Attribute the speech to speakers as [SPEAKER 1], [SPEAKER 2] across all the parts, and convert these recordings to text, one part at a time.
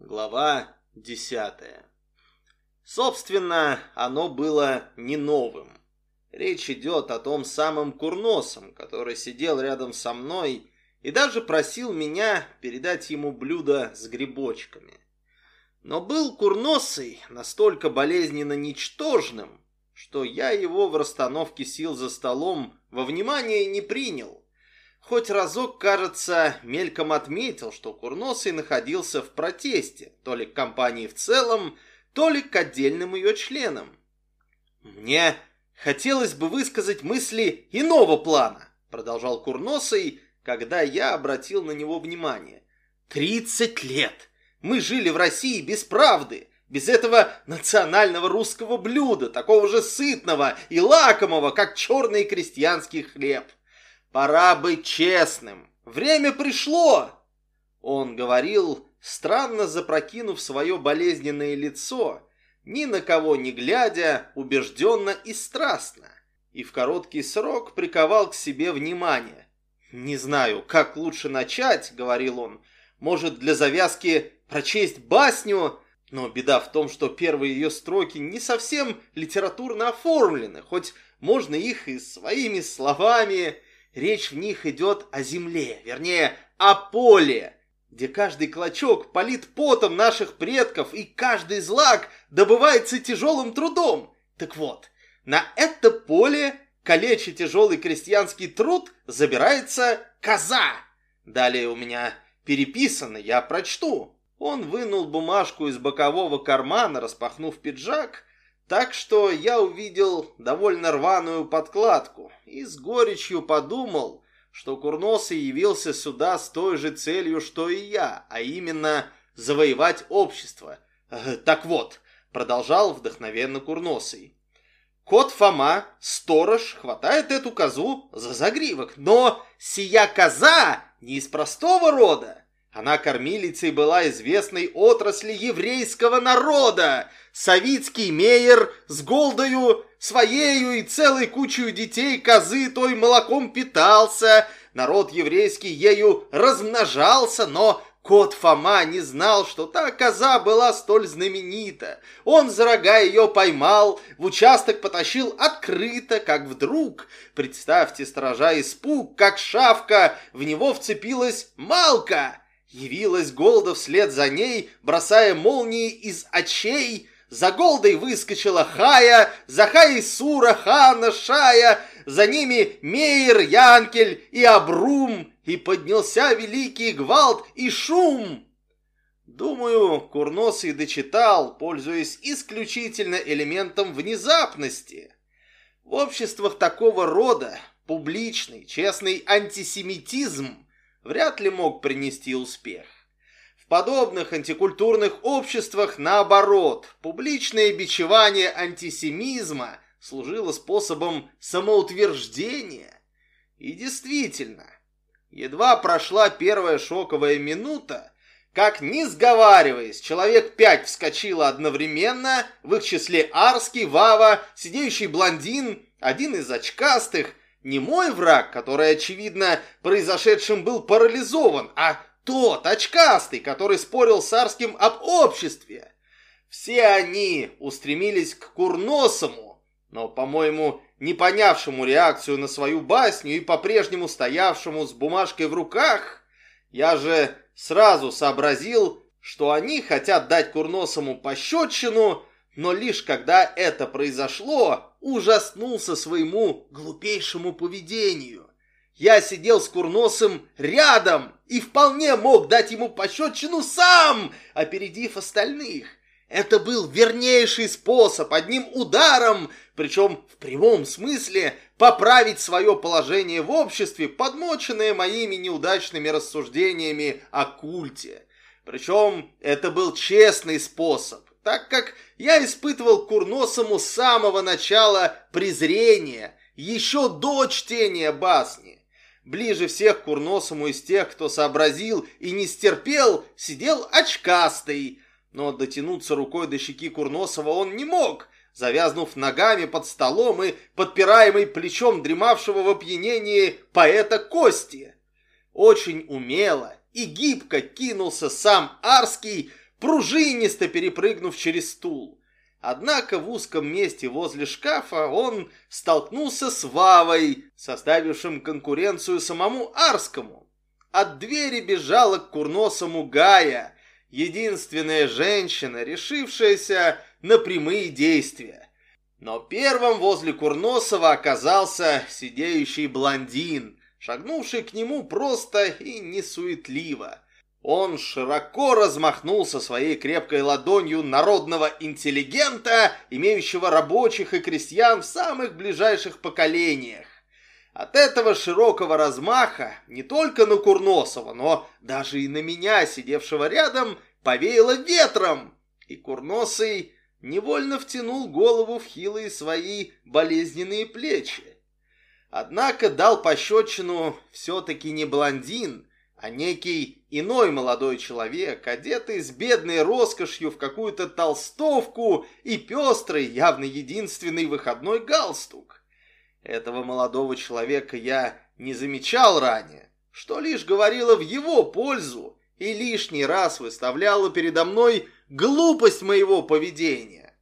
[SPEAKER 1] Глава десятая. Собственно, оно было не новым. Речь идет о том самом Курносом, который сидел рядом со мной и даже просил меня передать ему блюдо с грибочками. Но был Курносый настолько болезненно ничтожным, что я его в расстановке сил за столом во внимание не принял. Хоть разок, кажется, мельком отметил, что Курносый находился в протесте, то ли к компании в целом, то ли к отдельным ее членам. «Мне хотелось бы высказать мысли иного плана», продолжал Курносый, когда я обратил на него внимание. «Тридцать лет! Мы жили в России без правды, без этого национального русского блюда, такого же сытного и лакомого, как черный крестьянский хлеб. Пора быть честным. Время пришло. Он говорил, странно запрокинув свое болезненное лицо, ни на кого не глядя, убежденно и страстно, и в короткий срок приковал к себе внимание. «Не знаю, как лучше начать», — говорил он, — «может, для завязки прочесть басню?» Но беда в том, что первые ее строки не совсем литературно оформлены, хоть можно их и своими словами Речь в них идет о земле, вернее, о поле, где каждый клочок полит потом наших предков и каждый злак добывается тяжелым трудом. Так вот, на это поле, калеча тяжелый крестьянский труд, забирается коза. Далее у меня переписано, я прочту. Он вынул бумажку из бокового кармана, распахнув пиджак, так что я увидел довольно рваную подкладку и с горечью подумал, что Курносый явился сюда с той же целью, что и я, а именно завоевать общество. Так вот, продолжал вдохновенно Курносый. Кот Фома, сторож, хватает эту козу за загривок, но сия коза не из простого рода. Она кормилицей была известной отрасли еврейского народа, Савицкий мейер с голдою своею и целой кучей детей козы той молоком питался, народ еврейский ею размножался, но кот Фома не знал, что та коза была столь знаменита. Он за рога ее поймал, в участок потащил открыто, как вдруг, представьте, сторожа испуг, как шавка, в него вцепилась Малка. Явилась Голда вслед за ней, бросая молнии из очей, за Голдой выскочила Хая, за Хаей Сура, Хана, Шая, за ними Мейер, Янкель и Абрум, и поднялся великий гвалт и шум. Думаю, Курносый дочитал, пользуясь исключительно элементом внезапности. В обществах такого рода публичный, честный антисемитизм вряд ли мог принести успех подобных антикультурных обществах, наоборот, публичное бичевание антисемизма служило способом самоутверждения. И действительно, едва прошла первая шоковая минута, как, не сговариваясь, человек пять вскочило одновременно, в их числе Арский, Вава, сидеющий блондин, один из очкастых, не мой враг, который, очевидно, произошедшим был парализован, а тот, очкастый, который спорил с Арским об обществе. Все они устремились к Курносому, но, по-моему, не понявшему реакцию на свою басню и по-прежнему стоявшему с бумажкой в руках, я же сразу сообразил, что они хотят дать Курносому пощечину, но лишь когда это произошло, ужаснулся своему глупейшему поведению. Я сидел с Курносом рядом и вполне мог дать ему пощечину сам, опередив остальных. Это был вернейший способ одним ударом, причем в прямом смысле, поправить свое положение в обществе, подмоченное моими неудачными рассуждениями о культе. Причем это был честный способ, так как я испытывал Курносому с самого начала презрение, еще до чтения басни. Ближе всех к Курносому из тех, кто сообразил и не стерпел, сидел очкастый. Но дотянуться рукой до щеки Курносова он не мог, завязнув ногами под столом и подпираемый плечом дремавшего в опьянении поэта Кости. Очень умело и гибко кинулся сам Арский, пружинисто перепрыгнув через стул. Однако в узком месте возле шкафа он столкнулся с Вавой, составившим конкуренцию самому Арскому. От двери бежала к курносому Гая, единственная женщина, решившаяся на прямые действия. Но первым возле Курносова оказался сидеющий блондин, шагнувший к нему просто и несуетливо. Он широко размахнулся своей крепкой ладонью народного интеллигента, имеющего рабочих и крестьян в самых ближайших поколениях. От этого широкого размаха не только на Курносова, но даже и на меня, сидевшего рядом, повеяло ветром, и Курносый невольно втянул голову в хилые свои болезненные плечи. Однако дал пощечину все-таки не блондин, а некий иной молодой человек, одетый с бедной роскошью в какую-то толстовку и пестрый, явно единственный выходной галстук. Этого молодого человека я не замечал ранее, что лишь говорило в его пользу и лишний раз выставляло передо мной глупость моего поведения.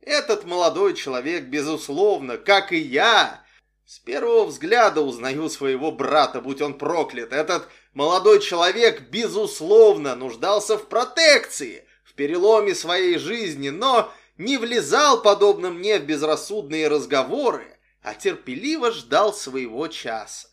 [SPEAKER 1] Этот молодой человек, безусловно, как и я, с первого взгляда узнаю своего брата, будь он проклят. Этот молодой человек, безусловно, нуждался в протекции, в переломе своей жизни, но не влезал, подобно мне, в безрассудные разговоры, а терпеливо ждал своего часа.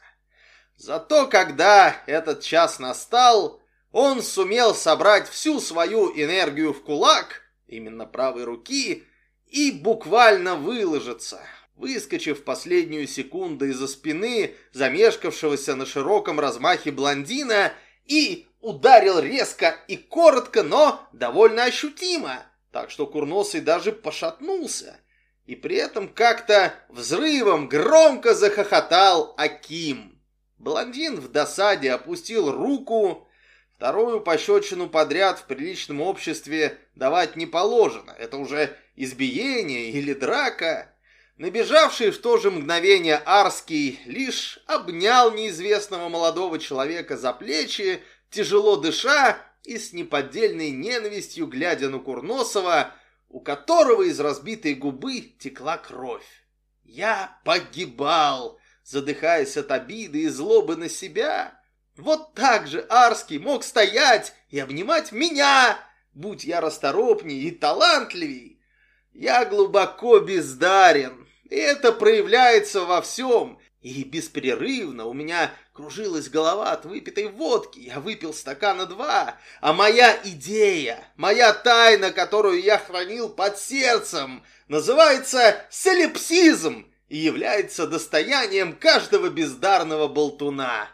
[SPEAKER 1] Зато когда этот час настал, он сумел собрать всю свою энергию в кулак, именно правой руки, и буквально выложиться, выскочив в последнюю секунду из-за спины замешкавшегося на широком размахе блондина и ударил резко и коротко, но довольно ощутимо, так что Курносый даже пошатнулся. И при этом как-то взрывом громко захохотал Аким. Блондин в досаде опустил руку, Вторую пощечину подряд в приличном обществе давать не положено. Это уже избиение или драка. Набежавший в то же мгновение Арский лишь обнял неизвестного молодого человека за плечи, тяжело дыша и с неподдельной ненавистью глядя на Курносова, у которого из разбитой губы текла кровь. Я погибал, задыхаясь от обиды и злобы на себя. Вот так же Арский мог стоять и обнимать меня, будь я расторопней и талантливей. Я глубоко бездарен, это проявляется во всем. И беспрерывно у меня кружилась голова от выпитой водки. Я выпил стакана два. А моя идея, моя тайна, которую я хранил под сердцем, называется селепсизм и является достоянием каждого бездарного болтуна.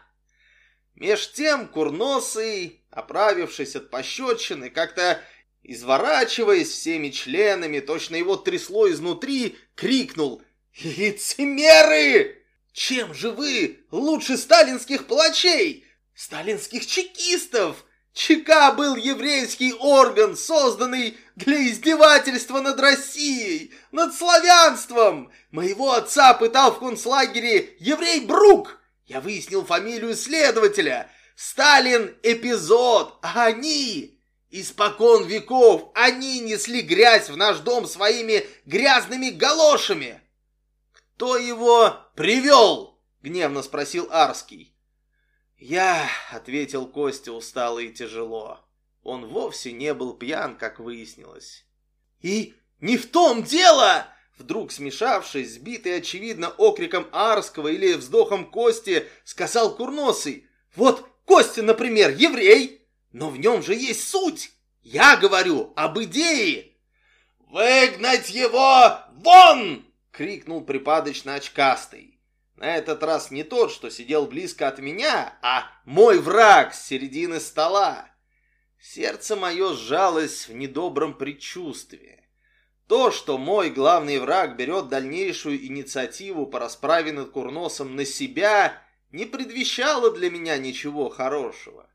[SPEAKER 1] Меж тем Курносый, оправившись от пощечины, как-то изворачиваясь всеми членами, точно его трясло изнутри, крикнул «Лицемеры! Чем же вы лучше сталинских палачей, сталинских чекистов?» ЧК был еврейский орган, созданный для издевательства над Россией, над славянством. Моего отца пытал в концлагере еврей Брук. Я выяснил фамилию следователя. Сталин эпизод, а они... Испокон веков они несли грязь в наш дом своими грязными галошами. «Кто его привел?» — гневно спросил Арский. «Я», — ответил Костя устало и тяжело. Он вовсе не был пьян, как выяснилось. «И не в том дело!» Вдруг смешавшись, сбитый, очевидно, окриком Арского или вздохом Кости, сказал Курносый. «Вот Костя, например, еврей, но в нем же есть суть. Я говорю об идее». «Выгнать его вон!» — крикнул припадочно очкастый. На этот раз не тот, что сидел близко от меня, а мой враг с середины стола. Сердце мое сжалось в недобром предчувствии. То, что мой главный враг берет дальнейшую инициативу по расправе над Курносом на себя, не предвещало для меня ничего хорошего.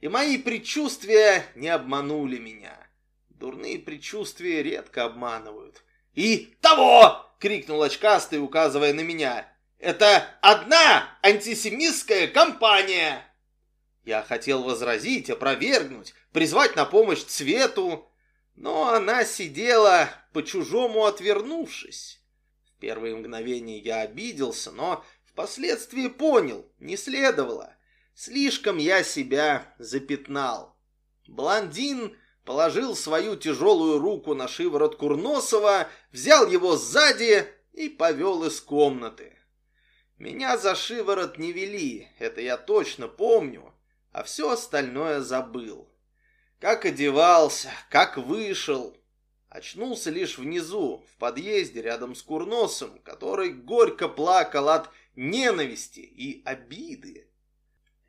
[SPEAKER 1] И мои предчувствия не обманули меня. Дурные предчувствия редко обманывают. «И того!» — крикнул очкастый, указывая на меня. «Это одна антисемитская компания!» Я хотел возразить, опровергнуть, призвать на помощь цвету, но она сидела, по-чужому отвернувшись. В первые мгновения я обиделся, но впоследствии понял, не следовало. Слишком я себя запятнал. Блондин положил свою тяжелую руку на шиворот Курносова, взял его сзади и повел из комнаты. Меня за шиворот не вели, это я точно помню, а все остальное забыл. Как одевался, как вышел. Очнулся лишь внизу, в подъезде рядом с Курносом, который горько плакал от ненависти и обиды.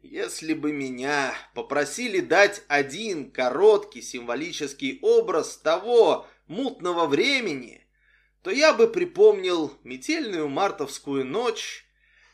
[SPEAKER 1] Если бы меня попросили дать один короткий символический образ того мутного времени, то я бы припомнил метельную мартовскую ночь,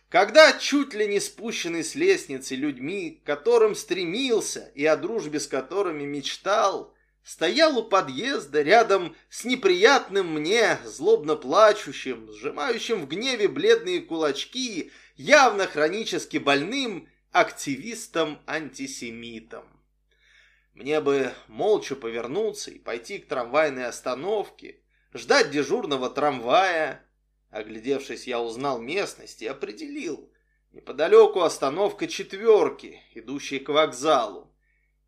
[SPEAKER 1] когда чуть ли не спущенный с лестницы людьми, к которым стремился и о дружбе с которыми мечтал, стоял у подъезда рядом с неприятным мне, злобно плачущим, сжимающим в гневе бледные кулачки, явно хронически больным активистом-антисемитом. Мне бы молча повернуться и пойти к трамвайной остановке, ждать дежурного трамвая, Оглядевшись, я узнал местность и определил. Неподалеку остановка четверки, идущей к вокзалу.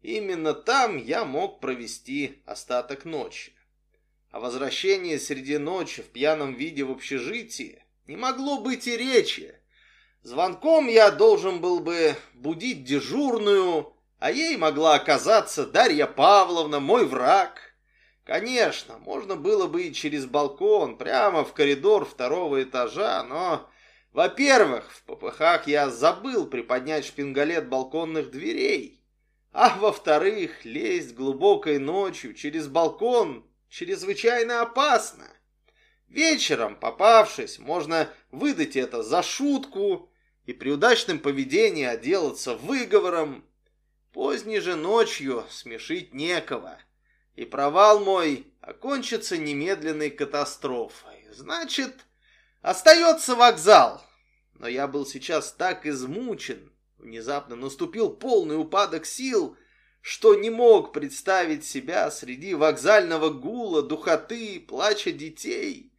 [SPEAKER 1] Именно там я мог провести остаток ночи. О возвращении среди ночи в пьяном виде в общежитии не могло быть и речи. Звонком я должен был бы будить дежурную, а ей могла оказаться Дарья Павловна, мой враг. Конечно, можно было бы и через балкон, прямо в коридор второго этажа, но... Во-первых, в попыхах я забыл приподнять шпингалет балконных дверей. А во-вторых, лезть глубокой ночью через балкон чрезвычайно опасно. Вечером, попавшись, можно выдать это за шутку и при удачном поведении отделаться выговором. Поздней же ночью смешить некого и провал мой окончится немедленной катастрофой. Значит, остается вокзал. Но я был сейчас так измучен, внезапно наступил полный упадок сил, что не мог представить себя среди вокзального гула, духоты, плача детей.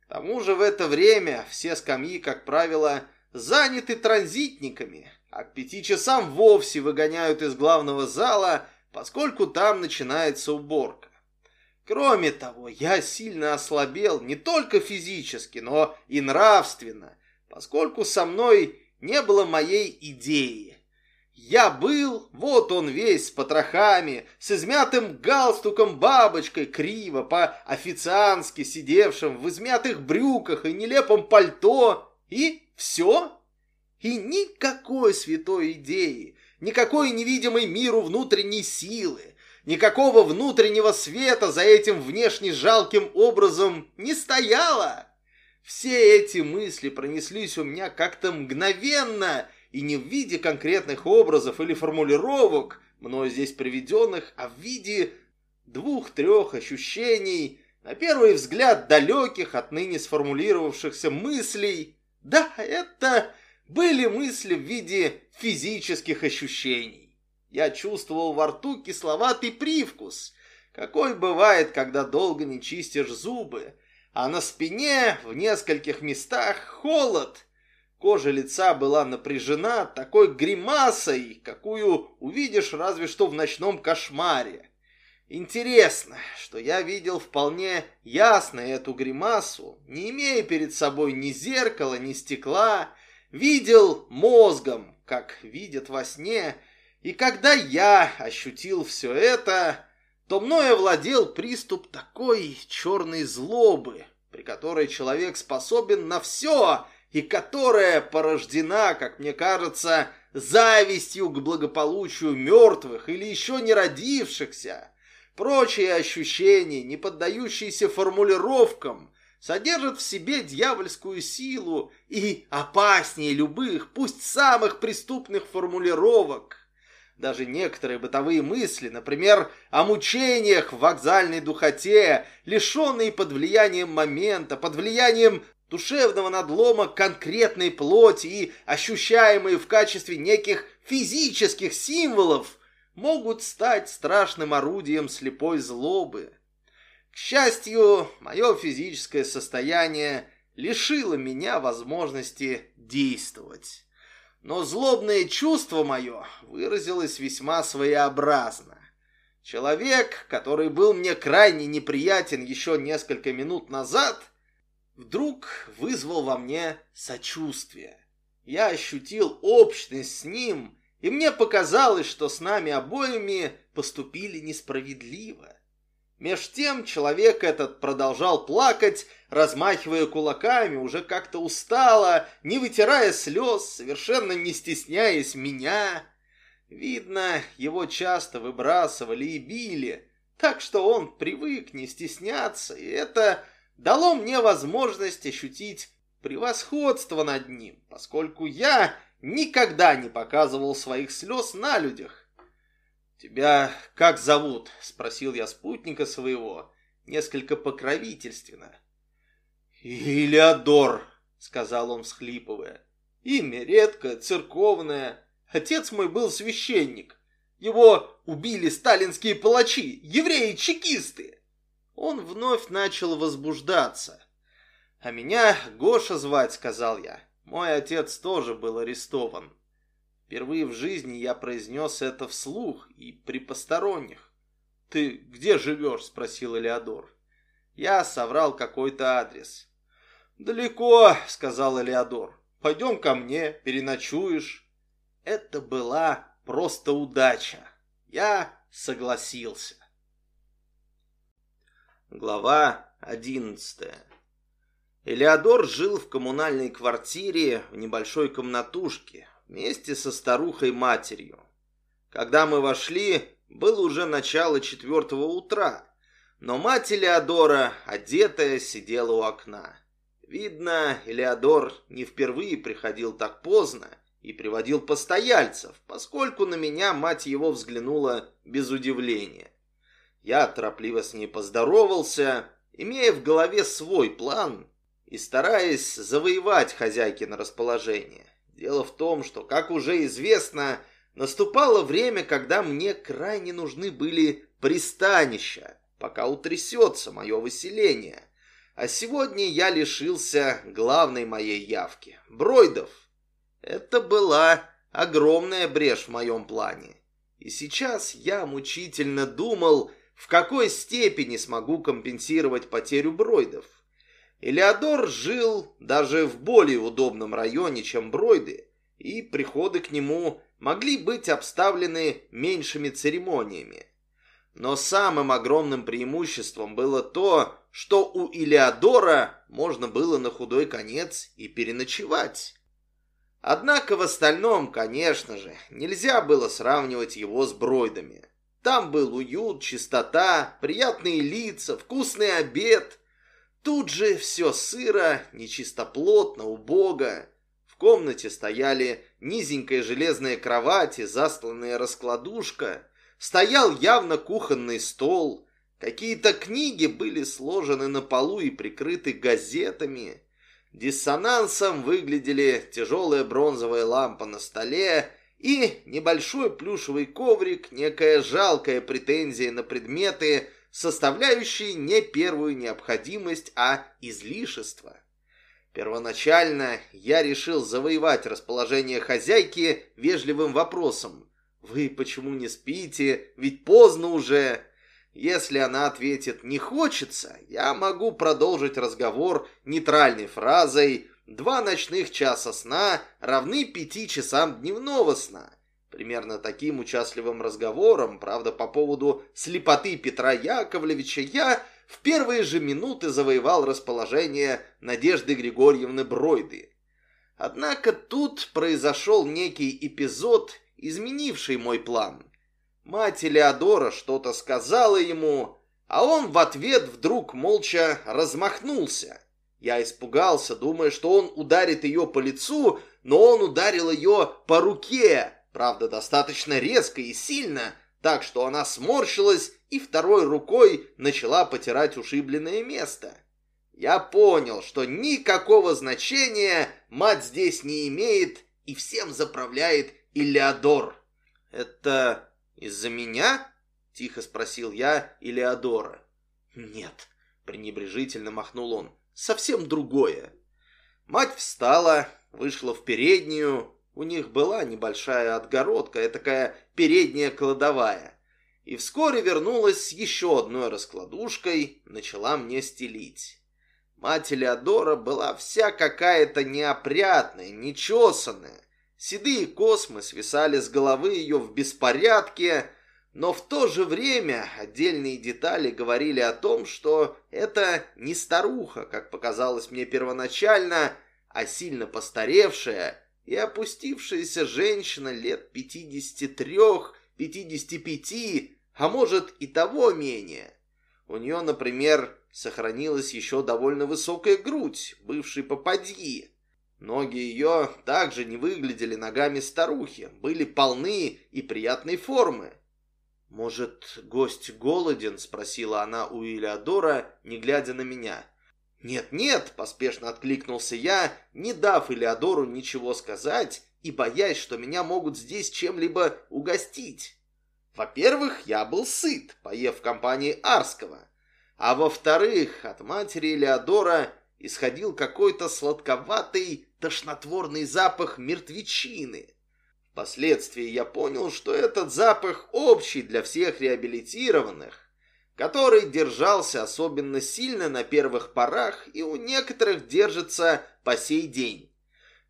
[SPEAKER 1] К тому же в это время все скамьи, как правило, заняты транзитниками, а к пяти часам вовсе выгоняют из главного зала поскольку там начинается уборка. Кроме того, я сильно ослабел не только физически, но и нравственно, поскольку со мной не было моей идеи. Я был, вот он весь с потрохами, с измятым галстуком бабочкой, криво, по-официански сидевшим в измятых брюках и нелепом пальто, и все. И никакой святой идеи, никакой невидимой миру внутренней силы, никакого внутреннего света за этим внешне жалким образом не стояло. Все эти мысли пронеслись у меня как-то мгновенно и не в виде конкретных образов или формулировок, мною здесь приведенных, а в виде двух-трех ощущений, на первый взгляд далеких от ныне сформулировавшихся мыслей. Да, это были мысли в виде физических ощущений. Я чувствовал во рту кисловатый привкус, какой бывает, когда долго не чистишь зубы, а на спине в нескольких местах холод. Кожа лица была напряжена такой гримасой, какую увидишь разве что в ночном кошмаре. Интересно, что я видел вполне ясно эту гримасу, не имея перед собой ни зеркала, ни стекла, видел мозгом, как видят во сне, и когда я ощутил все это, то мною овладел приступ такой черной злобы, при которой человек способен на все, и которая порождена, как мне кажется, завистью к благополучию мертвых или еще не родившихся. Прочие ощущения, не поддающиеся формулировкам, содержит в себе дьявольскую силу и опаснее любых, пусть самых преступных формулировок. Даже некоторые бытовые мысли, например, о мучениях в вокзальной духоте, лишенные под влиянием момента, под влиянием душевного надлома конкретной плоти и ощущаемые в качестве неких физических символов, могут стать страшным орудием слепой злобы. К счастью, мое физическое состояние лишило меня возможности действовать. Но злобное чувство мое выразилось весьма своеобразно. Человек, который был мне крайне неприятен еще несколько минут назад, вдруг вызвал во мне сочувствие. Я ощутил общность с ним, и мне показалось, что с нами обоими поступили несправедливо. Меж тем человек этот продолжал плакать, размахивая кулаками, уже как-то устало, не вытирая слез, совершенно не стесняясь меня. Видно, его часто выбрасывали и били, так что он привык не стесняться, и это дало мне возможность ощутить превосходство над ним, поскольку я никогда не показывал своих слез на людях. «Тебя как зовут?» — спросил я спутника своего, несколько покровительственно. «Илеодор», — сказал он, всхлипывая. «Имя редкое, церковное. Отец мой был священник. Его убили сталинские палачи, евреи-чекисты». Он вновь начал возбуждаться. «А меня Гоша звать», — сказал я. «Мой отец тоже был арестован. Впервые в жизни я произнес это вслух и при посторонних. «Ты где живешь?» – спросил Элеодор. Я соврал какой-то адрес. «Далеко», – сказал Элеодор. «Пойдем ко мне, переночуешь». Это была просто удача. Я согласился. Глава одиннадцатая. Элеодор жил в коммунальной квартире в небольшой комнатушке, вместе со старухой-матерью. Когда мы вошли, было уже начало четвертого утра, но мать Элеодора, одетая, сидела у окна. Видно, Элеодор не впервые приходил так поздно и приводил постояльцев, поскольку на меня мать его взглянула без удивления. Я торопливо с ней поздоровался, имея в голове свой план и стараясь завоевать хозяйкино расположение. Дело в том, что, как уже известно, наступало время, когда мне крайне нужны были пристанища, пока утрясется мое выселение. А сегодня я лишился главной моей явки – Бройдов. Это была огромная брешь в моем плане. И сейчас я мучительно думал, в какой степени смогу компенсировать потерю Бройдов. Элеодор жил даже в более удобном районе, чем Бройды, и приходы к нему могли быть обставлены меньшими церемониями. Но самым огромным преимуществом было то, что у Илеодора можно было на худой конец и переночевать. Однако в остальном, конечно же, нельзя было сравнивать его с Бройдами. Там был уют, чистота, приятные лица, вкусный обед – Тут же все сыро, нечистоплотно, убого. В комнате стояли низенькая железная кровать и застланная раскладушка. Стоял явно кухонный стол. Какие-то книги были сложены на полу и прикрыты газетами. Диссонансом выглядели тяжелая бронзовая лампа на столе и небольшой плюшевый коврик, некая жалкая претензия на предметы – составляющие не первую необходимость, а излишество. Первоначально я решил завоевать расположение хозяйки вежливым вопросом. «Вы почему не спите? Ведь поздно уже!» Если она ответит «не хочется», я могу продолжить разговор нейтральной фразой «два ночных часа сна равны пяти часам дневного сна». Примерно таким участливым разговором, правда, по поводу слепоты Петра Яковлевича, я в первые же минуты завоевал расположение Надежды Григорьевны Бройды. Однако тут произошел некий эпизод, изменивший мой план. Мать Элеодора что-то сказала ему, а он в ответ вдруг молча размахнулся. Я испугался, думая, что он ударит ее по лицу, но он ударил ее по руке, Правда, достаточно резко и сильно, так что она сморщилась и второй рукой начала потирать ушибленное место. Я понял, что никакого значения мать здесь не имеет и всем заправляет Илеодор. Это «Из-за меня?» — тихо спросил я Илеодора. «Нет», — пренебрежительно махнул он, — «совсем другое». Мать встала, вышла в переднюю. У них была небольшая отгородка, такая передняя кладовая. И вскоре вернулась с еще одной раскладушкой, начала мне стелить. Мать Элеодора была вся какая-то неопрятная, нечесанная. Седые космы свисали с головы ее в беспорядке, но в то же время отдельные детали говорили о том, что это не старуха, как показалось мне первоначально, а сильно постаревшая и опустившаяся женщина лет 53-55, а может и того менее. У нее, например, сохранилась еще довольно высокая грудь, бывшей попадьи. Ноги ее также не выглядели ногами старухи, были полны и приятной формы. «Может, гость голоден?» — спросила она у Илеодора, не глядя на меня. «Нет-нет», — поспешно откликнулся я, не дав Илеодору ничего сказать и боясь, что меня могут здесь чем-либо угостить. Во-первых, я был сыт, поев в компании Арского, а во-вторых, от матери Элеодора исходил какой-то сладковатый, тошнотворный запах мертвечины. Впоследствии я понял, что этот запах общий для всех реабилитированных, который держался особенно сильно на первых порах и у некоторых держится по сей день.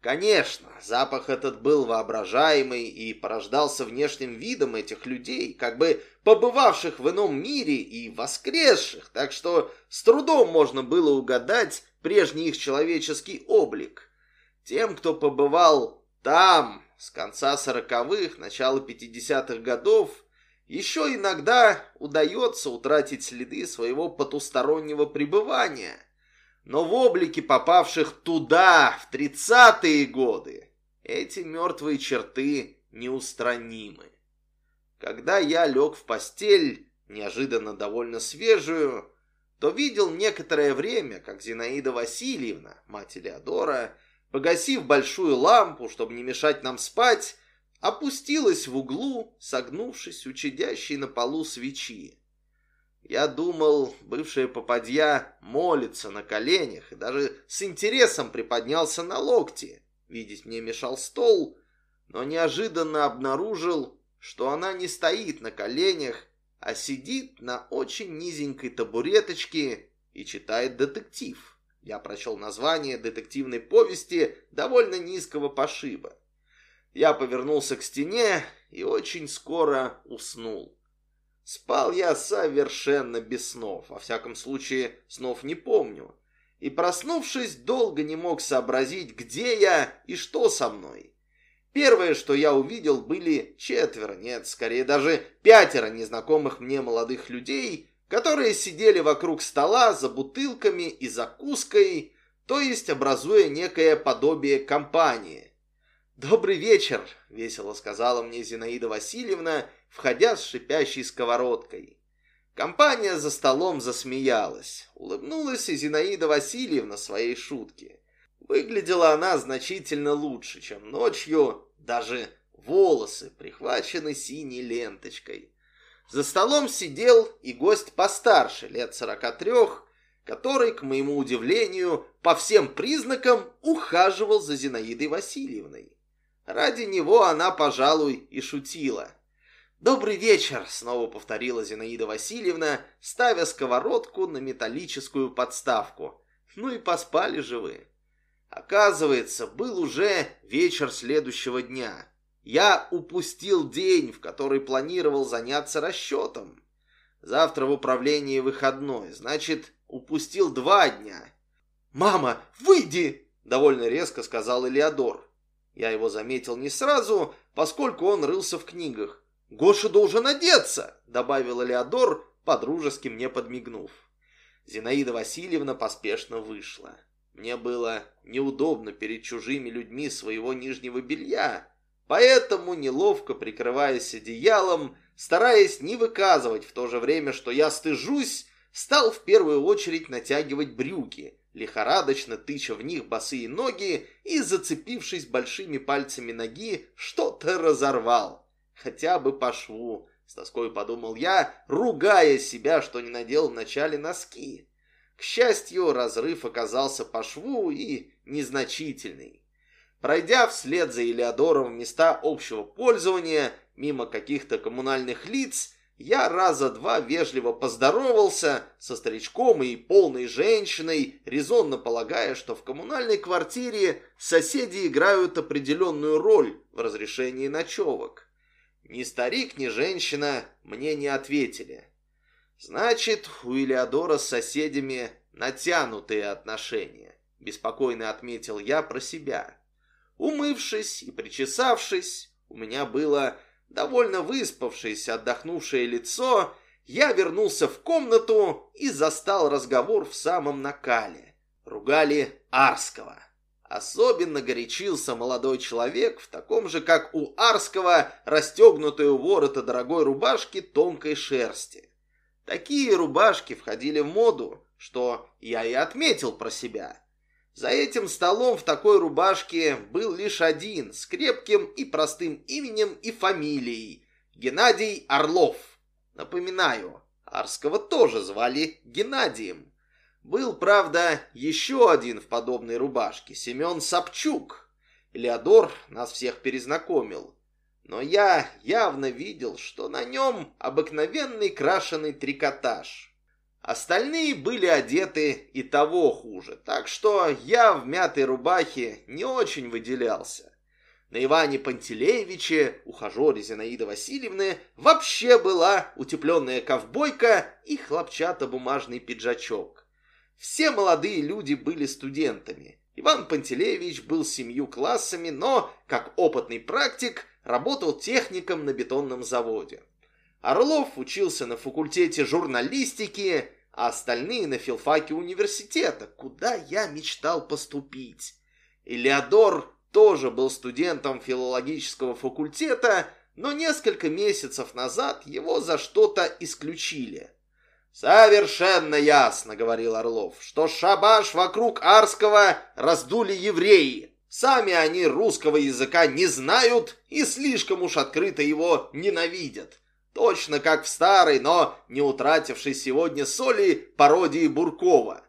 [SPEAKER 1] Конечно, запах этот был воображаемый и порождался внешним видом этих людей, как бы побывавших в ином мире и воскресших, так что с трудом можно было угадать прежний их человеческий облик. Тем, кто побывал там, с конца сороковых, начала пятидесятых годов, еще иногда удается утратить следы своего потустороннего пребывания. Но в облике попавших туда, в тридцатые годы, эти мертвые черты неустранимы. Когда я лег в постель, неожиданно довольно свежую, то видел некоторое время, как Зинаида Васильевна, мать Элеодора, погасив большую лампу, чтобы не мешать нам спать, опустилась в углу, согнувшись у чадящей на полу свечи. Я думал, бывшая попадья молится на коленях и даже с интересом приподнялся на локти. Видеть мне мешал стол, но неожиданно обнаружил, что она не стоит на коленях, а сидит на очень низенькой табуреточке и читает детектив. Я прочел название детективной повести довольно низкого пошиба. Я повернулся к стене и очень скоро уснул. Спал я совершенно без снов, во всяком случае снов не помню. И проснувшись, долго не мог сообразить, где я и что со мной. Первое, что я увидел, были четверо, нет, скорее даже пятеро незнакомых мне молодых людей, которые сидели вокруг стола за бутылками и закуской, то есть образуя некое подобие компании. «Добрый вечер», — весело сказала мне Зинаида Васильевна, входя с шипящей сковородкой. Компания за столом засмеялась. Улыбнулась и Зинаида Васильевна своей шутке. Выглядела она значительно лучше, чем ночью, даже волосы прихвачены синей ленточкой. За столом сидел и гость постарше, лет сорока трех, который, к моему удивлению, по всем признакам ухаживал за Зинаидой Васильевной. Ради него она, пожалуй, и шутила. «Добрый вечер!» — снова повторила Зинаида Васильевна, ставя сковородку на металлическую подставку. «Ну и поспали же вы!» Оказывается, был уже вечер следующего дня. Я упустил день, в который планировал заняться расчетом. Завтра в управлении выходной, значит, упустил два дня. «Мама, выйди!» — довольно резко сказал Элеодор. Я его заметил не сразу, поскольку он рылся в книгах. «Гоша должен одеться!» — добавил Элеодор, подружески мне подмигнув. Зинаида Васильевна поспешно вышла. Мне было неудобно перед чужими людьми своего нижнего белья, Поэтому, неловко прикрываясь одеялом, стараясь не выказывать в то же время, что я стыжусь, стал в первую очередь натягивать брюки, лихорадочно тыча в них босые ноги и, зацепившись большими пальцами ноги, что-то разорвал. Хотя бы по шву. С тоской подумал я, ругая себя, что не надел вначале носки. К счастью, разрыв оказался по шву и незначительный. Пройдя вслед за Элеодором места общего пользования, мимо каких-то коммунальных лиц, я раза два вежливо поздоровался со старичком и полной женщиной, резонно полагая, что в коммунальной квартире соседи играют определенную роль в разрешении ночевок. Ни старик, ни женщина мне не ответили. Значит, у Илеодора с соседями натянутые отношения, беспокойно отметил я про себя. Умывшись и причесавшись, у меня было довольно выспавшееся, отдохнувшее лицо, я вернулся в комнату и застал разговор в самом накале. Ругали Арского. Особенно горячился молодой человек в таком же, как у Арского, расстегнутой у ворота дорогой рубашки тонкой шерсти. Такие рубашки входили в моду, что я и отметил про себя. За этим столом в такой рубашке был лишь один, с крепким и простым именем и фамилией – Геннадий Орлов. Напоминаю, Арского тоже звали Геннадием. Был, правда, еще один в подобной рубашке – Семен Сапчук. Леодор нас всех перезнакомил. Но я явно видел, что на нем обыкновенный крашеный трикотаж – Остальные были одеты и того хуже, так что я в мятой рубахе не очень выделялся. На Иване Пантелеевиче, ухажере Зинаиды Васильевны, вообще была утепленная ковбойка и хлопчатобумажный пиджачок. Все молодые люди были студентами. Иван Пантелеевич был семью классами, но, как опытный практик, работал техником на бетонном заводе. Орлов учился на факультете журналистики, а остальные на филфаке университета, куда я мечтал поступить. Элеодор тоже был студентом филологического факультета, но несколько месяцев назад его за что-то исключили. «Совершенно ясно», — говорил Орлов, — «что шабаш вокруг Арского раздули евреи. Сами они русского языка не знают и слишком уж открыто его ненавидят. Точно как в старой, но не утратившей сегодня соли пародии Буркова.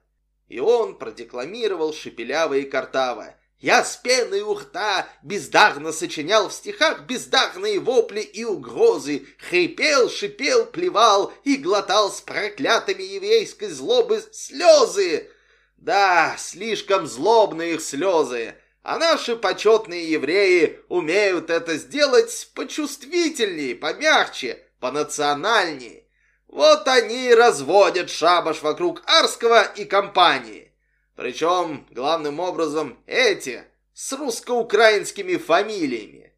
[SPEAKER 1] И он продекламировал шепеляво и картаво. Я с пеной ухта бездарно сочинял в стихах бездарные вопли и угрозы, хрипел, шипел, плевал и глотал с проклятыми еврейской злобы слезы. Да, слишком злобные их слезы, а наши почетные евреи умеют это сделать почувствительнее, помягче, понациональнее. Вот они и разводят шабаш вокруг Арского и компании. Причем, главным образом, эти с русско-украинскими фамилиями.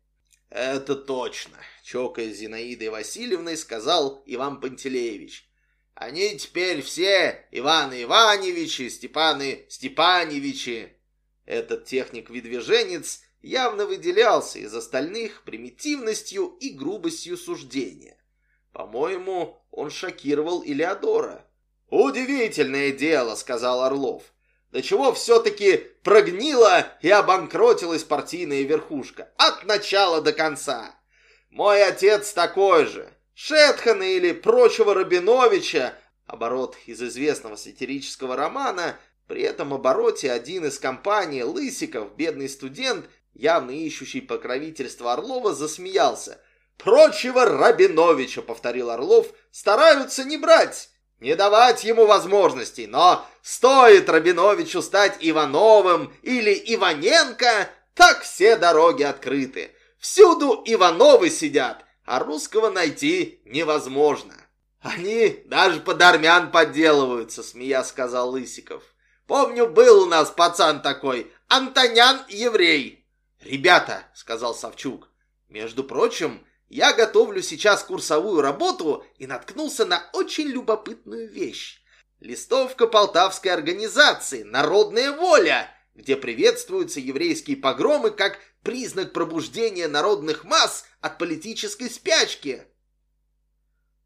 [SPEAKER 1] Это точно, чокая с Зинаидой Васильевной, сказал Иван Пантелеевич. Они теперь все Иваны Иваневичи, Степаны Степаневичи. Этот техник-видвиженец явно выделялся из остальных примитивностью и грубостью суждения. По-моему, он шокировал Илеодора. «Удивительное дело», — сказал Орлов. «До чего все-таки прогнила и обанкротилась партийная верхушка. От начала до конца. Мой отец такой же. Шетхана или прочего Рабиновича, оборот из известного сатирического романа, при этом обороте один из компаний Лысиков, бедный студент, явно ищущий покровительство Орлова, засмеялся. Прочего Рабиновича, повторил Орлов, стараются не брать, не давать ему возможностей, но стоит Рабиновичу стать Ивановым или Иваненко, так все дороги открыты. Всюду Ивановы сидят, а русского найти невозможно. Они даже под армян подделываются, смея сказал Лысиков. Помню, был у нас пацан такой, Антонян еврей. Ребята, сказал Савчук, между прочим, я готовлю сейчас курсовую работу и наткнулся на очень любопытную вещь. Листовка полтавской организации «Народная воля», где приветствуются еврейские погромы как признак пробуждения народных масс от политической спячки.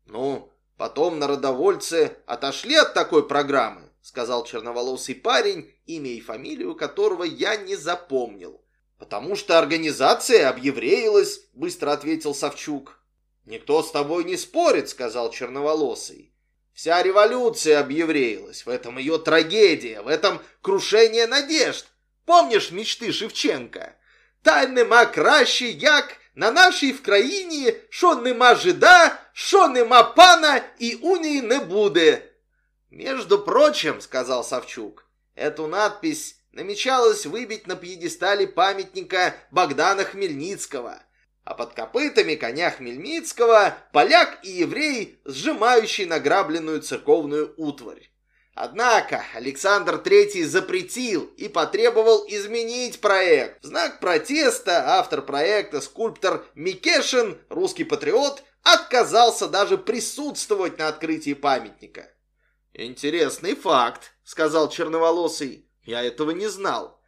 [SPEAKER 1] Ну, потом народовольцы отошли от такой программы, сказал черноволосый парень, имя и фамилию которого я не запомнил. «Потому что организация объевреилась», — быстро ответил Савчук. «Никто с тобой не спорит», — сказал черноволосый. «Вся революция объевреилась, в этом ее трагедия, в этом крушение надежд. Помнишь мечты Шевченко? Та нема краще, як на нашій в країні, що нема жида, що нема пана и унии не буде». «Между прочим», — сказал Савчук, — «эту надпись намечалось выбить на пьедестале памятника Богдана Хмельницкого» а под копытами коня Хмельницкого поляк и еврей, сжимающий награбленную церковную утварь. Однако Александр III запретил и потребовал изменить проект. В знак протеста автор проекта, скульптор Микешин, русский патриот, отказался даже присутствовать на открытии памятника. «Интересный факт», — сказал черноволосый. «Я этого не знал».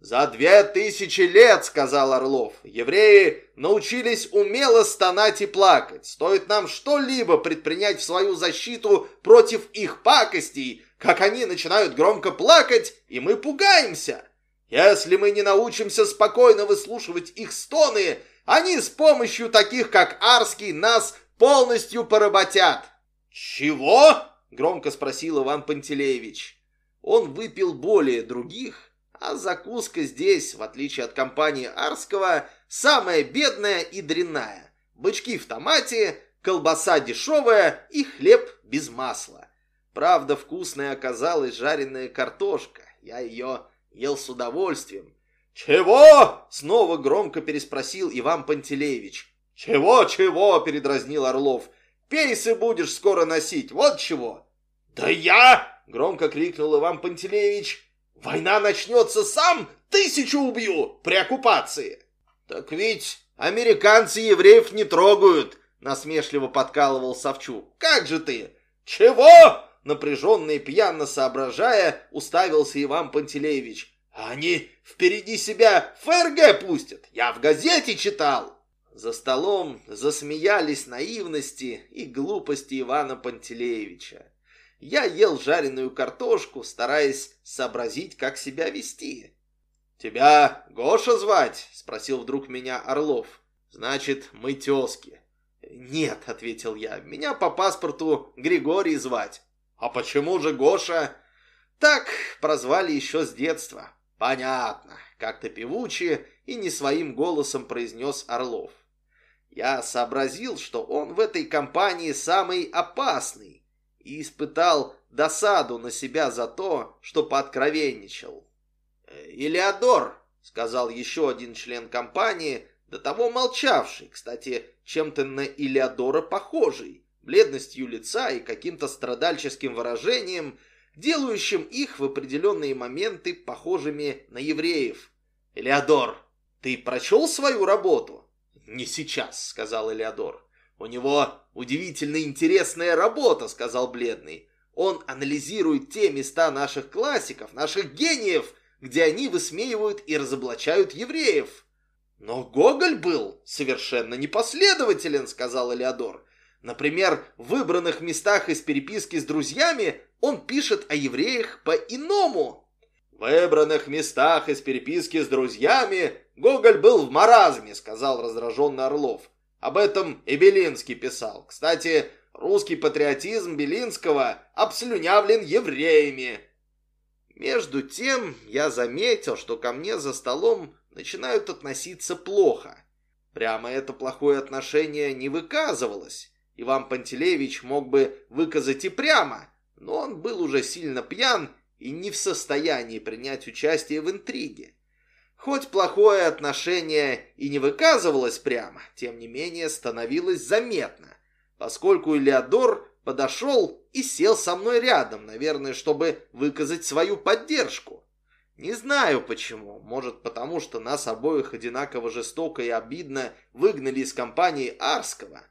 [SPEAKER 1] «За две тысячи лет, — сказал Орлов, — евреи научились умело стонать и плакать. Стоит нам что-либо предпринять в свою защиту против их пакостей, как они начинают громко плакать, и мы пугаемся. Если мы не научимся спокойно выслушивать их стоны, они с помощью таких, как Арский, нас полностью поработят». «Чего?» — громко спросил Иван Пантелеевич. Он выпил более других, а закуска здесь, в отличие от компании Арского, самая бедная и дрянная. Бычки в томате, колбаса дешевая и хлеб без масла. Правда, вкусная оказалась жареная картошка. Я ее ел с удовольствием. «Чего?» — снова громко переспросил Иван Пантелеевич. «Чего, чего?» — передразнил Орлов. «Пейсы будешь скоро носить, вот чего!» «Да я!» — громко крикнул Иван Пантелеевич. Война начнется, сам тысячу убью при оккупации. Так ведь американцы евреев не трогают, насмешливо подкалывал Савчук. Как же ты? Чего? Напряженно и пьяно соображая, уставился Иван Пантелеевич. Они впереди себя ФРГ пустят. Я в газете читал. За столом засмеялись наивности и глупости Ивана Пантелеевича. Я ел жареную картошку, стараясь сообразить, как себя вести. «Тебя Гоша звать?» — спросил вдруг меня Орлов. «Значит, мы тезки». «Нет», — ответил я, — «меня по паспорту Григорий звать». «А почему же Гоша?» «Так прозвали еще с детства». «Понятно», — как-то певуче и не своим голосом произнес Орлов. Я сообразил, что он в этой компании самый опасный, и испытал досаду на себя за то, что пооткровенничал. «Илеодор», — сказал еще один член компании, до того молчавший, кстати, чем-то на Илеодора похожий, бледностью лица и каким-то страдальческим выражением, делающим их в определенные моменты похожими на евреев. «Элеодор, ты прочел свою работу?» «Не сейчас», — сказал Элеодор. «У него удивительно интересная работа», — сказал Бледный. «Он анализирует те места наших классиков, наших гениев, где они высмеивают и разоблачают евреев». «Но Гоголь был совершенно непоследователен», — сказал Элеодор. «Например, в выбранных местах из переписки с друзьями он пишет о евреях по-иному». «В выбранных местах из переписки с друзьями Гоголь был в маразме», — сказал раздраженный Орлов. Об этом и Белинский писал. Кстати, русский патриотизм Белинского обслюнявлен евреями. Между тем я заметил, что ко мне за столом начинают относиться плохо. Прямо это плохое отношение не выказывалось. Иван Пантелеевич мог бы выказать и прямо, но он был уже сильно пьян и не в состоянии принять участие в интриге. Хоть плохое отношение и не выказывалось прямо, тем не менее становилось заметно, поскольку Элеодор подошел и сел со мной рядом, наверное, чтобы выказать свою поддержку. Не знаю почему, может потому, что нас обоих одинаково жестоко и обидно выгнали из компании Арского,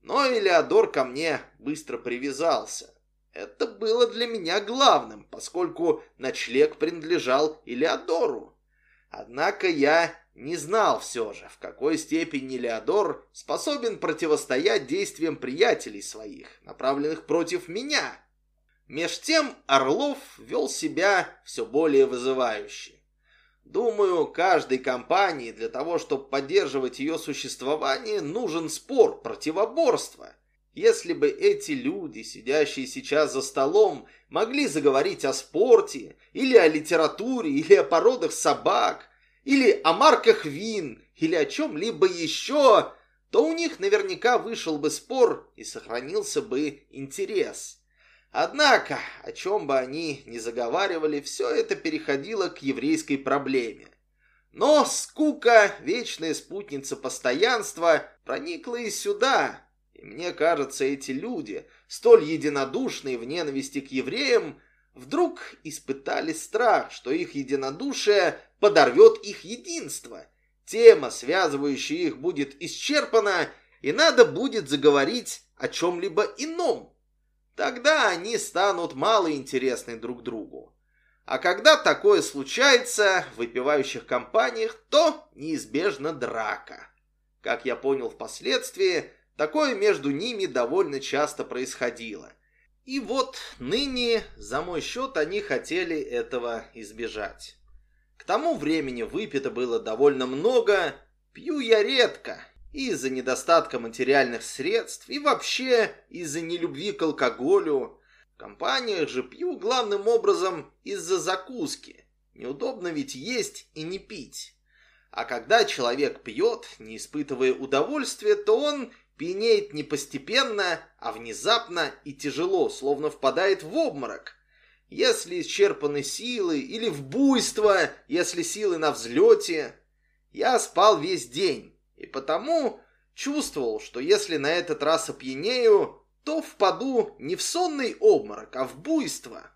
[SPEAKER 1] но Элеодор ко мне быстро привязался. Это было для меня главным, поскольку ночлег принадлежал Элеодору. Однако я не знал все же, в какой степени Леодор способен противостоять действиям приятелей своих, направленных против меня. Меж тем Орлов вел себя все более вызывающе. Думаю, каждой компании для того, чтобы поддерживать ее существование, нужен спор, противоборство. Если бы эти люди, сидящие сейчас за столом, могли заговорить о спорте, или о литературе, или о породах собак, или о марках вин, или о чем-либо еще, то у них наверняка вышел бы спор и сохранился бы интерес. Однако, о чем бы они ни заговаривали, все это переходило к еврейской проблеме. Но скука, вечная спутница постоянства, проникла и сюда, мне кажется, эти люди, столь единодушные в ненависти к евреям, вдруг испытали страх, что их единодушие подорвет их единство. Тема, связывающая их, будет исчерпана, и надо будет заговорить о чем-либо ином. Тогда они станут мало интересны друг другу. А когда такое случается в выпивающих компаниях, то неизбежна драка. Как я понял впоследствии, Такое между ними довольно часто происходило. И вот ныне, за мой счет, они хотели этого избежать. К тому времени выпито было довольно много, пью я редко, из-за недостатка материальных средств, и вообще из-за нелюбви к алкоголю. В компаниях же пью главным образом из-за закуски. Неудобно ведь есть и не пить. А когда человек пьет, не испытывая удовольствия, то он Пьянеет не постепенно, а внезапно и тяжело, словно впадает в обморок. Если исчерпаны силы, или в буйство, если силы на взлете. Я спал весь день, и потому чувствовал, что если на этот раз опьянею, то впаду не в сонный обморок, а в буйство.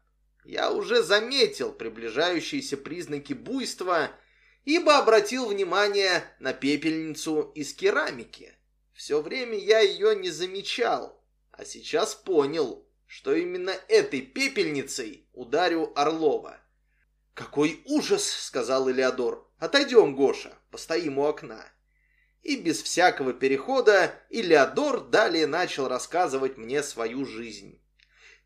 [SPEAKER 1] Я уже заметил приближающиеся признаки буйства, ибо обратил внимание на пепельницу из керамики. Все время я ее не замечал, а сейчас понял, что именно этой пепельницей ударю Орлова. «Какой ужас!» — сказал Элеодор. «Отойдем, Гоша, постоим у окна». И без всякого перехода Илеодор далее начал рассказывать мне свою жизнь.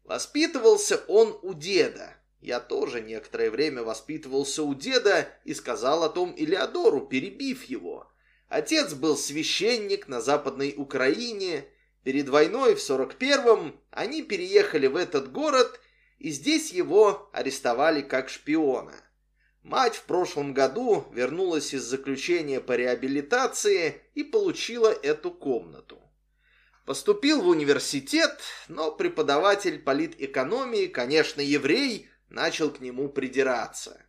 [SPEAKER 1] Воспитывался он у деда. Я тоже некоторое время воспитывался у деда и сказал о том Илеодору, перебив его. Отец был священник на Западной Украине. Перед войной в 41-м они переехали в этот город, и здесь его арестовали как шпиона. Мать в прошлом году вернулась из заключения по реабилитации и получила эту комнату. Поступил в университет, но преподаватель политэкономии, конечно, еврей, начал к нему придираться.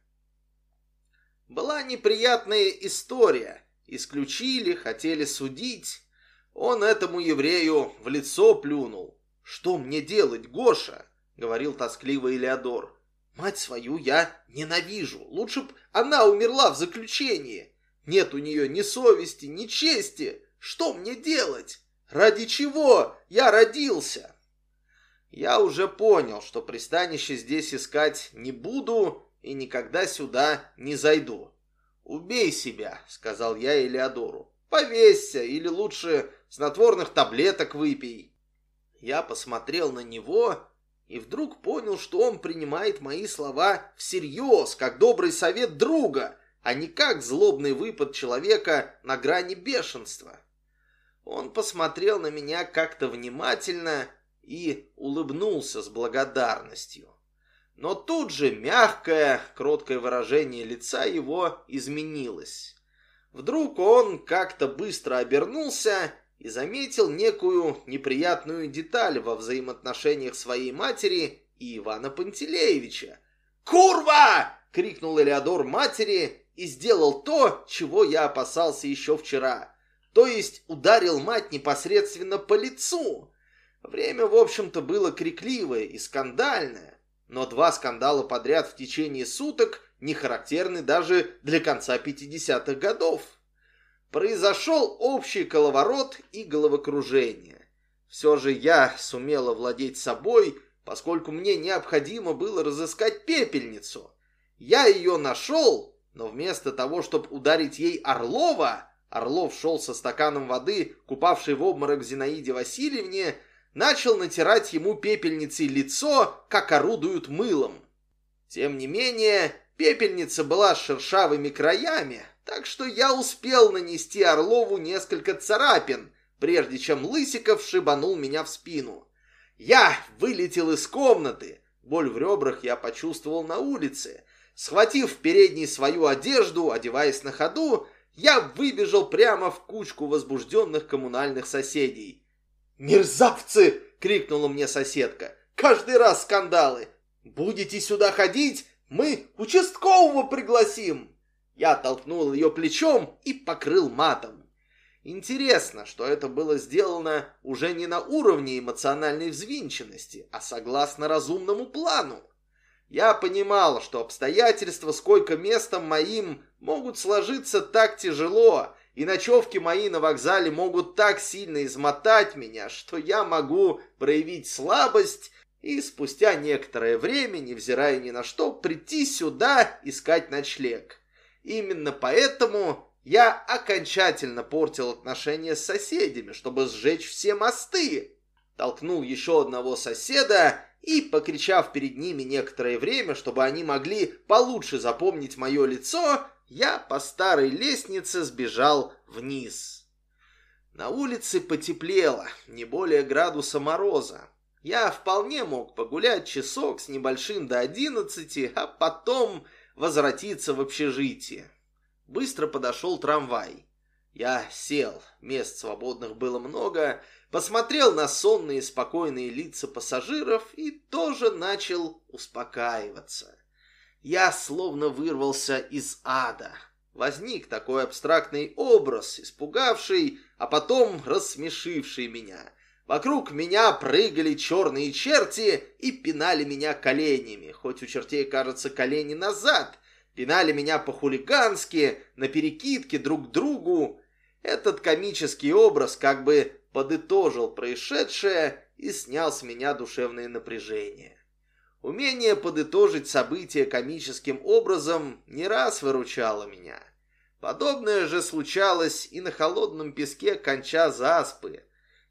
[SPEAKER 1] Была неприятная история – Исключили, хотели судить. Он этому еврею в лицо плюнул. «Что мне делать, Гоша?» — говорил тоскливо Элеодор. «Мать свою я ненавижу. Лучше б она умерла в заключении. Нет у нее ни совести, ни чести. Что мне делать? Ради чего я родился?» Я уже понял, что пристанище здесь искать не буду и никогда сюда не зайду. «Убей себя», — сказал я Элеодору. «Повесься, или лучше снотворных таблеток выпей». Я посмотрел на него и вдруг понял, что он принимает мои слова всерьез, как добрый совет друга, а не как злобный выпад человека на грани бешенства. Он посмотрел на меня как-то внимательно и улыбнулся с благодарностью. Но тут же мягкое, кроткое выражение лица его изменилось. Вдруг он как-то быстро обернулся и заметил некую неприятную деталь во взаимоотношениях своей матери и Ивана Пантелеевича. «Курва!» — крикнул Элеодор матери и сделал то, чего я опасался еще вчера. То есть ударил мать непосредственно по лицу. Время, в общем-то, было крикливое и скандальное но два скандала подряд в течение суток не характерны даже для конца 50-х годов. Произошел общий коловорот и головокружение. Все же я сумела владеть собой, поскольку мне необходимо было разыскать пепельницу. Я ее нашел, но вместо того, чтобы ударить ей Орлова, Орлов шел со стаканом воды, купавший в обморок Зинаиде Васильевне, начал натирать ему пепельницей лицо, как орудуют мылом. Тем не менее, пепельница была с шершавыми краями, так что я успел нанести Орлову несколько царапин, прежде чем Лысиков шибанул меня в спину. Я вылетел из комнаты. Боль в ребрах я почувствовал на улице. Схватив в передней свою одежду, одеваясь на ходу, я выбежал прямо в кучку возбужденных коммунальных соседей. «Мерзавцы!» — крикнула мне соседка. «Каждый раз скандалы! Будете сюда ходить, мы участкового пригласим!» Я толкнул ее плечом и покрыл матом. Интересно, что это было сделано уже не на уровне эмоциональной взвинченности, а согласно разумному плану. Я понимал, что обстоятельства с койко-местом моим могут сложиться так тяжело, и ночевки мои на вокзале могут так сильно измотать меня, что я могу проявить слабость и спустя некоторое время, невзирая ни на что, прийти сюда искать ночлег. Именно поэтому я окончательно портил отношения с соседями, чтобы сжечь все мосты. Толкнул еще одного соседа и, покричав перед ними некоторое время, чтобы они могли получше запомнить мое лицо, я по старой лестнице сбежал вниз. На улице потеплело, не более градуса мороза. Я вполне мог погулять часок с небольшим до одиннадцати, а потом возвратиться в общежитие. Быстро подошел трамвай. Я сел, мест свободных было много, посмотрел на сонные спокойные лица пассажиров и тоже начал успокаиваться. Я словно вырвался из ада. Возник такой абстрактный образ, испугавший, а потом рассмешивший меня. Вокруг меня прыгали черные черти и пинали меня коленями, хоть у чертей, кажется, колени назад. Пинали меня по-хулигански, на перекидке друг к другу. Этот комический образ как бы подытожил происшедшее и снял с меня душевное напряжение. Умение подытожить события комическим образом не раз выручало меня. Подобное же случалось и на холодном песке конча заспы,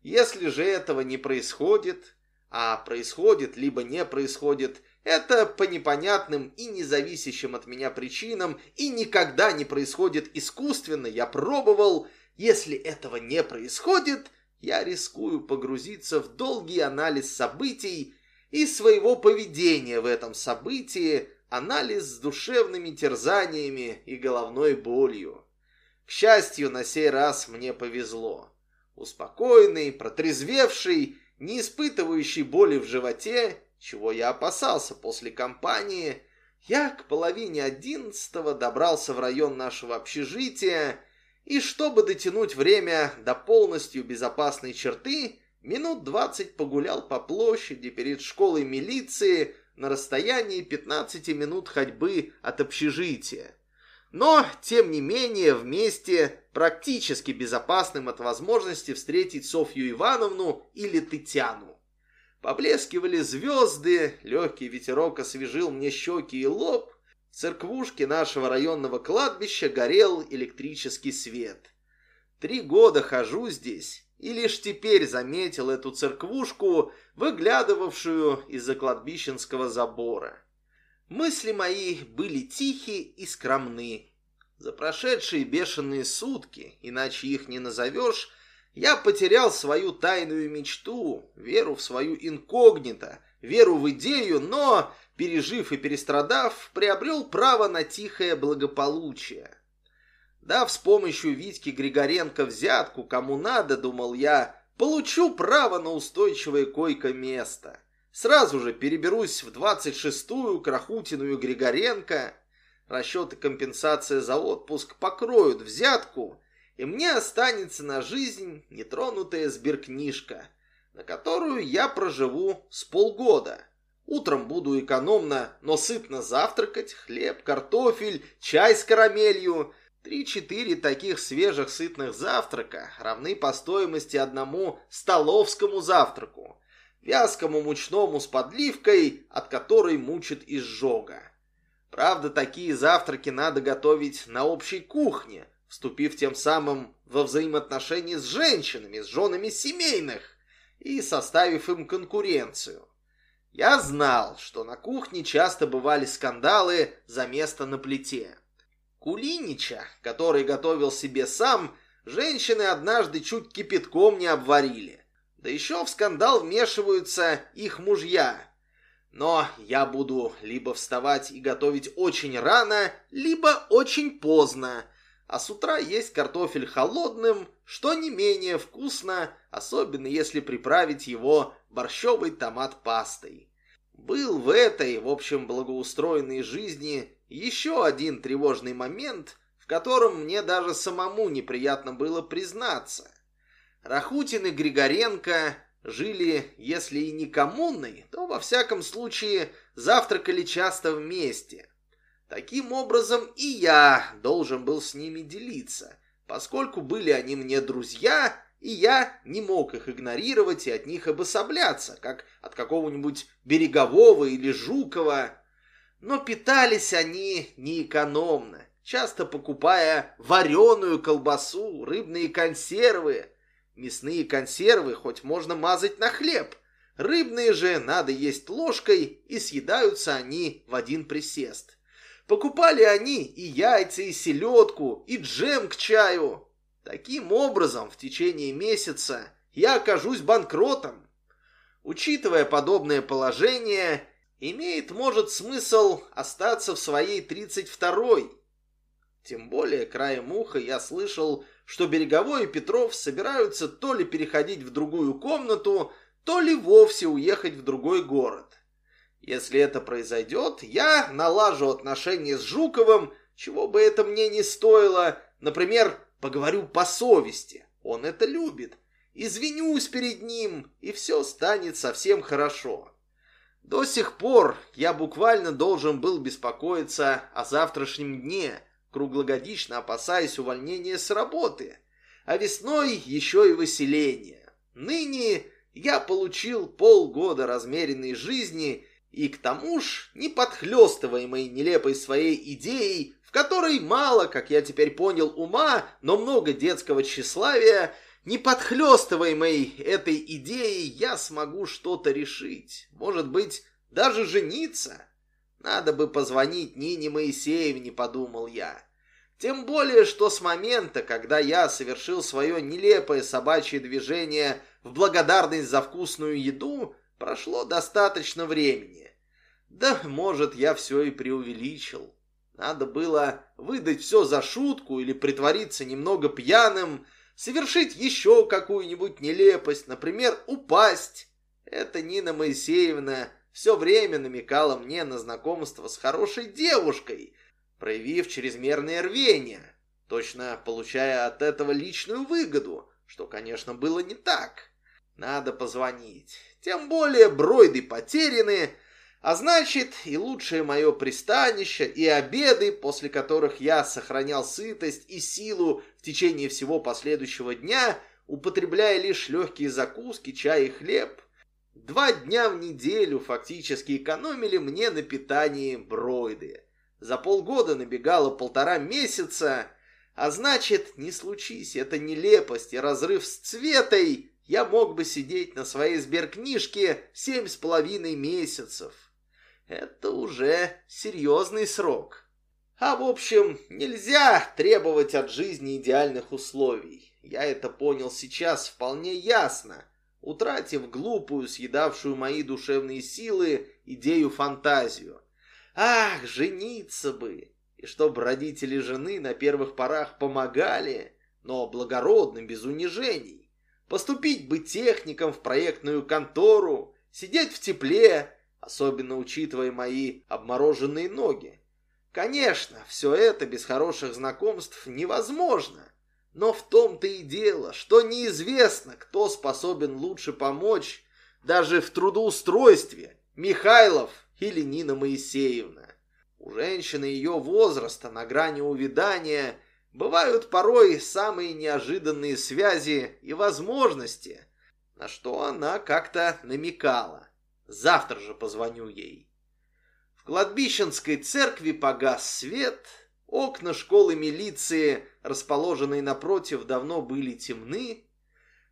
[SPEAKER 1] если же этого не происходит, а происходит либо не происходит, это по непонятным и независящим от меня причинам и никогда не происходит искусственно, я пробовал. Если этого не происходит, я рискую погрузиться в долгий анализ событий и своего поведения в этом событии, анализ с душевными терзаниями и головной болью. К счастью, на сей раз мне повезло. Успокоенный, протрезвевший, не испытывающий боли в животе, чего я опасался после кампании, я к половине одиннадцатого добрался в район нашего общежития, и чтобы дотянуть время до полностью безопасной черты, минут двадцать погулял по площади перед школой милиции на расстоянии 15 минут ходьбы от общежития но, тем не менее, вместе практически безопасным от возможности встретить Софью Ивановну или Тытяну. Поблескивали звезды, легкий ветерок освежил мне щеки и лоб, в церквушке нашего районного кладбища горел электрический свет. Три года хожу здесь и лишь теперь заметил эту церквушку, выглядывавшую из-за кладбищенского забора. Мысли мои были тихи и скромны. За прошедшие бешеные сутки, иначе их не назовешь, я потерял свою тайную мечту, веру в свою инкогнито, веру в идею, но, пережив и перестрадав, приобрел право на тихое благополучие. Дав с помощью Витьки Григоренко взятку кому надо, думал я, получу право на устойчивое койко-место. Сразу же переберусь в 26-ю Крахутиную Григоренко. Расчеты компенсации за отпуск покроют взятку, и мне останется на жизнь нетронутая сберкнижка, на которую я проживу с полгода. Утром буду экономно, но сытно завтракать, хлеб, картофель, чай с карамелью. Три-четыре таких свежих сытных завтрака равны по стоимости одному столовскому завтраку вязкому мучному с подливкой, от которой мучит изжога. Правда, такие завтраки надо готовить на общей кухне, вступив тем самым во взаимоотношения с женщинами, с женами семейных и составив им конкуренцию. Я знал, что на кухне часто бывали скандалы за место на плите. Кулинича, который готовил себе сам, женщины однажды чуть кипятком не обварили. Да еще в скандал вмешиваются их мужья. Но я буду либо вставать и готовить очень рано, либо очень поздно, а с утра есть картофель холодным, что не менее вкусно, особенно если приправить его борщовой томат-пастой. Был в этой, в общем, благоустроенной жизни еще один тревожный момент, в котором мне даже самому неприятно было признаться. Рахутин и Григоренко жили, если и не коммунной, то во всяком случае завтракали часто вместе – Таким образом и я должен был с ними делиться, поскольку были они мне друзья, и я не мог их игнорировать и от них обособляться, как от какого-нибудь Берегового или Жукова. Но питались они неэкономно, часто покупая вареную колбасу, рыбные консервы. Мясные консервы хоть можно мазать на хлеб, рыбные же надо есть ложкой, и съедаются они в один присест. Покупали они и яйца, и селедку, и джем к чаю. Таким образом, в течение месяца я окажусь банкротом. Учитывая подобное положение, имеет, может, смысл остаться в своей 32-й. Тем более, краем уха я слышал, что Береговой и Петров собираются то ли переходить в другую комнату, то ли вовсе уехать в другой город. Если это произойдет, я налажу отношения с Жуковым, чего бы это мне не стоило. Например, поговорю по совести. Он это любит. Извинюсь перед ним, и все станет совсем хорошо. До сих пор я буквально должен был беспокоиться о завтрашнем дне, круглогодично опасаясь увольнения с работы. А весной еще и выселение. Ныне я получил полгода размеренной жизни и к тому ж не подхлёстываемой нелепой своей идеей, в которой мало, как я теперь понял, ума, но много детского тщеславия, не подхлёстываемой этой идеей я смогу что-то решить. Может быть, даже жениться. Надо бы позвонить Нине Моисеевне, подумал я. Тем более, что с момента, когда я совершил свое нелепое собачье движение в благодарность за вкусную еду, прошло достаточно времени. Да, может, я все и преувеличил. Надо было выдать все за шутку или притвориться немного пьяным, совершить еще какую-нибудь нелепость, например, упасть. Это Нина Моисеевна все время намекала мне на знакомство с хорошей девушкой, проявив чрезмерное рвение, точно получая от этого личную выгоду, что, конечно, было не так. Надо позвонить. Тем более бройды потеряны, а значит, и лучшее мое пристанище, и обеды, после которых я сохранял сытость и силу в течение всего последующего дня, употребляя лишь легкие закуски, чай и хлеб, два дня в неделю фактически экономили мне на питании броиды. За полгода набегало полтора месяца, а значит, не случись эта нелепость и разрыв с цветой, я мог бы сидеть на своей сберкнижке семь с половиной месяцев. Это уже серьезный срок. А в общем, нельзя требовать от жизни идеальных условий. Я это понял сейчас вполне ясно, утратив глупую, съедавшую мои душевные силы, идею-фантазию. Ах, жениться бы! И чтобы родители жены на первых порах помогали, но благородным, без унижений. Поступить бы техником в проектную контору, сидеть в тепле, особенно учитывая мои обмороженные ноги. Конечно, все это без хороших знакомств невозможно, но в том-то и дело, что неизвестно, кто способен лучше помочь даже в трудоустройстве, Михайлов или Нина Моисеевна. У женщины ее возраста на грани увядания бывают порой самые неожиданные связи и возможности, на что она как-то намекала. Завтра же позвоню ей. В кладбищенской церкви погас свет, окна школы милиции, расположенные напротив, давно были темны.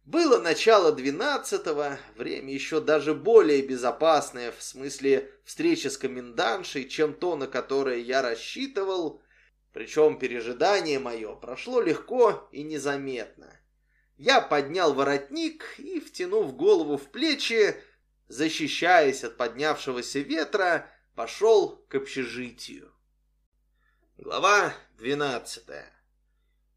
[SPEAKER 1] Было начало двенадцатого, время еще даже более безопасное в смысле встречи с комендантшей, чем то, на которое я рассчитывал. Причем пережидание мое прошло легко и незаметно. Я поднял воротник и, втянув голову в плечи, защищаясь от поднявшегося ветра, пошел к общежитию. Глава двенадцатая.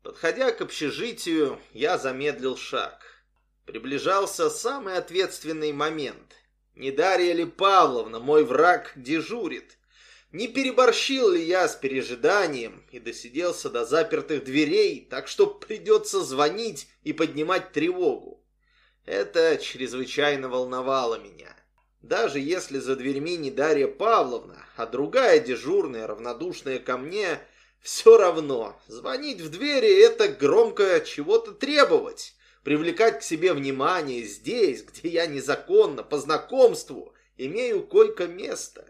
[SPEAKER 1] Подходя к общежитию, я замедлил шаг. Приближался самый ответственный момент. Не Дарья ли Павловна, мой враг, дежурит? Не переборщил ли я с пережиданием и досиделся до запертых дверей, так что придется звонить и поднимать тревогу? Это чрезвычайно волновало меня. Даже если за дверьми не Дарья Павловна, а другая дежурная, равнодушная ко мне, все равно. Звонить в двери — это громко чего-то требовать привлекать к себе внимание здесь, где я незаконно, по знакомству, имею койко-место.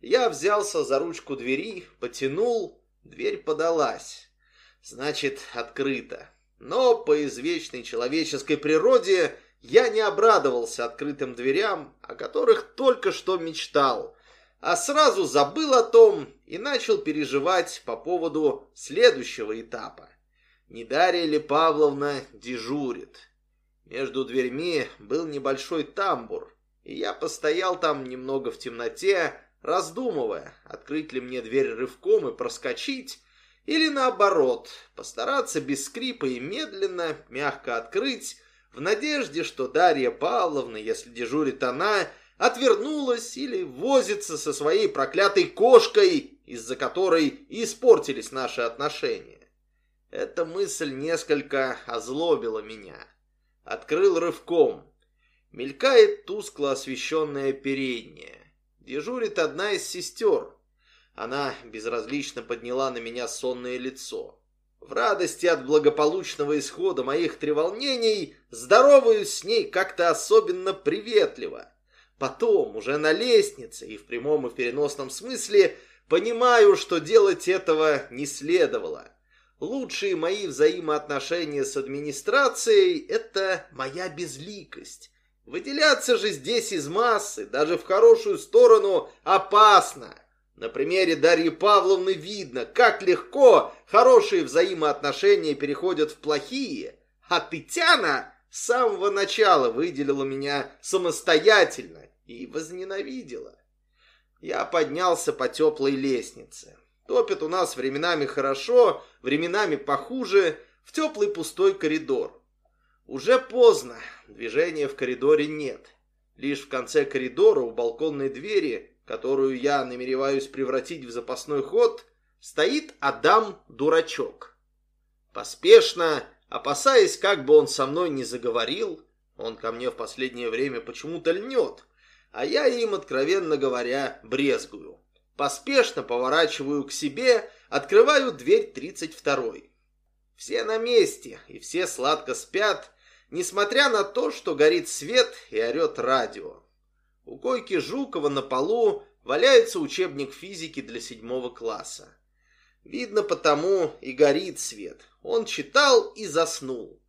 [SPEAKER 1] Я взялся за ручку двери, потянул, дверь подалась. Значит, открыто. Но по извечной человеческой природе я не обрадовался открытым дверям, о которых только что мечтал, а сразу забыл о том и начал переживать по поводу следующего этапа не Дарья ли Павловна дежурит. Между дверьми был небольшой тамбур, и я постоял там немного в темноте, раздумывая, открыть ли мне дверь рывком и проскочить, или наоборот, постараться без скрипа и медленно, мягко открыть, в надежде, что Дарья Павловна, если дежурит она, отвернулась или возится со своей проклятой кошкой, из-за которой испортились наши отношения. Эта мысль несколько озлобила меня. Открыл рывком. Мелькает тускло освещенная передняя. Дежурит одна из сестер. Она безразлично подняла на меня сонное лицо. В радости от благополучного исхода моих треволнений здороваюсь с ней как-то особенно приветливо. Потом, уже на лестнице и в прямом и переносном смысле, понимаю, что делать этого не следовало. Лучшие мои взаимоотношения с администрацией – это моя безликость. Выделяться же здесь из массы, даже в хорошую сторону, опасно. На примере Дарьи Павловны видно, как легко хорошие взаимоотношения переходят в плохие, а Тетяна с самого начала выделила меня самостоятельно и возненавидела. Я поднялся по теплой лестнице. Топит у нас временами хорошо, временами похуже, в теплый пустой коридор. Уже поздно, движения в коридоре нет. Лишь в конце коридора у балконной двери, которую я намереваюсь превратить в запасной ход, стоит Адам-дурачок. Поспешно, опасаясь, как бы он со мной не заговорил, он ко мне в последнее время почему-то льнет, а я им, откровенно говоря, брезгую. Поспешно поворачиваю к себе, открываю дверь 32-й. Все на месте, и все сладко спят, несмотря на то, что горит свет и орет радио. У койки Жукова на полу валяется учебник физики для седьмого класса. Видно потому и горит свет. Он читал и заснул.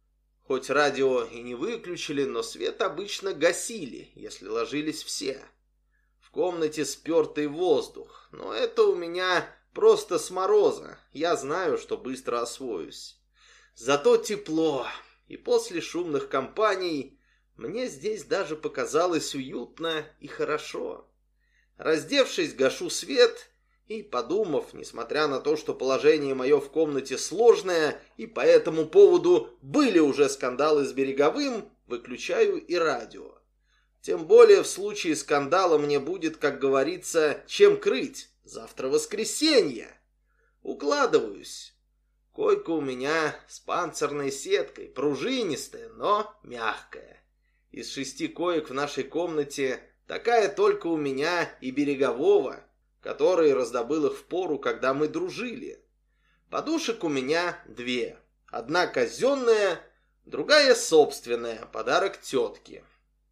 [SPEAKER 1] Хоть радио и не выключили, но свет обычно гасили, если ложились все комнате спертый воздух, но это у меня просто с мороза. Я знаю, что быстро освоюсь. Зато тепло, и после шумных компаний мне здесь даже показалось уютно и хорошо. Раздевшись, гашу свет и, подумав, несмотря на то, что положение мое в комнате сложное, и по этому поводу были уже скандалы с Береговым, выключаю и радио. Тем более в случае скандала мне будет, как говорится, чем крыть. Завтра воскресенье. Укладываюсь. Койка у меня с панцирной сеткой, пружинистая, но мягкая. Из шести коек в нашей комнате такая только у меня и Берегового, который раздобыл их в пору, когда мы дружили. Подушек у меня две. Одна казенная, другая собственная, подарок тетке.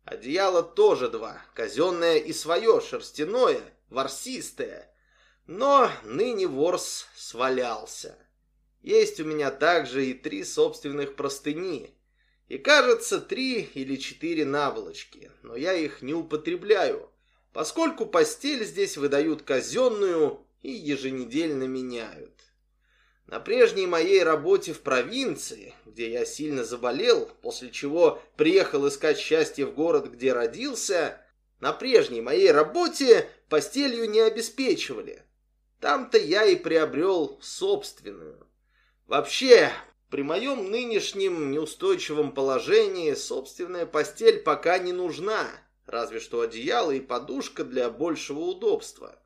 [SPEAKER 1] Одеяло тоже два, казенное и свое, шерстяное, ворсистое. Но ныне ворс свалялся. Есть у меня также и три собственных простыни. И кажется, три или четыре наволочки, но я их не употребляю, поскольку постель здесь выдают казенную и еженедельно меняют. На прежней моей работе в провинции, где я сильно заболел, после чего приехал искать счастье в город, где родился, на прежней моей работе постелью не обеспечивали. Там-то я и приобрел собственную. Вообще, при моем нынешнем неустойчивом положении собственная постель пока не нужна, разве что одеяло и подушка для большего удобства.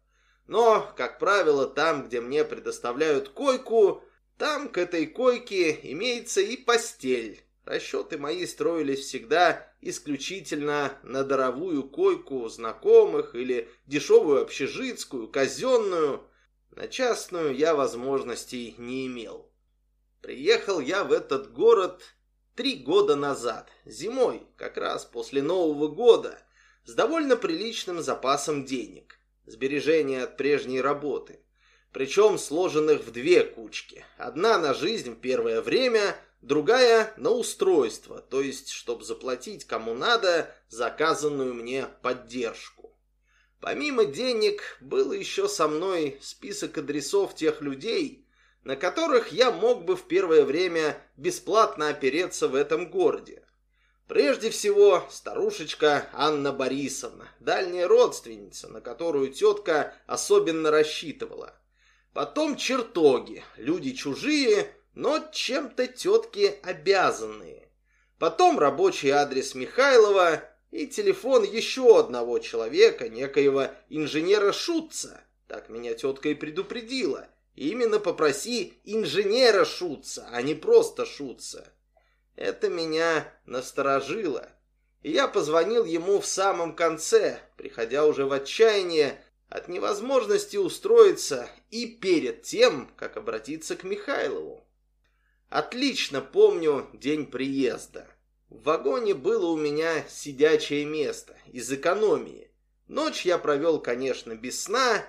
[SPEAKER 1] Но, как правило, там, где мне предоставляют койку, там к этой койке имеется и постель. Расчеты мои строились всегда исключительно на даровую койку знакомых или дешевую общежитскую, казенную. На частную я возможностей не имел. Приехал я в этот город три года назад, зимой, как раз после Нового года, с довольно приличным запасом денег сбережения от прежней работы. Причем сложенных в две кучки. Одна на жизнь в первое время, другая на устройство, то есть, чтобы заплатить кому надо заказанную мне поддержку. Помимо денег, был еще со мной список адресов тех людей, на которых я мог бы в первое время бесплатно опереться в этом городе. Прежде всего, старушечка Анна Борисовна, дальняя родственница, на которую тетка особенно рассчитывала. Потом чертоги, люди чужие, но чем-то тетки обязанные. Потом рабочий адрес Михайлова и телефон еще одного человека, некоего инженера Шутца. Так меня тетка и предупредила. Именно попроси инженера Шутца, а не просто Шутца. Это меня насторожило. И я позвонил ему в самом конце, приходя уже в отчаяние от невозможности устроиться и перед тем, как обратиться к Михайлову. Отлично помню день приезда. В вагоне было у меня сидячее место из экономии. Ночь я провел, конечно, без сна,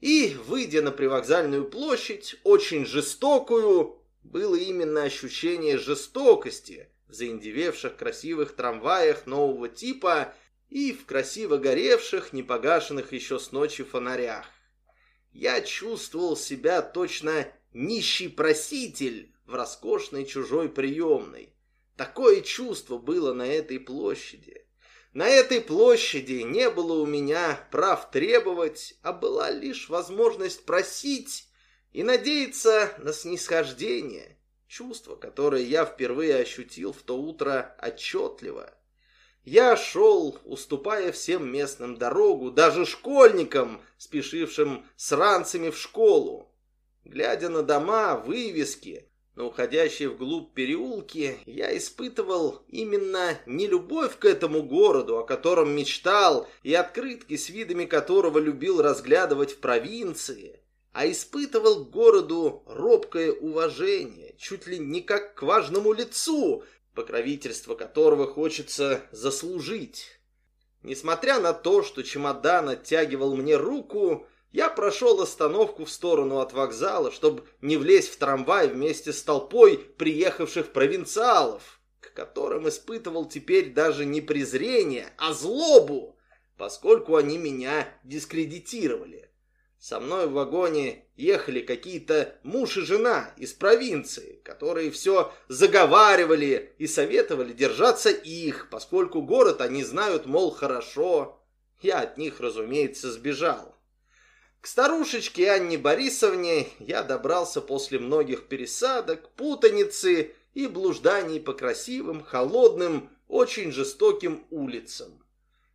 [SPEAKER 1] и, выйдя на привокзальную площадь, очень жестокую, было именно ощущение жестокости в заиндевевших красивых трамваях нового типа и в красиво горевших, не погашенных еще с ночи фонарях. Я чувствовал себя точно нищий проситель в роскошной чужой приемной. Такое чувство было на этой площади. На этой площади не было у меня прав требовать, а была лишь возможность просить и надеяться на снисхождение, чувство, которое я впервые ощутил в то утро отчетливо. Я шел, уступая всем местным дорогу, даже школьникам, спешившим с ранцами в школу. Глядя на дома, вывески, на уходящие вглубь переулки, я испытывал именно не любовь к этому городу, о котором мечтал, и открытки, с видами которого любил разглядывать в провинции, а испытывал к городу робкое уважение, чуть ли не как к важному лицу, покровительство которого хочется заслужить. Несмотря на то, что чемодан оттягивал мне руку, я прошел остановку в сторону от вокзала, чтобы не влезть в трамвай вместе с толпой приехавших провинциалов, к которым испытывал теперь даже не презрение, а злобу, поскольку они меня дискредитировали. Со мной в вагоне ехали какие-то муж и жена из провинции, которые все заговаривали и советовали держаться их, поскольку город они знают, мол, хорошо. Я от них, разумеется, сбежал. К старушечке Анне Борисовне я добрался после многих пересадок, путаницы и блужданий по красивым, холодным, очень жестоким улицам.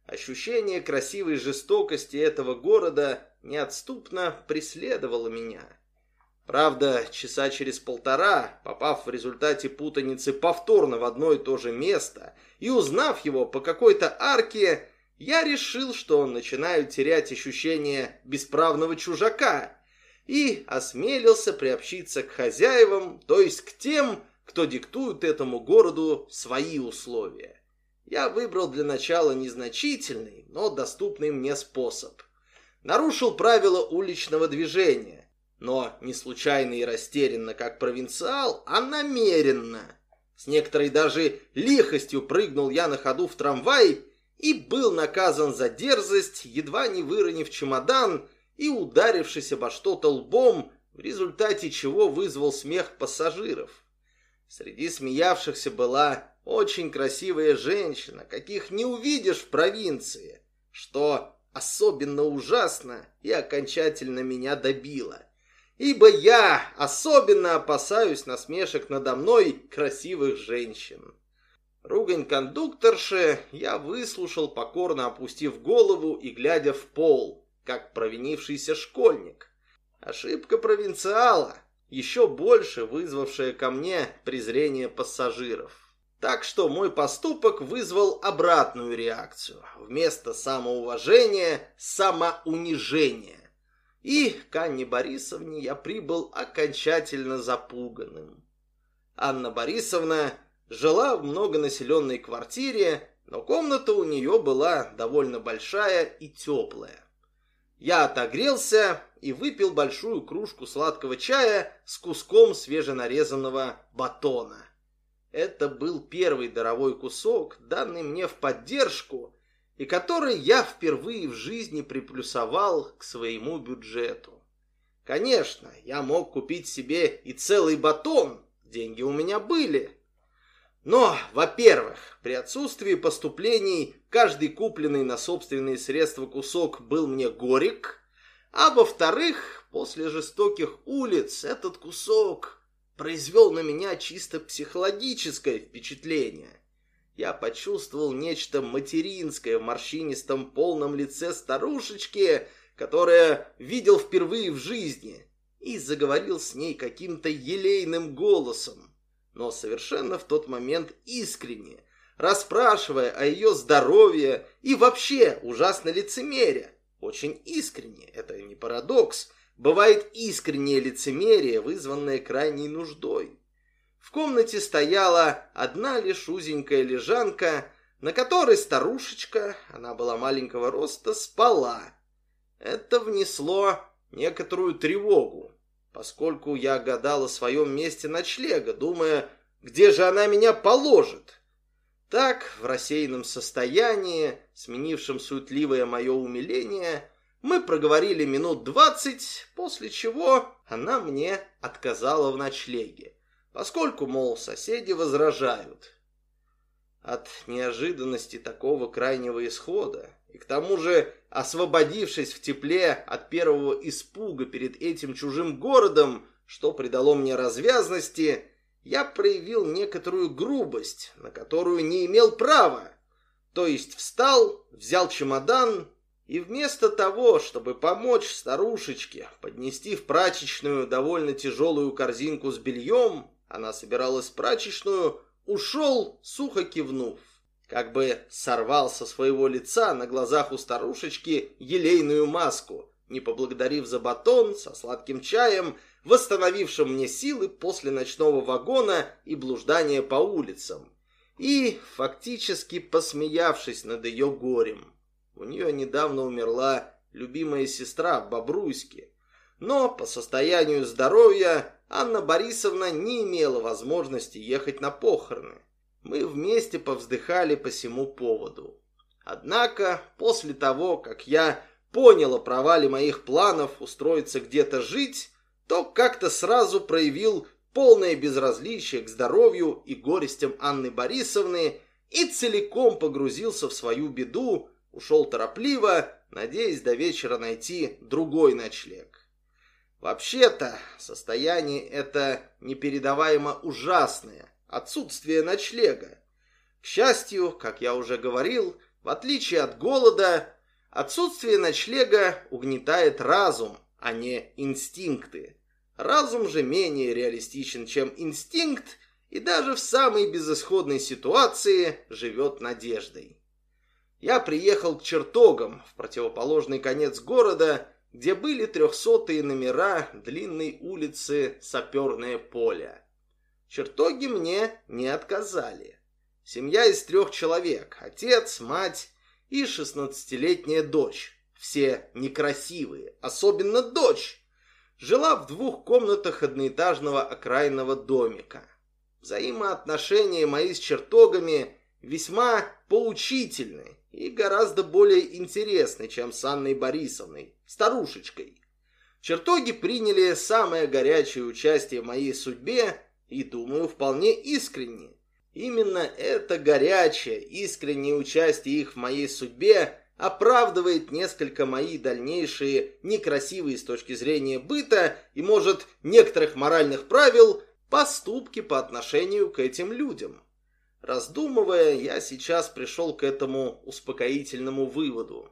[SPEAKER 1] Ощущение красивой жестокости этого города неотступно преследовало меня. Правда, часа через полтора, попав в результате путаницы повторно в одно и то же место и узнав его по какой-то арке, я решил, что начинаю терять ощущение бесправного чужака и осмелился приобщиться к хозяевам, то есть к тем, кто диктует этому городу свои условия я выбрал для начала незначительный, но доступный мне способ. Нарушил правила уличного движения, но не случайно и растерянно, как провинциал, а намеренно. С некоторой даже лихостью прыгнул я на ходу в трамвай и был наказан за дерзость, едва не выронив чемодан и ударившись обо что-то лбом, в результате чего вызвал смех пассажиров. Среди смеявшихся была очень красивая женщина, каких не увидишь в провинции, что особенно ужасно и окончательно меня добило. Ибо я особенно опасаюсь насмешек надо мной красивых женщин. Ругань кондукторши я выслушал, покорно опустив голову и глядя в пол, как провинившийся школьник. Ошибка провинциала, еще больше вызвавшая ко мне презрение пассажиров. Так что мой поступок вызвал обратную реакцию. Вместо самоуважения – самоунижение. И к Анне Борисовне я прибыл окончательно запуганным. Анна Борисовна жила в многонаселенной квартире, но комната у нее была довольно большая и теплая. Я отогрелся и выпил большую кружку сладкого чая с куском свеженарезанного батона. Это был первый даровой кусок, данный мне в поддержку, и который я впервые в жизни приплюсовал к своему бюджету. Конечно, я мог купить себе и целый батон, деньги у меня были. Но, во-первых, при отсутствии поступлений каждый купленный на собственные средства кусок был мне горек, а во-вторых, после жестоких улиц этот кусок произвел на меня чисто психологическое впечатление. Я почувствовал нечто материнское в морщинистом полном лице старушечки, которая видел впервые в жизни, и заговорил с ней каким-то елейным голосом, но совершенно в тот момент искренне, расспрашивая о ее здоровье и вообще ужасно лицемеря. Очень искренне, это не парадокс – Бывает искреннее лицемерие, вызванное крайней нуждой. В комнате стояла одна лишь узенькая лежанка, на которой старушечка, она была маленького роста, спала. Это внесло некоторую тревогу, поскольку я гадал о своем месте ночлега, думая, где же она меня положит. Так, в рассеянном состоянии, сменившем суетливое мое умиление, мы проговорили минут двадцать, после чего она мне отказала в ночлеге, поскольку, мол, соседи возражают. От неожиданности такого крайнего исхода и к тому же, освободившись в тепле от первого испуга перед этим чужим городом, что придало мне развязности, я проявил некоторую грубость, на которую не имел права. То есть встал, взял чемодан и вместо того, чтобы помочь старушечке поднести в прачечную довольно тяжелую корзинку с бельем, она собиралась в прачечную, ушел, сухо кивнув. Как бы сорвал со своего лица на глазах у старушечки елейную маску, не поблагодарив за батон со сладким чаем, восстановившим мне силы после ночного вагона и блуждания по улицам, и фактически посмеявшись над ее горем. У нее недавно умерла любимая сестра в Бобруйске. Но по состоянию здоровья Анна Борисовна не имела возможности ехать на похороны. Мы вместе повздыхали по всему поводу. Однако, после того, как я понял о провале моих планов устроиться где-то жить, то как-то сразу проявил полное безразличие к здоровью и горестям Анны Борисовны и целиком погрузился в свою беду, Ушел торопливо, надеясь до вечера найти другой ночлег. Вообще-то, состояние это непередаваемо ужасное, отсутствие ночлега. К счастью, как я уже говорил, в отличие от голода, отсутствие ночлега угнетает разум, а не инстинкты. Разум же менее реалистичен, чем инстинкт, и даже в самой безысходной ситуации живет надеждой я приехал к чертогам в противоположный конец города, где были трехсотые номера длинной улицы Саперное поле. Чертоги мне не отказали. Семья из трех человек, отец, мать и шестнадцатилетняя дочь. Все некрасивые, особенно дочь. Жила в двух комнатах одноэтажного окраинного домика. Взаимоотношения мои с чертогами весьма поучительны и гораздо более интересны, чем с Анной Борисовной, старушечкой. Чертоги приняли самое горячее участие в моей судьбе и, думаю, вполне искренне. Именно это горячее, искреннее участие их в моей судьбе оправдывает несколько мои дальнейшие некрасивые с точки зрения быта и, может, некоторых моральных правил поступки по отношению к этим людям. Раздумывая, я сейчас пришел к этому успокоительному выводу.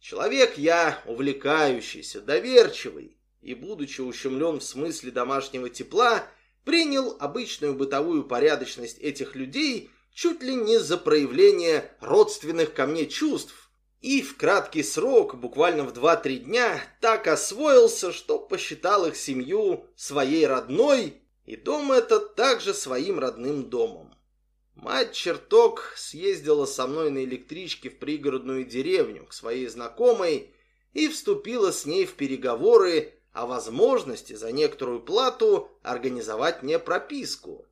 [SPEAKER 1] Человек я увлекающийся, доверчивый, и, будучи ущемлен в смысле домашнего тепла, принял обычную бытовую порядочность этих людей чуть ли не за проявление родственных ко мне чувств, и в краткий срок, буквально в 2-3 дня, так освоился, что посчитал их семью своей родной, и дом этот также своим родным домом. Мать чертог съездила со мной на электричке в пригородную деревню к своей знакомой и вступила с ней в переговоры о возможности за некоторую плату организовать мне прописку.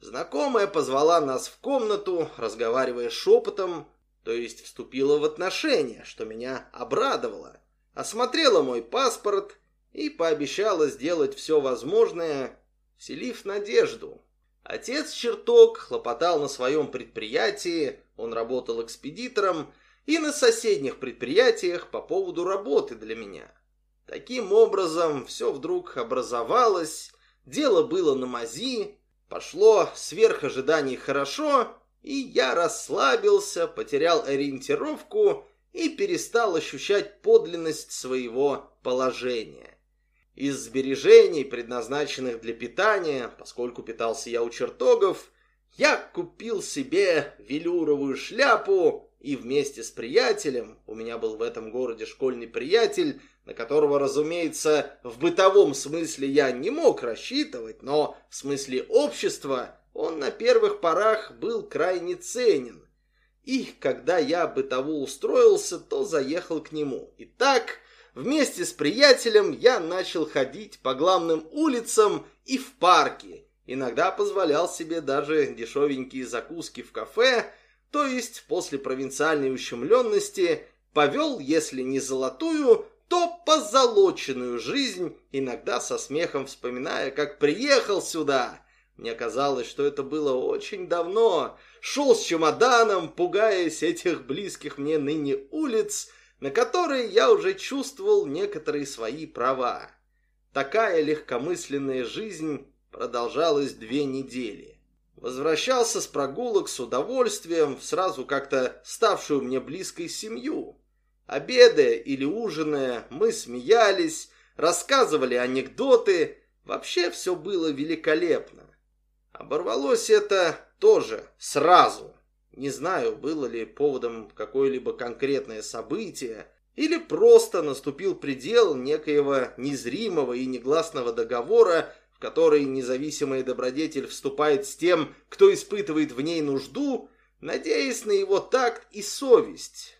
[SPEAKER 1] Знакомая позвала нас в комнату, разговаривая шепотом, то есть вступила в отношения, что меня обрадовало. Осмотрела мой паспорт и пообещала сделать все возможное, вселив надежду. Отец чертог хлопотал на своем предприятии, он работал экспедитором, и на соседних предприятиях по поводу работы для меня. Таким образом, все вдруг образовалось, дело было на мази, пошло сверх ожиданий хорошо, и я расслабился, потерял ориентировку и перестал ощущать подлинность своего положения. Из сбережений, предназначенных для питания, поскольку питался я у чертогов, я купил себе велюровую шляпу и вместе с приятелем, у меня был в этом городе школьный приятель, на которого, разумеется, в бытовом смысле я не мог рассчитывать, но в смысле общества он на первых порах был крайне ценен. И когда я бытово устроился, то заехал к нему. И так Вместе с приятелем я начал ходить по главным улицам и в парке. Иногда позволял себе даже дешевенькие закуски в кафе, то есть после провинциальной ущемленности повел, если не золотую, то позолоченную жизнь, иногда со смехом вспоминая, как приехал сюда. Мне казалось, что это было очень давно. Шел с чемоданом, пугаясь этих близких мне ныне улиц, на которые я уже чувствовал некоторые свои права. Такая легкомысленная жизнь продолжалась две недели. Возвращался с прогулок с удовольствием в сразу как-то ставшую мне близкой семью. Обедая или ужиная, мы смеялись, рассказывали анекдоты. Вообще все было великолепно. Оборвалось это тоже сразу. Не знаю, было ли поводом какое-либо конкретное событие, или просто наступил предел некоего незримого и негласного договора, в который независимый добродетель вступает с тем, кто испытывает в ней нужду, надеясь на его такт и совесть.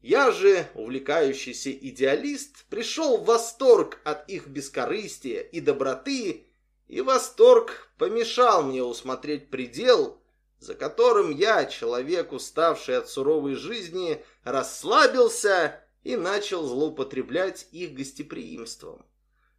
[SPEAKER 1] Я же, увлекающийся идеалист, пришел в восторг от их бескорыстия и доброты, и восторг помешал мне усмотреть предел, за которым я, человек, уставший от суровой жизни, расслабился и начал злоупотреблять их гостеприимством.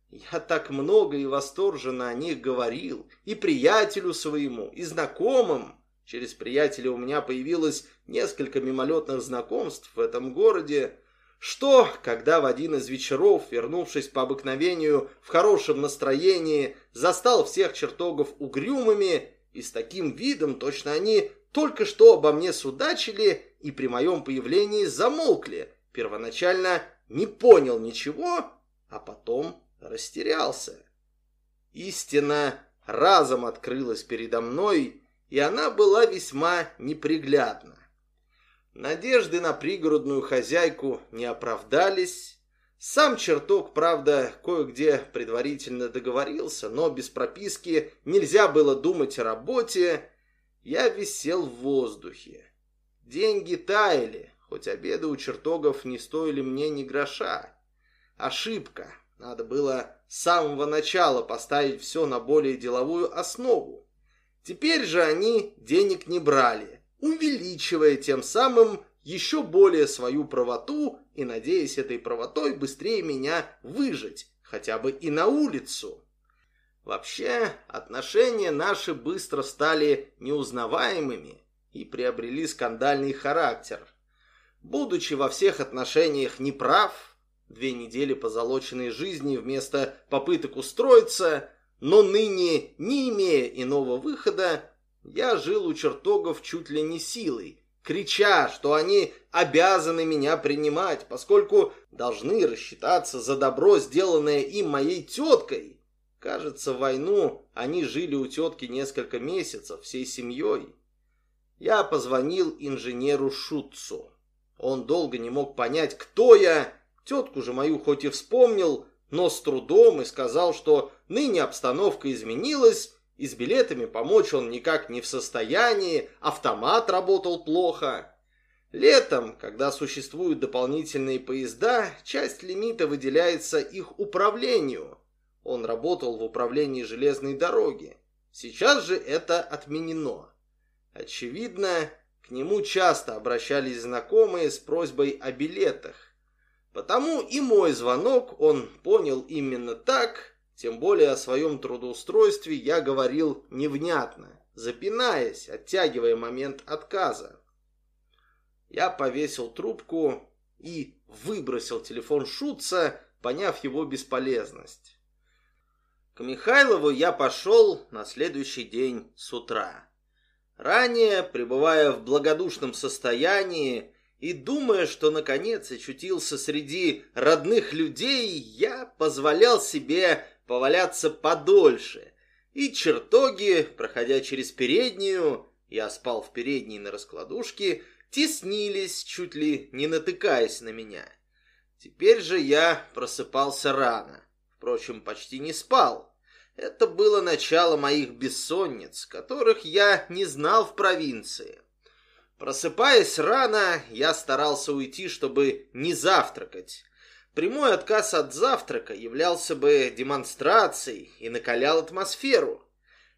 [SPEAKER 1] Я так много и восторженно о них говорил, и приятелю своему, и знакомым. Через приятеля у меня появилось несколько мимолетных знакомств в этом городе, что, когда в один из вечеров, вернувшись по обыкновению в хорошем настроении, застал всех чертогов угрюмыми, и с таким видом точно они только что обо мне судачили и при моем появлении замолкли. Первоначально не понял ничего, а потом растерялся. Истина разом открылась передо мной, и она была весьма неприглядна. Надежды на пригородную хозяйку не оправдались, сам чертог, правда, кое-где предварительно договорился, но без прописки нельзя было думать о работе. Я висел в воздухе. Деньги таяли, хоть обеды у чертогов не стоили мне ни гроша. Ошибка. Надо было с самого начала поставить все на более деловую основу. Теперь же они денег не брали, увеличивая тем самым еще более свою правоту и надеясь этой правотой быстрее меня выжить, хотя бы и на улицу. Вообще, отношения наши быстро стали неузнаваемыми и приобрели скандальный характер. Будучи во всех отношениях неправ, две недели позолоченной жизни вместо попыток устроиться, но ныне, не имея иного выхода, я жил у чертогов чуть ли не силой, крича, что они обязаны меня принимать, поскольку должны рассчитаться за добро, сделанное им моей теткой. Кажется, в войну они жили у тетки несколько месяцев всей семьей. Я позвонил инженеру Шутцу. Он долго не мог понять, кто я. Тетку же мою хоть и вспомнил, но с трудом и сказал, что ныне обстановка изменилась, и с билетами помочь он никак не в состоянии, автомат работал плохо. Летом, когда существуют дополнительные поезда, часть лимита выделяется их управлению. Он работал в управлении железной дороги. Сейчас же это отменено. Очевидно, к нему часто обращались знакомые с просьбой о билетах. Потому и мой звонок он понял именно так, тем более о своем трудоустройстве я говорил невнятно, запинаясь, оттягивая момент отказа. Я повесил трубку и выбросил телефон Шутца, поняв его бесполезность. К Михайлову я пошел на следующий день с утра. Ранее, пребывая в благодушном состоянии и думая, что наконец очутился среди родных людей, я позволял себе поваляться подольше. И чертоги, проходя через переднюю, я спал в передней на раскладушке, теснились, чуть ли не натыкаясь на меня. Теперь же я просыпался рано. Впрочем, почти не спал. Это было начало моих бессонниц, которых я не знал в провинции. Просыпаясь рано, я старался уйти, чтобы не завтракать. Прямой отказ от завтрака являлся бы демонстрацией и накалял атмосферу.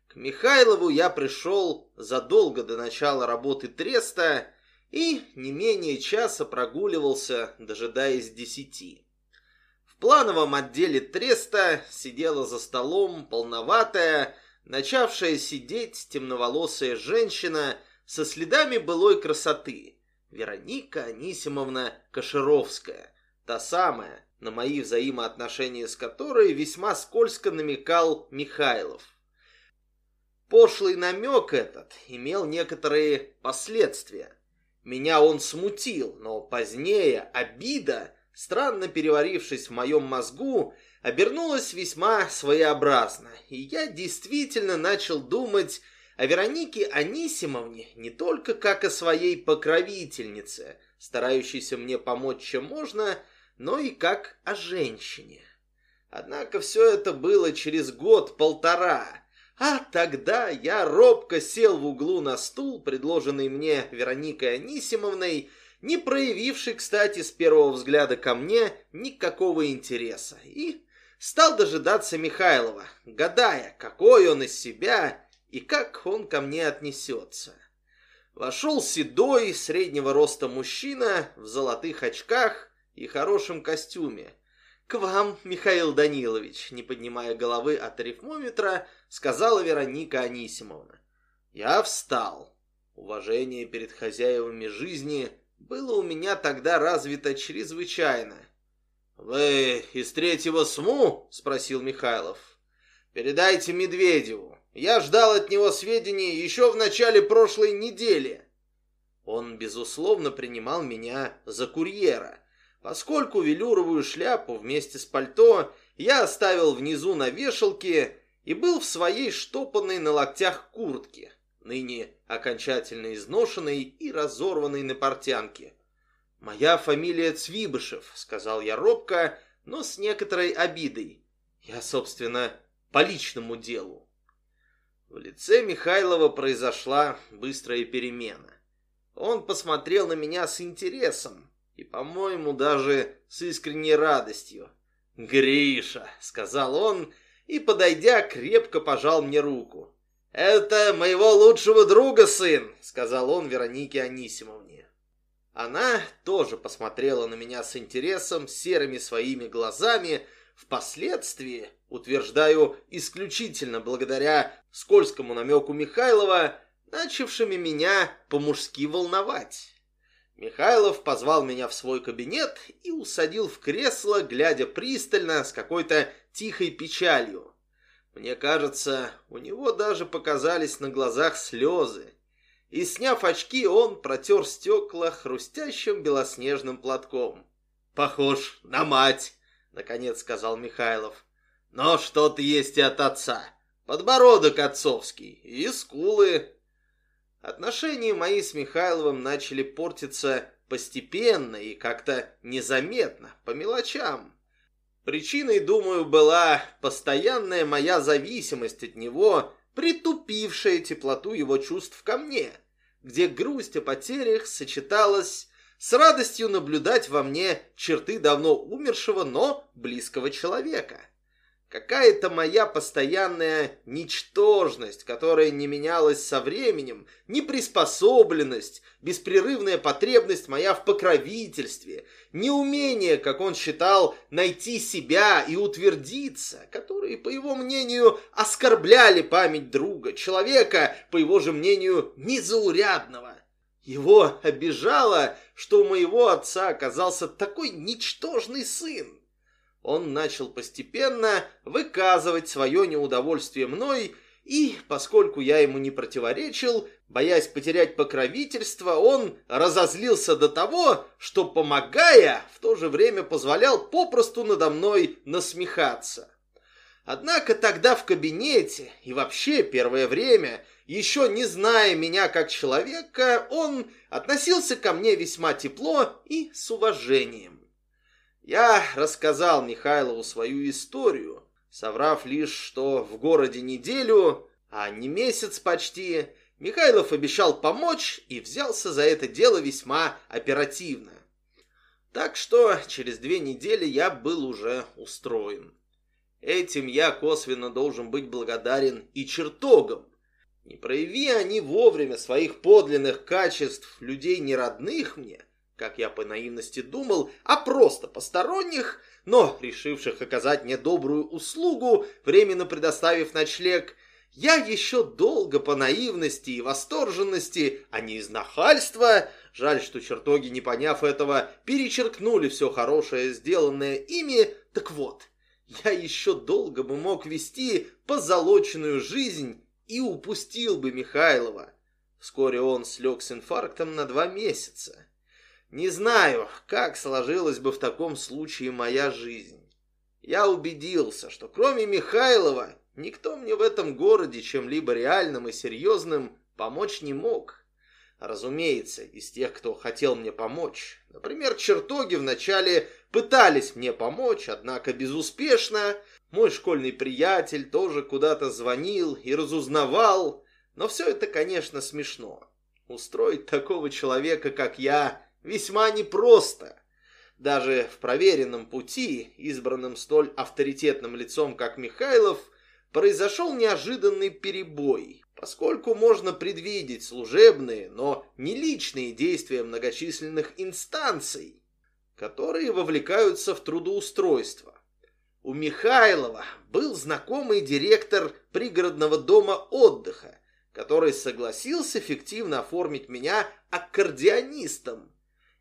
[SPEAKER 1] К Михайлову я пришел задолго до начала работы треста и не менее часа прогуливался, дожидаясь десяти плановом отделе треста сидела за столом полноватая, начавшая сидеть темноволосая женщина со следами былой красоты. Вероника Анисимовна Кашировская, та самая, на мои взаимоотношения с которой весьма скользко намекал Михайлов. Пошлый намек этот имел некоторые последствия. Меня он смутил, но позднее обида странно переварившись в моем мозгу, обернулась весьма своеобразно, и я действительно начал думать о Веронике Анисимовне не только как о своей покровительнице, старающейся мне помочь чем можно, но и как о женщине. Однако все это было через год-полтора, а тогда я робко сел в углу на стул, предложенный мне Вероникой Анисимовной, не проявивший, кстати, с первого взгляда ко мне никакого интереса, и стал дожидаться Михайлова, гадая, какой он из себя и как он ко мне отнесется. Вошел седой, среднего роста мужчина в золотых очках и хорошем костюме. «К вам, Михаил Данилович», не поднимая головы от арифмометра, сказала Вероника Анисимовна. Я встал. Уважение перед хозяевами жизни было у меня тогда развито чрезвычайно. «Вы из третьего СМУ?» — спросил Михайлов. «Передайте Медведеву. Я ждал от него сведений еще в начале прошлой недели». Он, безусловно, принимал меня за курьера, поскольку велюровую шляпу вместе с пальто я оставил внизу на вешалке и был в своей штопанной на локтях куртке ныне окончательно изношенный и разорванный на портянке. «Моя фамилия Цвибышев», — сказал я робко, но с некоторой обидой. Я, собственно, по личному делу. В лице Михайлова произошла быстрая перемена. Он посмотрел на меня с интересом и, по-моему, даже с искренней радостью. «Гриша», — сказал он, и, подойдя, крепко пожал мне руку. «Это моего лучшего друга сын», — сказал он Веронике Анисимовне. Она тоже посмотрела на меня с интересом, серыми своими глазами, впоследствии, утверждаю, исключительно благодаря скользкому намеку Михайлова, начавшими меня по-мужски волновать. Михайлов позвал меня в свой кабинет и усадил в кресло, глядя пристально, с какой-то тихой печалью. Мне кажется, у него даже показались на глазах слезы. И, сняв очки, он протер стекла хрустящим белоснежным платком. «Похож на мать», — наконец сказал Михайлов. «Но что-то есть и от отца. Подбородок отцовский и скулы». Отношения мои с Михайловым начали портиться постепенно и как-то незаметно, по мелочам. Причиной, думаю, была постоянная моя зависимость от него, притупившая теплоту его чувств ко мне, где грусть о потерях сочеталась с радостью наблюдать во мне черты давно умершего, но близкого человека. Какая-то моя постоянная ничтожность, которая не менялась со временем, неприспособленность, беспрерывная потребность моя в покровительстве, неумение, как он считал, найти себя и утвердиться, которые, по его мнению, оскорбляли память друга, человека, по его же мнению, незаурядного. Его обижало, что у моего отца оказался такой ничтожный сын он начал постепенно выказывать свое неудовольствие мной, и, поскольку я ему не противоречил, боясь потерять покровительство, он разозлился до того, что, помогая, в то же время позволял попросту надо мной насмехаться. Однако тогда в кабинете и вообще первое время, еще не зная меня как человека, он относился ко мне весьма тепло и с уважением. Я рассказал Михайлову свою историю, соврав лишь, что в городе неделю, а не месяц почти, Михайлов обещал помочь и взялся за это дело весьма оперативно. Так что через две недели я был уже устроен. Этим я косвенно должен быть благодарен и чертогам. Не прояви они вовремя своих подлинных качеств людей неродных мне – как я по наивности думал, а просто посторонних, но решивших оказать мне добрую услугу, временно предоставив ночлег, я еще долго по наивности и восторженности, а не из нахальства, жаль, что чертоги, не поняв этого, перечеркнули все хорошее, сделанное ими, так вот, я еще долго бы мог вести позолоченную жизнь и упустил бы Михайлова. Вскоре он слег с инфарктом на два месяца. Не знаю, как сложилась бы в таком случае моя жизнь. Я убедился, что кроме Михайлова никто мне в этом городе чем-либо реальным и серьезным помочь не мог. Разумеется, из тех, кто хотел мне помочь. Например, чертоги вначале пытались мне помочь, однако безуспешно. Мой школьный приятель тоже куда-то звонил и разузнавал. Но все это, конечно, смешно. Устроить такого человека, как я, весьма непросто. Даже в проверенном пути, избранном столь авторитетным лицом, как Михайлов, произошел неожиданный перебой, поскольку можно предвидеть служебные, но не личные действия многочисленных инстанций, которые вовлекаются в трудоустройство. У Михайлова был знакомый директор пригородного дома отдыха, который согласился фиктивно оформить меня аккордеонистом,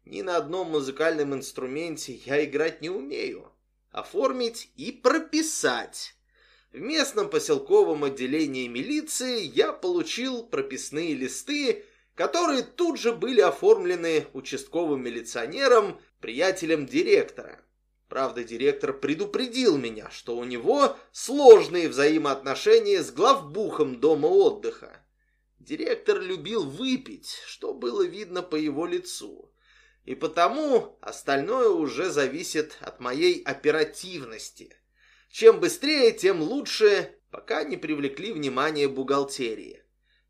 [SPEAKER 1] ни на одном музыкальном инструменте я играть не умею. Оформить и прописать. В местном поселковом отделении милиции я получил прописные листы, которые тут же были оформлены участковым милиционером, приятелем директора. Правда, директор предупредил меня, что у него сложные взаимоотношения с главбухом дома отдыха. Директор любил выпить, что было видно по его лицу и потому остальное уже зависит от моей оперативности. Чем быстрее, тем лучше, пока не привлекли внимание бухгалтерии.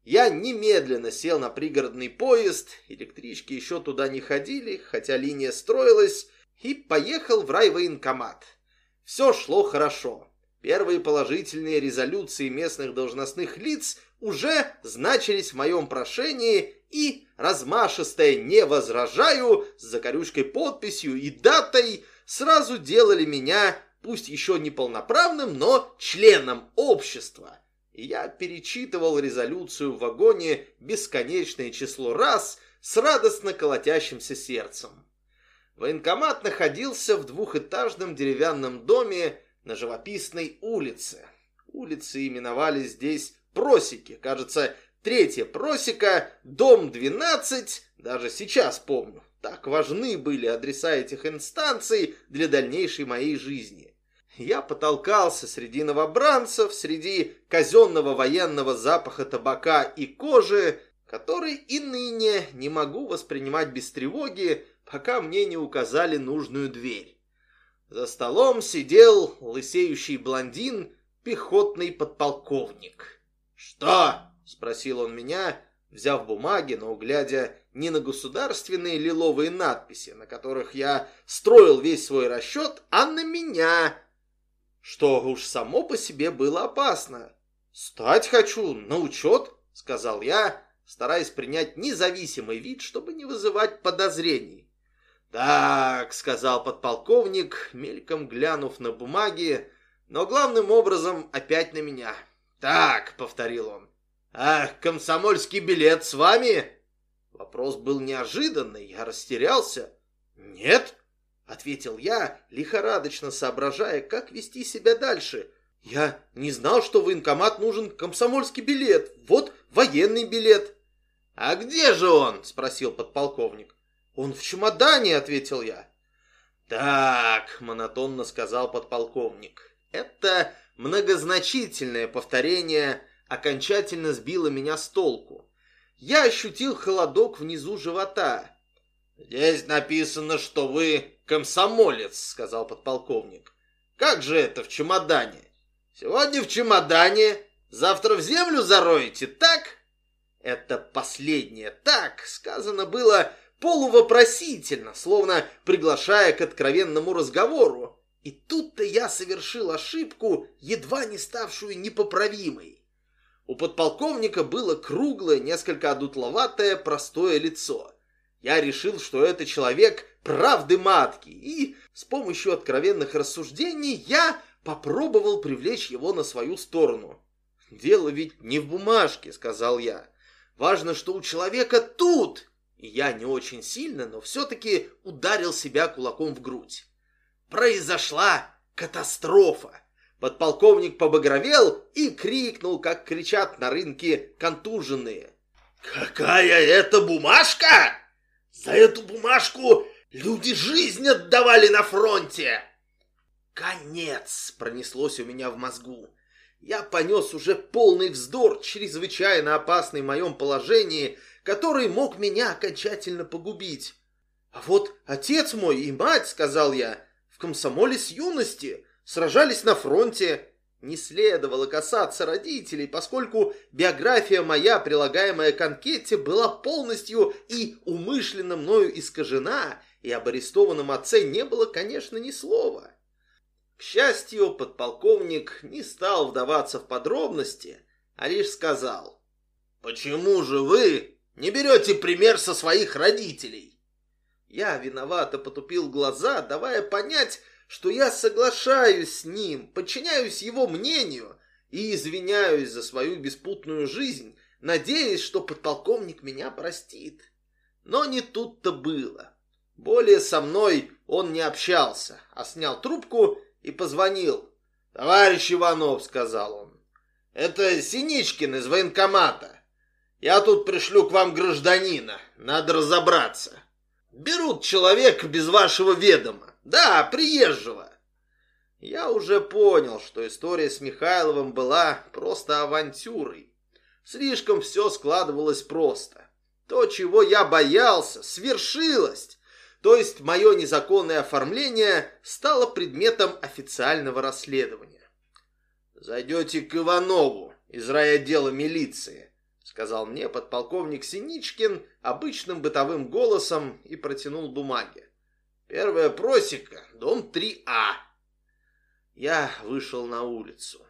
[SPEAKER 1] Я немедленно сел на пригородный поезд, электрички еще туда не ходили, хотя линия строилась, и поехал в райвоенкомат. Все шло хорошо. Первые положительные резолюции местных должностных лиц уже значились в моем прошении и размашистое «не возражаю» с закорючкой подписью и датой сразу делали меня, пусть еще не полноправным, но членом общества. И я перечитывал резолюцию в вагоне бесконечное число раз с радостно колотящимся сердцем. Военкомат находился в двухэтажном деревянном доме на живописной улице. Улицы именовались здесь просеки. Кажется, третья просека, дом 12, даже сейчас помню. Так важны были адреса этих инстанций для дальнейшей моей жизни. Я потолкался среди новобранцев, среди казенного военного запаха табака и кожи, который и ныне не могу воспринимать без тревоги, пока мне не указали нужную дверь. За столом сидел лысеющий блондин, пехотный подполковник. «Что?» — спросил он меня, взяв бумаги, но глядя не на государственные лиловые надписи, на которых я строил весь свой расчет, а на меня, что уж само по себе было опасно. «Стать хочу на учет», — сказал я, стараясь принять независимый вид, чтобы не вызывать подозрений. «Так», — сказал подполковник, мельком глянув на бумаги, но главным образом опять на меня. «Так», — повторил он, — «а комсомольский билет с вами?» Вопрос был неожиданный, я растерялся. «Нет», — ответил я, лихорадочно соображая, как вести себя дальше. «Я не знал, что в военкомат нужен комсомольский билет. Вот военный билет». «А где же он?» — спросил подполковник. «Он в чемодане», — ответил я. «Так», — монотонно сказал подполковник, — «это многозначительное повторение окончательно сбило меня с толку. Я ощутил холодок внизу живота. «Здесь написано, что вы комсомолец», — сказал подполковник. «Как же это в чемодане? Сегодня в чемодане, завтра в землю зароете, так?» Это последнее «так» сказано было полувопросительно, словно приглашая к откровенному разговору. И тут-то я совершил ошибку, едва не ставшую непоправимой. У подполковника было круглое, несколько одутловатое, простое лицо. Я решил, что это человек правды матки, и с помощью откровенных рассуждений я попробовал привлечь его на свою сторону. «Дело ведь не в бумажке», — сказал я. «Важно, что у человека тут и я не очень сильно, но все-таки ударил себя кулаком в грудь. Произошла катастрофа. Подполковник побагровел и крикнул, как кричат на рынке контуженные. «Какая это бумажка? За эту бумажку люди жизнь отдавали на фронте!» «Конец!» — пронеслось у меня в мозгу. Я понес уже полный вздор, чрезвычайно опасный в моем положении — который мог меня окончательно погубить. А вот отец мой и мать, сказал я, в комсомоле с юности, сражались на фронте. Не следовало касаться родителей, поскольку биография моя, прилагаемая к анкете, была полностью и умышленно мною искажена, и об арестованном отце не было, конечно, ни слова. К счастью, подполковник не стал вдаваться в подробности, а лишь сказал, «Почему же вы не берете пример со своих родителей. Я виновато потупил глаза, давая понять, что я соглашаюсь с ним, подчиняюсь его мнению и извиняюсь за свою беспутную жизнь, надеясь, что подполковник меня простит. Но не тут-то было. Более со мной он не общался, а снял трубку и позвонил. «Товарищ Иванов», — сказал он, — «это Синичкин из военкомата. Я тут пришлю к вам гражданина. Надо разобраться. Берут человека без вашего ведома. Да, приезжего. Я уже понял, что история с Михайловым была просто авантюрой. Слишком все складывалось просто. То, чего я боялся, свершилось. То есть мое незаконное оформление стало предметом официального расследования. Зайдете к Иванову из райотдела милиции сказал мне подполковник Синичкин обычным бытовым голосом и протянул бумаги. Первая просека, дом 3А. Я вышел на улицу.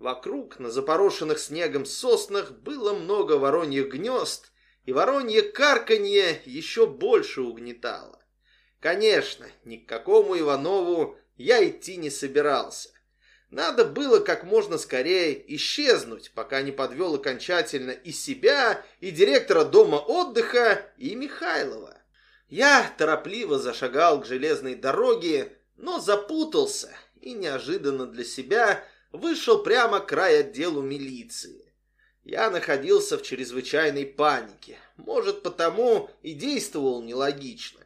[SPEAKER 1] Вокруг, на запорошенных снегом соснах, было много вороньих гнезд, и воронье карканье еще больше угнетало. Конечно, ни к какому Иванову я идти не собирался. Надо было как можно скорее исчезнуть, пока не подвел окончательно и себя, и директора дома отдыха, и Михайлова. Я торопливо зашагал к железной дороге, но запутался и неожиданно для себя вышел прямо к райотделу милиции. Я находился в чрезвычайной панике, может потому и действовал нелогично.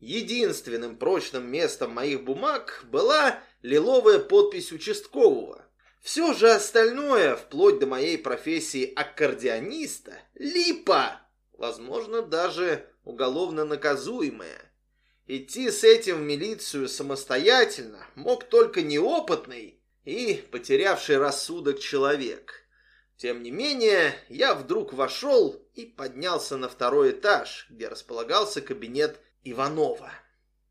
[SPEAKER 1] Единственным прочным местом моих бумаг была лиловая подпись участкового. Все же остальное, вплоть до моей профессии аккордеониста, липа, возможно, даже уголовно наказуемое. Идти с этим в милицию самостоятельно мог только неопытный и потерявший рассудок человек. Тем не менее, я вдруг вошел и поднялся на второй этаж, где располагался кабинет Иванова.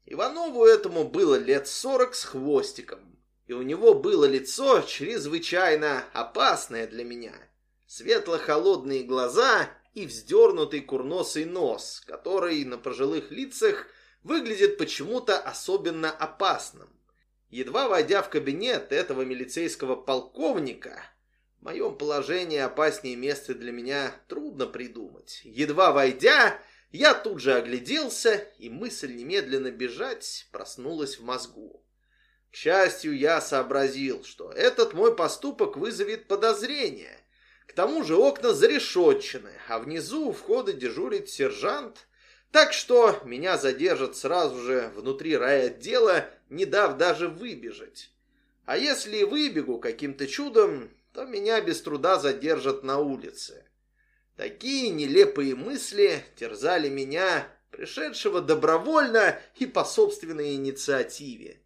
[SPEAKER 1] Иванову этому было лет сорок с хвостиком, и у него было лицо чрезвычайно опасное для меня. Светло-холодные глаза и вздернутый курносый нос, который на пожилых лицах выглядит почему-то особенно опасным. Едва войдя в кабинет этого милицейского полковника, в моем положении опаснее места для меня трудно придумать. Едва войдя, я тут же огляделся, и мысль немедленно бежать проснулась в мозгу. К счастью, я сообразил, что этот мой поступок вызовет подозрение. Тому же окна зарешетчены, а внизу у входа дежурит сержант, так что меня задержат сразу же внутри райотдела, не дав даже выбежать. А если выбегу каким-то чудом, то меня без труда задержат на улице. Такие нелепые мысли терзали меня, пришедшего добровольно и по собственной инициативе.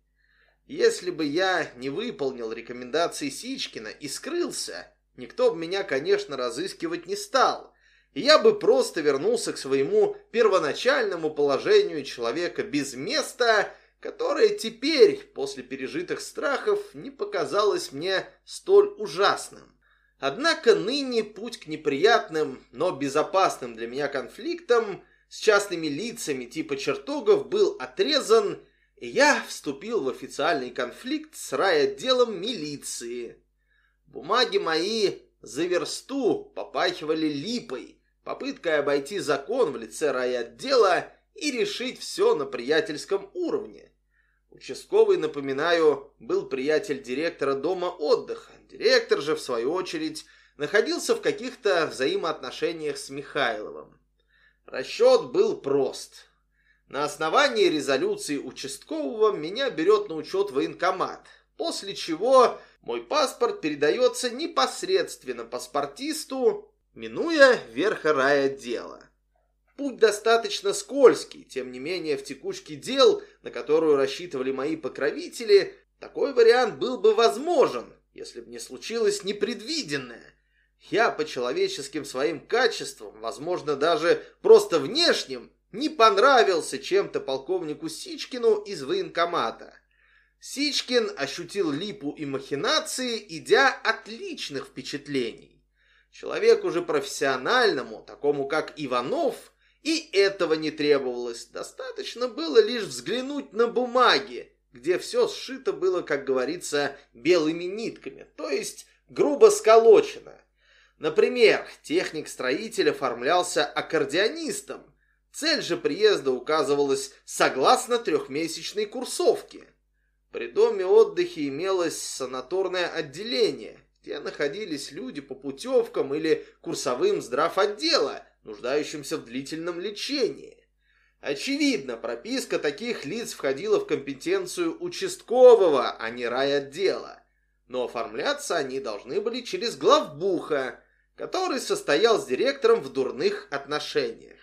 [SPEAKER 1] Если бы я не выполнил рекомендации Сичкина и скрылся, никто бы меня, конечно, разыскивать не стал, и я бы просто вернулся к своему первоначальному положению человека без места, которое теперь, после пережитых страхов, не показалось мне столь ужасным. Однако ныне путь к неприятным, но безопасным для меня конфликтам с частными лицами типа чертогов был отрезан, и я вступил в официальный конфликт с райотделом милиции. Бумаги мои за версту попахивали липой, попыткой обойти закон в лице райотдела и решить все на приятельском уровне. Участковый, напоминаю, был приятель директора дома отдыха. Директор же, в свою очередь, находился в каких-то взаимоотношениях с Михайловым. Расчет был прост. На основании резолюции участкового меня берет на учет военкомат, после чего мой паспорт передается непосредственно паспортисту, минуя верха райотдела. Путь достаточно скользкий, тем не менее в текучке дел, на которую рассчитывали мои покровители, такой вариант был бы возможен, если бы не случилось непредвиденное. Я по человеческим своим качествам, возможно, даже просто внешним, не понравился чем-то полковнику Сичкину из военкомата. Сичкин ощутил липу и махинации, идя от личных впечатлений. Человеку же профессиональному, такому как Иванов, и этого не требовалось. Достаточно было лишь взглянуть на бумаги, где все сшито было, как говорится, белыми нитками, то есть грубо сколочено. Например, техник-строитель оформлялся аккордеонистом. Цель же приезда указывалась согласно трехмесячной курсовке. При доме отдыха имелось санаторное отделение, где находились люди по путевкам или курсовым здравотдела – нуждающимся в длительном лечении. Очевидно, прописка таких лиц входила в компетенцию участкового, а не райотдела. Но оформляться они должны были через главбуха, который состоял с директором в дурных отношениях.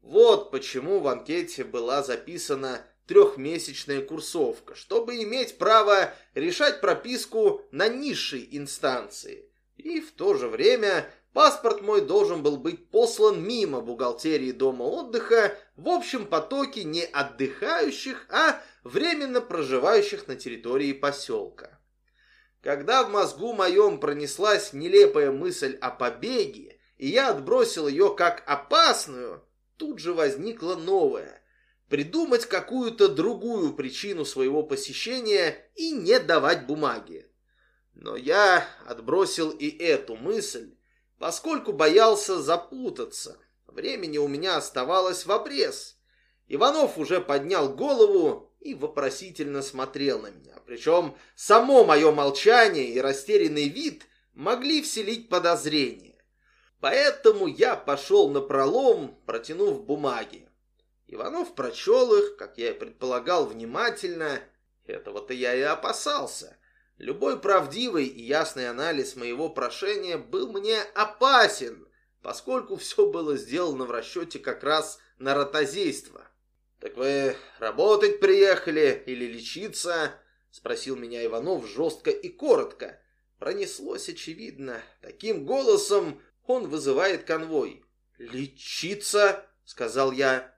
[SPEAKER 1] Вот почему в анкете была записана трехмесячная курсовка, чтобы иметь право решать прописку на низшей инстанции и в то же время Паспорт мой должен был быть послан мимо бухгалтерии дома отдыха в общем потоке не отдыхающих, а временно проживающих на территории поселка. Когда в мозгу моем пронеслась нелепая мысль о побеге, и я отбросил ее как опасную, тут же возникла новая – придумать какую-то другую причину своего посещения и не давать бумаги. Но я отбросил и эту мысль, поскольку боялся запутаться. Времени у меня оставалось в обрез. Иванов уже поднял голову и вопросительно смотрел на меня. Причем само мое молчание и растерянный вид могли вселить подозрение. Поэтому я пошел на пролом, протянув бумаги. Иванов прочел их, как я и предполагал, внимательно. Этого-то я и опасался. Любой правдивый и ясный анализ моего прошения был мне опасен, поскольку все было сделано в расчете как раз на ротозейство. «Так вы работать приехали или лечиться?» — спросил меня Иванов жестко и коротко. Пронеслось, очевидно. Таким голосом он вызывает конвой. «Лечиться?» — сказал я.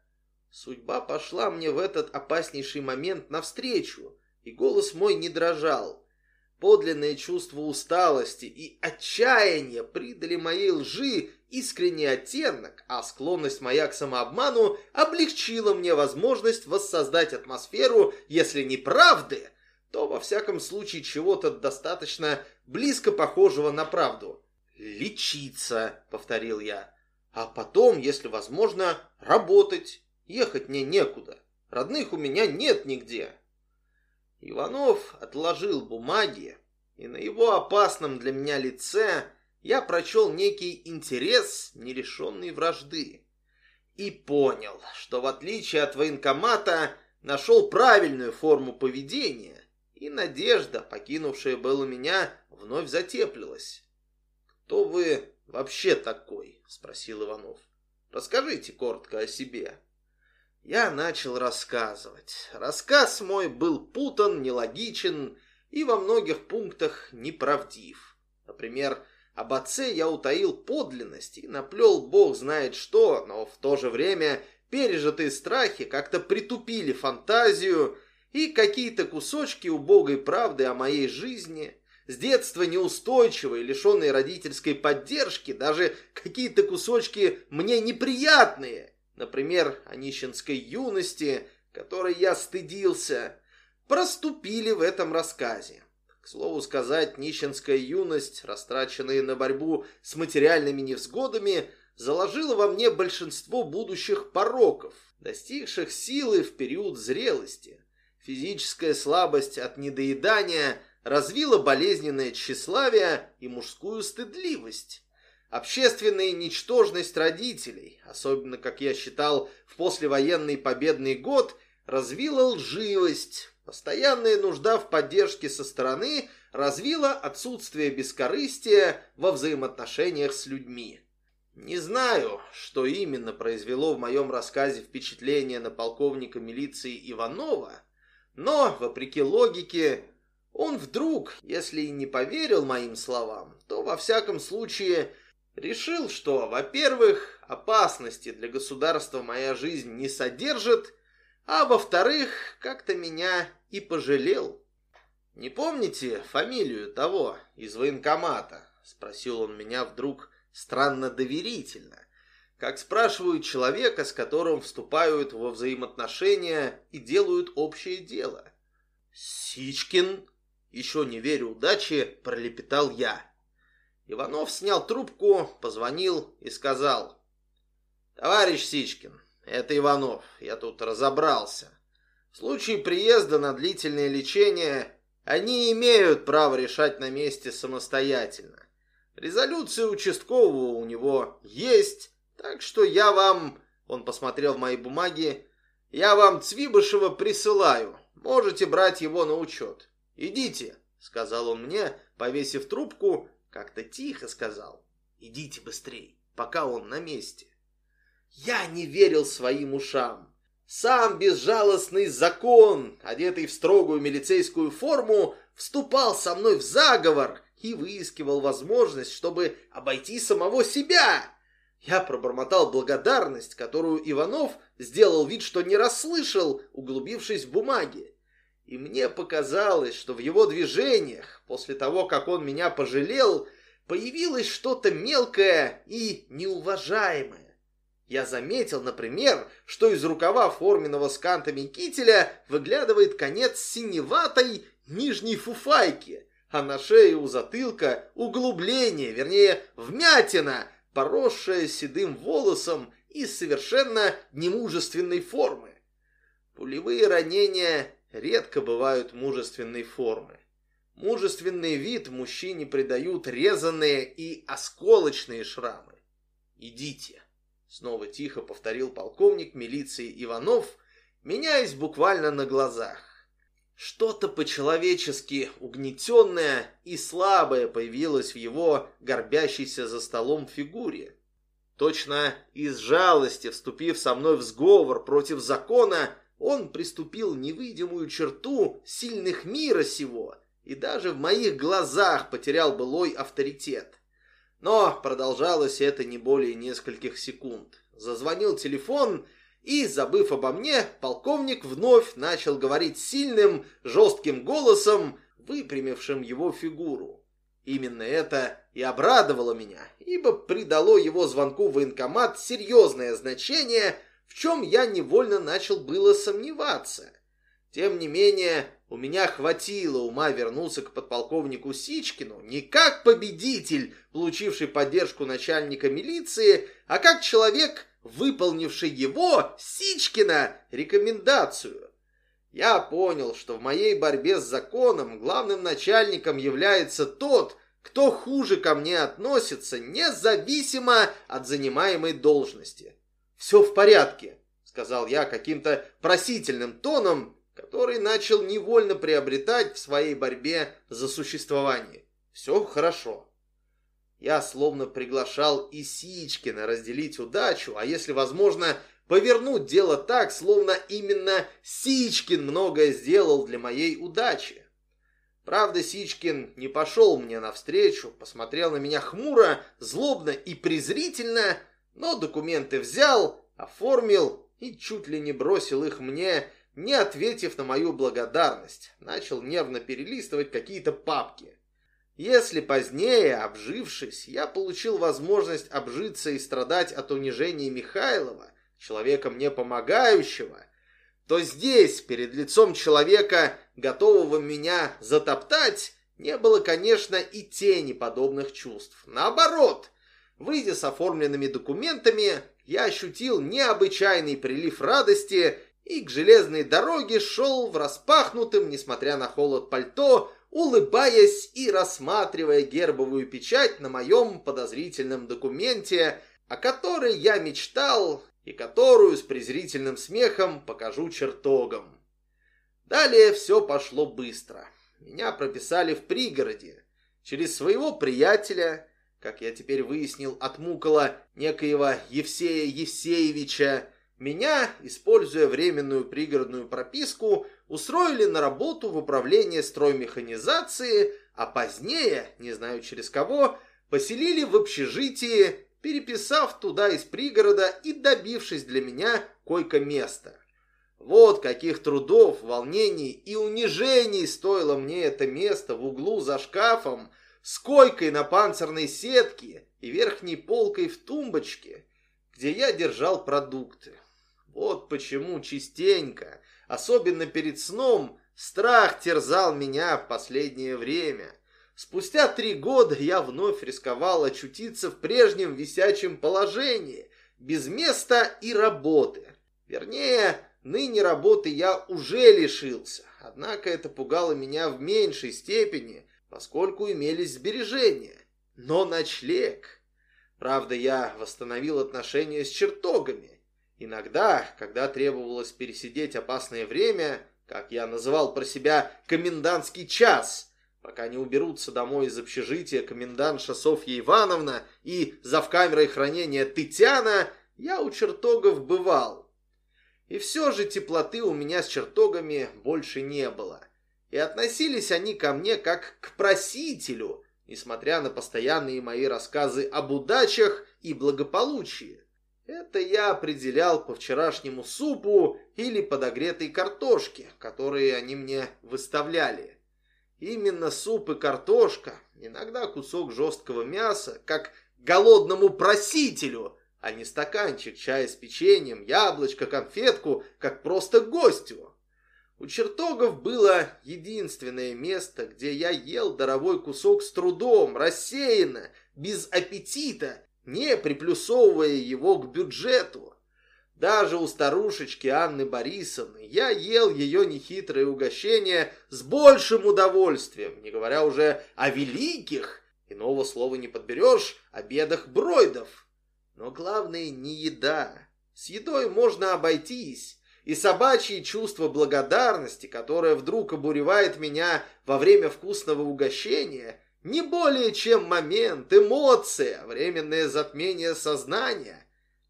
[SPEAKER 1] Судьба пошла мне в этот опаснейший момент навстречу, и голос мой не дрожал. Подлинное чувство усталости и отчаяния придали моей лжи искренний оттенок, а склонность моя к самообману облегчила мне возможность воссоздать атмосферу, если не правды, то во всяком случае чего-то достаточно близко похожего на правду. «Лечиться», — повторил я, — «а потом, если возможно, работать. Ехать мне некуда. Родных у меня нет нигде». Иванов отложил бумаги, и на его опасном для меня лице я прочел некий интерес нерешенной вражды. И понял, что в отличие от военкомата нашел правильную форму поведения, и надежда, покинувшая было меня, вновь затеплилась. «Кто вы вообще такой?» — спросил Иванов. «Расскажите коротко о себе». Я начал рассказывать. Рассказ мой был путан, нелогичен и во многих пунктах неправдив. Например, об отце я утаил подлинность и наплел бог знает что, но в то же время пережитые страхи как-то притупили фантазию, и какие-то кусочки убогой правды о моей жизни, с детства неустойчивой, лишенной родительской поддержки, даже какие-то кусочки мне неприятные – например, о нищенской юности, которой я стыдился, проступили в этом рассказе. К слову сказать, нищенская юность, растраченная на борьбу с материальными невзгодами, заложила во мне большинство будущих пороков, достигших силы в период зрелости. Физическая слабость от недоедания развила болезненное тщеславие и мужскую стыдливость. Общественная ничтожность родителей, особенно, как я считал, в послевоенный победный год, развила лживость. Постоянная нужда в поддержке со стороны развила отсутствие бескорыстия во взаимоотношениях с людьми. Не знаю, что именно произвело в моем рассказе впечатление на полковника милиции Иванова, но, вопреки логике, он вдруг, если и не поверил моим словам, то, во всяком случае, Решил, что, во-первых, опасности для государства моя жизнь не содержит, а во-вторых, как-то меня и пожалел. «Не помните фамилию того из военкомата?» — спросил он меня вдруг странно доверительно, как спрашивают человека, с которым вступают во взаимоотношения и делают общее дело. «Сичкин?» — еще не верю удаче, пролепетал я. Иванов снял трубку, позвонил и сказал. «Товарищ Сичкин, это Иванов, я тут разобрался. В случае приезда на длительное лечение они имеют право решать на месте самостоятельно. Резолюция участкового у него есть, так что я вам...» Он посмотрел в мои бумаги. «Я вам Цвибышева присылаю. Можете брать его на учет. Идите», — сказал он мне, повесив трубку как-то тихо сказал. Идите быстрей, пока он на месте. Я не верил своим ушам. Сам безжалостный закон, одетый в строгую милицейскую форму, вступал со мной в заговор, и выискивал возможность, чтобы обойти самого себя. Я пробормотал благодарность, которую Иванов сделал вид, что не расслышал, углубившись в бумаги. И мне показалось, что в его движениях, после того, как он меня пожалел, появилось что-то мелкое и неуважаемое. Я заметил, например, что из рукава форменного с кантами кителя выглядывает конец синеватой нижней фуфайки, а на шее у затылка углубление, вернее, вмятина, поросшая седым волосом и совершенно немужественной формы. Пулевые ранения редко бывают мужественной формы. Мужественный вид мужчине придают резанные и осколочные шрамы. «Идите», — снова тихо повторил полковник милиции Иванов, меняясь буквально на глазах. Что-то по-человечески угнетенное и слабое появилось в его горбящейся за столом фигуре. Точно из жалости, вступив со мной в сговор против закона, он приступил невидимую черту сильных мира сего и даже в моих глазах потерял былой авторитет. Но продолжалось это не более нескольких секунд. Зазвонил телефон, и, забыв обо мне, полковник вновь начал говорить сильным, жестким голосом, выпрямившим его фигуру. Именно это и обрадовало меня, ибо придало его звонку в военкомат серьезное значение – в чем я невольно начал было сомневаться. Тем не менее, у меня хватило ума вернуться к подполковнику Сичкину не как победитель, получивший поддержку начальника милиции, а как человек, выполнивший его, Сичкина, рекомендацию. Я понял, что в моей борьбе с законом главным начальником является тот, кто хуже ко мне относится, независимо от занимаемой должности. «Все в порядке», — сказал я каким-то просительным тоном, который начал невольно приобретать в своей борьбе за существование. «Все хорошо». Я словно приглашал и Сичкина разделить удачу, а если возможно, повернуть дело так, словно именно Сичкин многое сделал для моей удачи. Правда, Сичкин не пошел мне навстречу, посмотрел на меня хмуро, злобно и презрительно, но документы взял, оформил и чуть ли не бросил их мне, не ответив на мою благодарность. Начал нервно перелистывать какие-то папки. Если позднее, обжившись, я получил возможность обжиться и страдать от унижения Михайлова, человека мне помогающего, то здесь, перед лицом человека, готового меня затоптать, не было, конечно, и тени подобных чувств. Наоборот, Выйдя с оформленными документами, я ощутил необычайный прилив радости и к железной дороге шел в распахнутом, несмотря на холод пальто, улыбаясь и рассматривая гербовую печать на моем подозрительном документе, о которой я мечтал и которую с презрительным смехом покажу чертогам. Далее все пошло быстро. Меня прописали в пригороде. Через своего приятеля, как я теперь выяснил от мукола некоего Евсея Евсеевича, меня, используя временную пригородную прописку, устроили на работу в управление строймеханизации, а позднее, не знаю через кого, поселили в общежитии, переписав туда из пригорода и добившись для меня койко-места. Вот каких трудов, волнений и унижений стоило мне это место в углу за шкафом, с койкой на панцирной сетке и верхней полкой в тумбочке, где я держал продукты. Вот почему частенько, особенно перед сном, страх терзал меня в последнее время. Спустя три года я вновь рисковал очутиться в прежнем висячем положении, без места и работы. Вернее, ныне работы я уже лишился, однако это пугало меня в меньшей степени, поскольку имелись сбережения. Но ночлег... Правда, я восстановил отношения с чертогами. Иногда, когда требовалось пересидеть опасное время, как я называл про себя «комендантский час», пока не уберутся домой из общежития комендантша Софья Ивановна и завкамерой хранения Тытяна, я у чертогов бывал. И все же теплоты у меня с чертогами больше не было и относились они ко мне как к просителю, несмотря на постоянные мои рассказы об удачах и благополучии. Это я определял по вчерашнему супу или подогретой картошке, которые они мне выставляли. Именно суп и картошка, иногда кусок жесткого мяса, как голодному просителю, а не стаканчик чая с печеньем, яблочко, конфетку, как просто гостю. У чертогов было единственное место, где я ел даровой кусок с трудом, рассеянно, без аппетита, не приплюсовывая его к бюджету. Даже у старушечки Анны Борисовны я ел ее нехитрое угощение с большим удовольствием, не говоря уже о великих, иного слова не подберешь, обедах Бройдов. Но главное не еда. С едой можно обойтись, и собачье чувство благодарности, которое вдруг обуревает меня во время вкусного угощения, не более чем момент, эмоция, временное затмение сознания.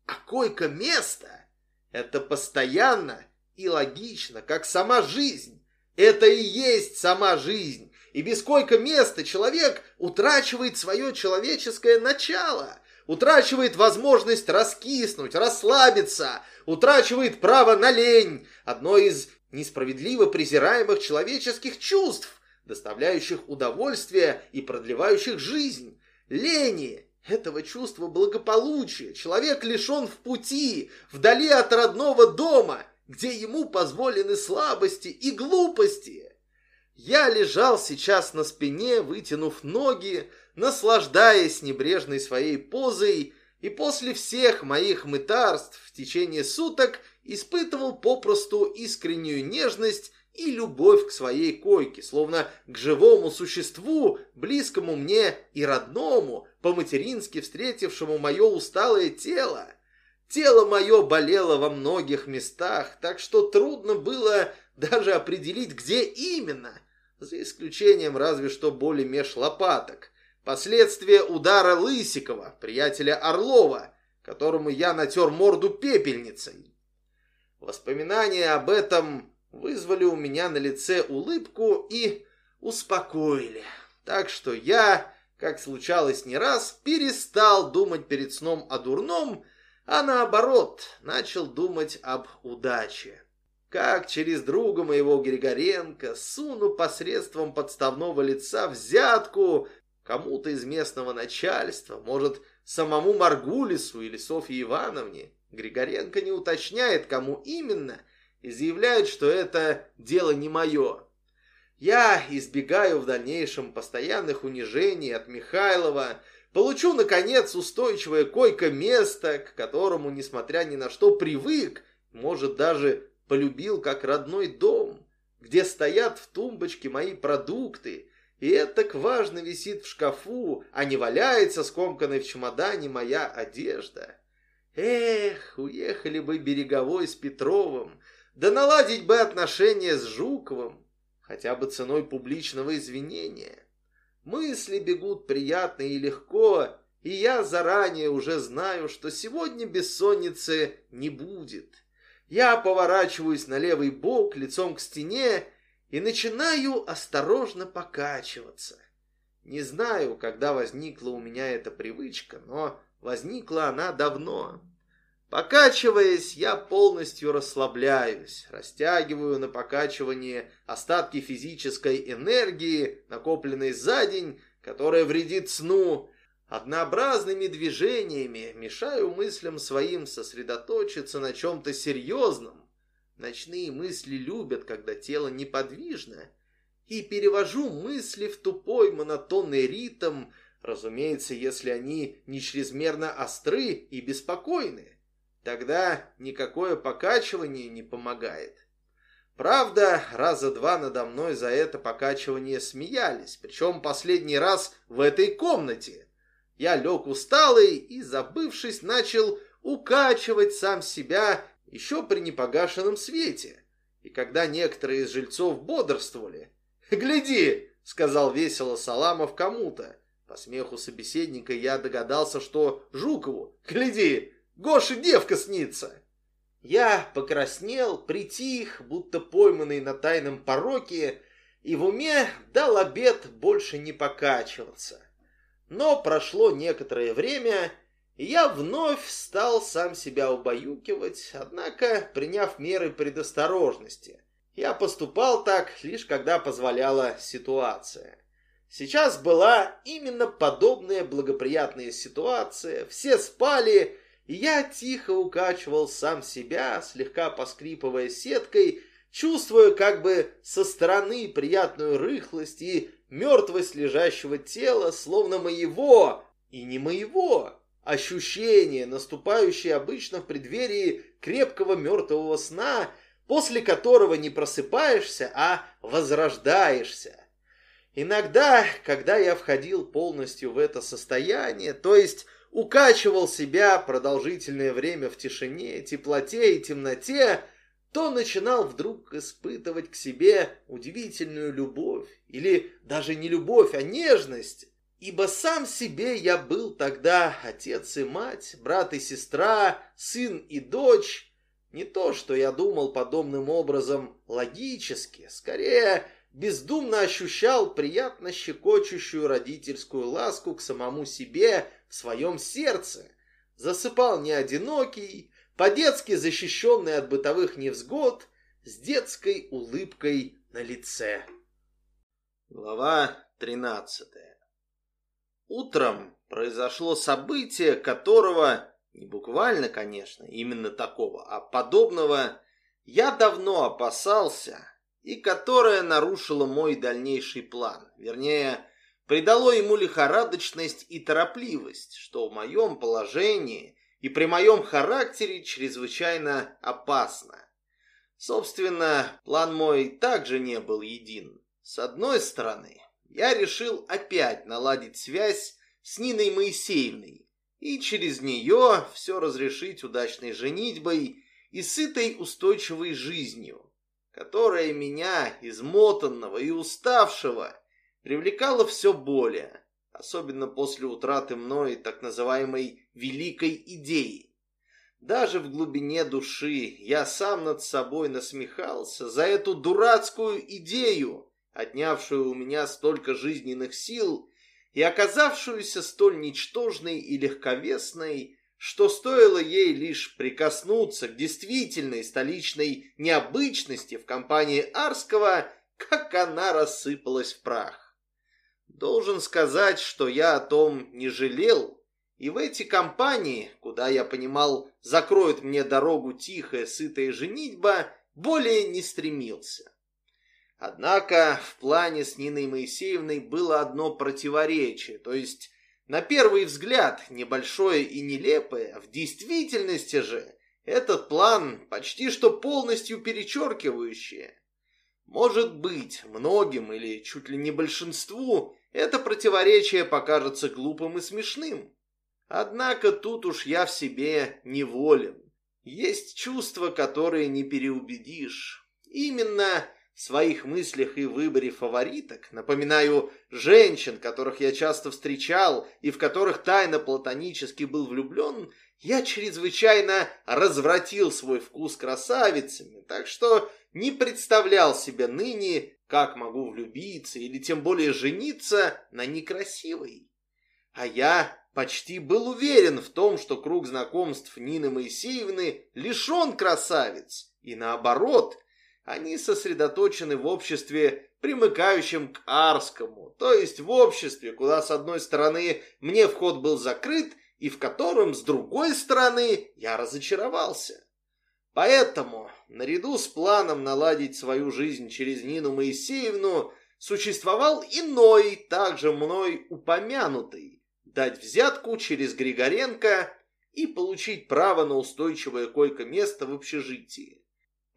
[SPEAKER 1] А койко-место — это постоянно и логично, как сама жизнь. Это и есть сама жизнь. И без койко-места человек утрачивает свое человеческое начало — утрачивает возможность раскиснуть, расслабиться, утрачивает право на лень, одно из несправедливо презираемых человеческих чувств, доставляющих удовольствие и продлевающих жизнь. Лени этого чувства благополучия человек лишен в пути, вдали от родного дома, где ему позволены слабости и глупости. Я лежал сейчас на спине, вытянув ноги, наслаждаясь небрежной своей позой, и после всех моих мытарств в течение суток испытывал попросту искреннюю нежность и любовь к своей койке, словно к живому существу, близкому мне и родному, по-матерински встретившему мое усталое тело. Тело мое болело во многих местах, так что трудно было даже определить, где именно, за исключением разве что боли меж лопаток. Последствия удара Лысикова, приятеля Орлова, которому я натер морду пепельницей. Воспоминания об этом вызвали у меня на лице улыбку и успокоили. Так что я, как случалось не раз, перестал думать перед сном о дурном, а наоборот, начал думать об удаче. Как через друга моего Григоренко суну посредством подставного лица взятку кому-то из местного начальства, может, самому Маргулису или Софье Ивановне. Григоренко не уточняет, кому именно, и заявляет, что это дело не мое. Я избегаю в дальнейшем постоянных унижений от Михайлова, получу, наконец, устойчивое койко-место, к которому, несмотря ни на что, привык, может, даже полюбил как родной дом, где стоят в тумбочке мои продукты, и это так важно висит в шкафу, а не валяется скомканной в чемодане моя одежда. Эх, уехали бы Береговой с Петровым, да наладить бы отношения с Жуковым, хотя бы ценой публичного извинения. Мысли бегут приятно и легко, и я заранее уже знаю, что сегодня бессонницы не будет. Я поворачиваюсь на левый бок, лицом к стене, и начинаю осторожно покачиваться. Не знаю, когда возникла у меня эта привычка, но возникла она давно. Покачиваясь, я полностью расслабляюсь, растягиваю на покачивание остатки физической энергии, накопленной за день, которая вредит сну, однообразными движениями мешаю мыслям своим сосредоточиться на чем-то серьезном, Ночные мысли любят, когда тело неподвижно, и перевожу мысли в тупой монотонный ритм, разумеется, если они не чрезмерно остры и беспокойны. Тогда никакое покачивание не помогает. Правда, раза два надо мной за это покачивание смеялись, причем последний раз в этой комнате. Я лег усталый и, забывшись, начал укачивать сам себя еще при непогашенном свете. И когда некоторые из жильцов бодрствовали, «Гляди!» — сказал весело Саламов кому-то. По смеху собеседника я догадался, что Жукову, «Гляди! Гоше девка снится!» Я покраснел, притих, будто пойманный на тайном пороке, и в уме дал обед больше не покачиваться. Но прошло некоторое время, я вновь стал сам себя убаюкивать, однако приняв меры предосторожности. Я поступал так, лишь когда позволяла ситуация. Сейчас была именно подобная благоприятная ситуация. Все спали, и я тихо укачивал сам себя, слегка поскрипывая сеткой, чувствуя как бы со стороны приятную рыхлость и мертвость лежащего тела, словно моего и не моего. Ощущение, наступающее обычно в преддверии крепкого мертвого сна, после которого не просыпаешься, а возрождаешься. Иногда, когда я входил полностью в это состояние, то есть укачивал себя продолжительное время в тишине, теплоте и темноте, то начинал вдруг испытывать к себе удивительную любовь, или даже не любовь, а нежность, ибо сам себе я был тогда отец и мать, брат и сестра, сын и дочь. Не то, что я думал подобным образом логически, скорее бездумно ощущал приятно щекочущую родительскую ласку к самому себе в своем сердце. Засыпал не одинокий, по-детски защищенный от бытовых невзгод, с детской улыбкой на лице. Глава 13 Утром произошло событие, которого, не буквально, конечно, именно такого, а подобного, я давно опасался и которое нарушило мой дальнейший план. Вернее, придало ему лихорадочность и торопливость, что в моем положении и при моем характере чрезвычайно опасно. Собственно, план мой также не был един. С одной стороны, я решил опять наладить связь с Ниной Моисеевной и через нее все разрешить удачной женитьбой и сытой устойчивой жизнью которая меня, измотанного и уставшего, привлекала все более, особенно после утраты мной так называемой «великой идеи». Даже в глубине души я сам над собой насмехался за эту дурацкую идею, отнявшую у меня столько жизненных сил и оказавшуюся столь ничтожной и легковесной, что стоило ей лишь прикоснуться к действительной столичной необычности в компании Арского, как она рассыпалась в прах. Должен сказать, что я о том не жалел, и в эти компании, куда я понимал, закроет мне дорогу тихая, сытая женитьба, более не стремился. Однако в плане с Ниной Моисеевной было одно противоречие, то есть на первый взгляд небольшое и нелепое, а в действительности же этот план почти что полностью перечеркивающий. Может быть, многим или чуть ли не большинству это противоречие покажется глупым и смешным. Однако тут уж я в себе неволен. Есть чувства, которые не переубедишь. Именно своих мыслях и выборе фавориток, напоминаю, женщин, которых я часто встречал и в которых тайно платонически был влюблен, я чрезвычайно развратил свой вкус красавицами, так что не представлял себе ныне, как могу влюбиться или тем более жениться на некрасивой. А я почти был уверен в том, что круг знакомств Нины Моисеевны лишен красавиц, и наоборот – они сосредоточены в обществе, примыкающем к Арскому, то есть в обществе, куда с одной стороны мне вход был закрыт, и в котором, с другой стороны, я разочаровался. Поэтому, наряду с планом наладить свою жизнь через Нину Моисеевну, существовал иной, также мной упомянутый, дать взятку через Григоренко и получить право на устойчивое койко-место в общежитии.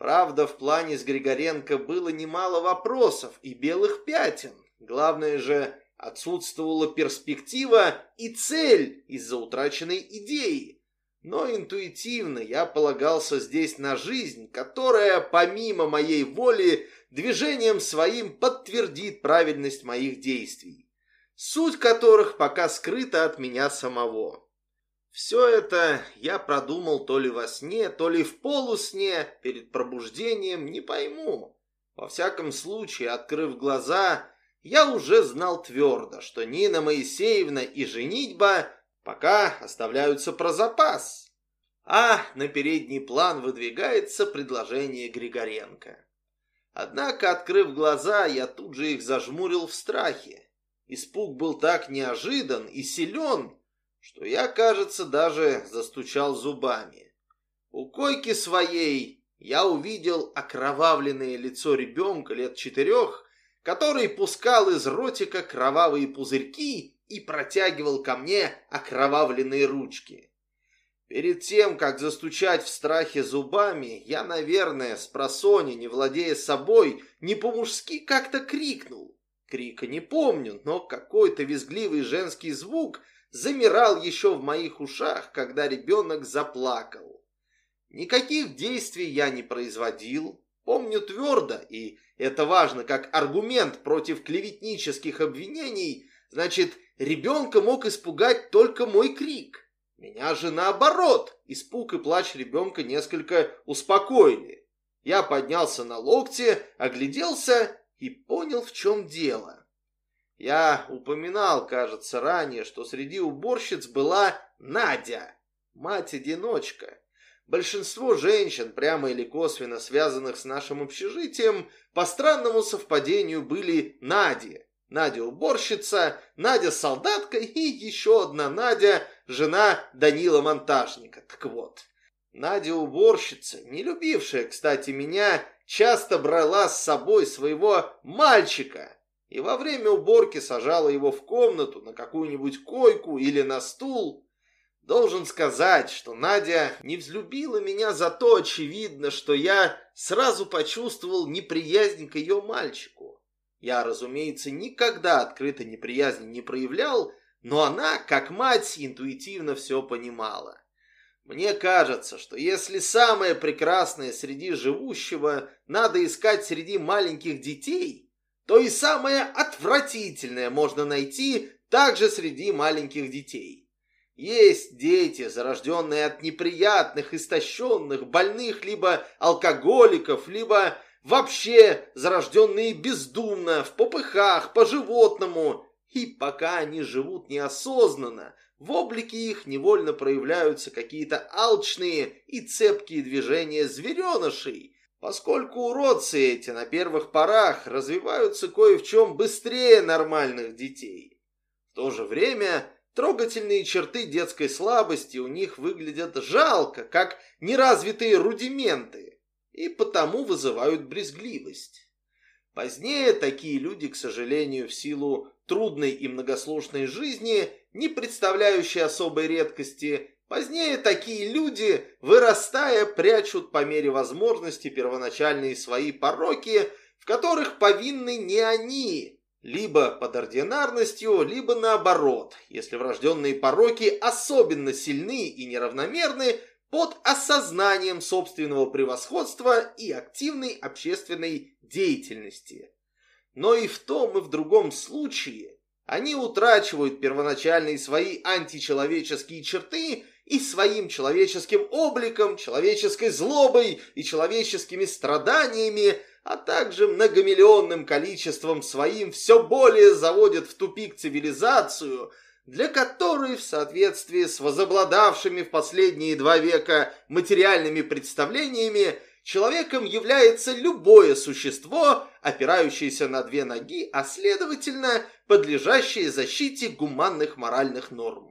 [SPEAKER 1] Правда, в плане с Григоренко было немало вопросов и белых пятен. Главное же, отсутствовала перспектива и цель из-за утраченной идеи. Но интуитивно я полагался здесь на жизнь, которая, помимо моей воли, движением своим подтвердит правильность моих действий, суть которых пока скрыта от меня самого. Все это я продумал то ли во сне, то ли в полусне, перед пробуждением, не пойму. Во всяком случае, открыв глаза, я уже знал твердо, что Нина Моисеевна и женитьба пока оставляются про запас, а на передний план выдвигается предложение Григоренко. Однако, открыв глаза, я тут же их зажмурил в страхе. Испуг был так неожидан и силен, что я, кажется, даже застучал зубами. У койки своей я увидел окровавленное лицо ребенка лет четырех, который пускал из ротика кровавые пузырьки и протягивал ко мне окровавленные ручки. Перед тем, как застучать в страхе зубами, я, наверное, с просони, не владея собой, не по-мужски как-то крикнул. Крика не помню, но какой-то визгливый женский звук замирал еще в моих ушах, когда ребенок заплакал. Никаких действий я не производил, помню твердо, и это важно как аргумент против клеветнических обвинений, значит, ребенка мог испугать только мой крик. Меня же наоборот, испуг и плач ребенка несколько успокоили. Я поднялся на локте, огляделся и понял, в чем дело. Я упоминал, кажется, ранее, что среди уборщиц была Надя, мать-одиночка. Большинство женщин, прямо или косвенно связанных с нашим общежитием, по странному совпадению были Нади, Надя уборщица, Надя солдатка и еще одна Надя, жена Данила монтажника. Так вот, Надя уборщица, не любившая, кстати, меня, часто брала с собой своего мальчика и во время уборки сажала его в комнату на какую-нибудь койку или на стул. Должен сказать, что Надя не взлюбила меня за то, очевидно, что я сразу почувствовал неприязнь к ее мальчику. Я, разумеется, никогда открыто неприязни не проявлял, но она, как мать, интуитивно все понимала. Мне кажется, что если самое прекрасное среди живущего надо искать среди маленьких детей, то и самое отвратительное можно найти также среди маленьких детей. Есть дети, зарожденные от неприятных, истощенных, больных либо алкоголиков, либо вообще зарожденные бездумно, в попыхах, по-животному. И пока они живут неосознанно, в облике их невольно проявляются какие-то алчные и цепкие движения зверенышей, поскольку уродцы эти на первых порах развиваются кое в чем быстрее нормальных детей. В то же время трогательные черты детской слабости у них выглядят жалко, как неразвитые рудименты, и потому вызывают брезгливость. Позднее такие люди, к сожалению, в силу трудной и многосложной жизни, не представляющей особой редкости, позднее такие люди, вырастая, прячут по мере возможности первоначальные свои пороки, в которых повинны не они, либо под ординарностью, либо наоборот, если врожденные пороки особенно сильны и неравномерны, под осознанием собственного превосходства и активной общественной деятельности. Но и в том, и в другом случае они утрачивают первоначальные свои античеловеческие черты и своим человеческим обликом, человеческой злобой и человеческими страданиями, а также многомиллионным количеством своим все более заводят в тупик цивилизацию – для которой в соответствии с возобладавшими в последние два века материальными представлениями человеком является любое существо, опирающееся на две ноги, а следовательно, подлежащее защите гуманных моральных норм.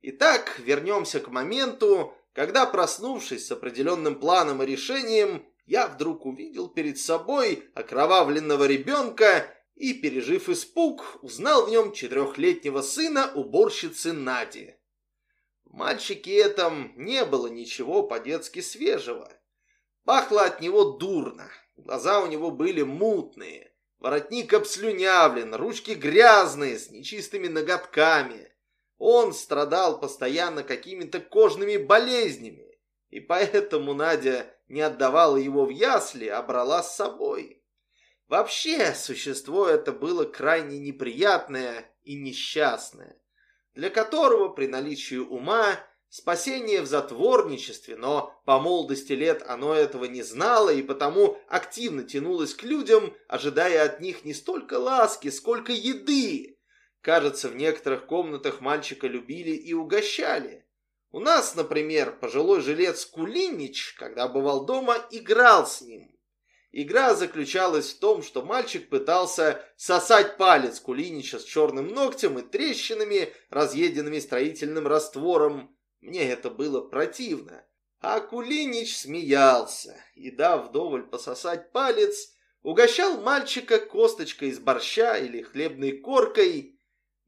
[SPEAKER 1] Итак, вернемся к моменту, когда, проснувшись с определенным планом и решением, я вдруг увидел перед собой окровавленного ребенка и, пережив испуг, узнал в нем четырехлетнего сына уборщицы Нади. В мальчике этом не было ничего по-детски свежего. Пахло от него дурно, глаза у него были мутные, воротник обслюнявлен, ручки грязные, с нечистыми ноготками. Он страдал постоянно какими-то кожными болезнями, и поэтому Надя не отдавала его в ясли, а брала с собой. Вообще, существо это было крайне неприятное и несчастное, для которого при наличии ума спасение в затворничестве, но по молодости лет оно этого не знало и потому активно тянулось к людям, ожидая от них не столько ласки, сколько еды. Кажется, в некоторых комнатах мальчика любили и угощали. У нас, например, пожилой жилец Кулинич, когда бывал дома, играл с ним. Игра заключалась в том, что мальчик пытался сосать палец Кулинича с черным ногтем и трещинами, разъеденными строительным раствором. Мне это было противно. А Кулинич смеялся и, дав вдоволь пососать палец, угощал мальчика косточкой из борща или хлебной коркой.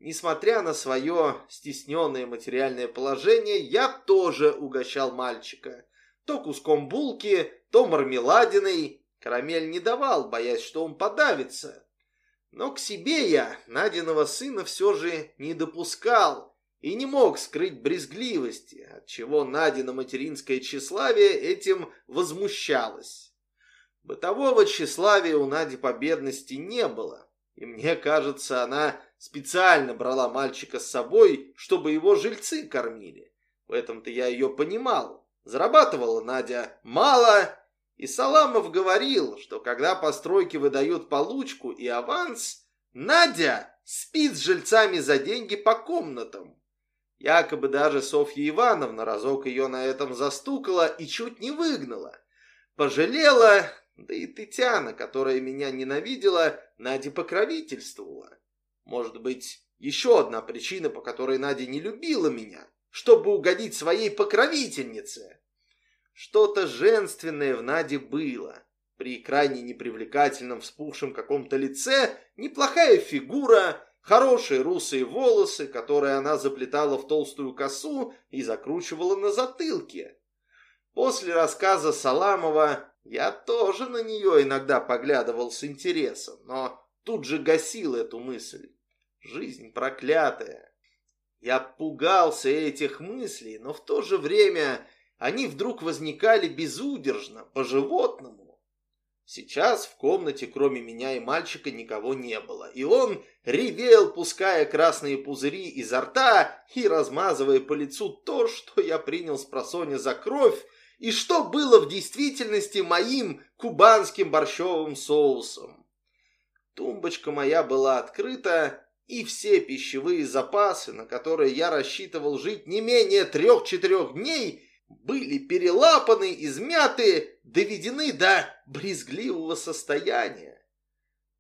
[SPEAKER 1] Несмотря на свое стесненное материальное положение, я тоже угощал мальчика. То куском булки, то мармеладиной. Карамель не давал, боясь, что он подавится. Но к себе я Надиного сына все же не допускал и не мог скрыть брезгливости, отчего Надина материнское тщеславие этим возмущалось. Бытового тщеславия у Нади по бедности не было, и мне кажется, она специально брала мальчика с собой, чтобы его жильцы кормили. В этом-то я ее понимал. Зарабатывала Надя мало, и Саламов говорил, что когда постройки выдают получку и аванс, Надя спит с жильцами за деньги по комнатам. Якобы даже Софья Ивановна разок ее на этом застукала и чуть не выгнала. Пожалела, да и Тетяна, которая меня ненавидела, Наде покровительствовала. Может быть, еще одна причина, по которой Надя не любила меня, чтобы угодить своей покровительнице. Что-то женственное в Наде было. При крайне непривлекательном вспухшем каком-то лице неплохая фигура, хорошие русые волосы, которые она заплетала в толстую косу и закручивала на затылке. После рассказа Саламова я тоже на нее иногда поглядывал с интересом, но тут же гасил эту мысль. Жизнь проклятая. Я пугался этих мыслей, но в то же время они вдруг возникали безудержно, по-животному. Сейчас в комнате, кроме меня и мальчика, никого не было, и он ревел, пуская красные пузыри изо рта и размазывая по лицу то, что я принял с просоня за кровь, и что было в действительности моим кубанским борщовым соусом. Тумбочка моя была открыта, и все пищевые запасы, на которые я рассчитывал жить не менее трех-четырех дней, были перелапаны, измяты, доведены до брезгливого состояния.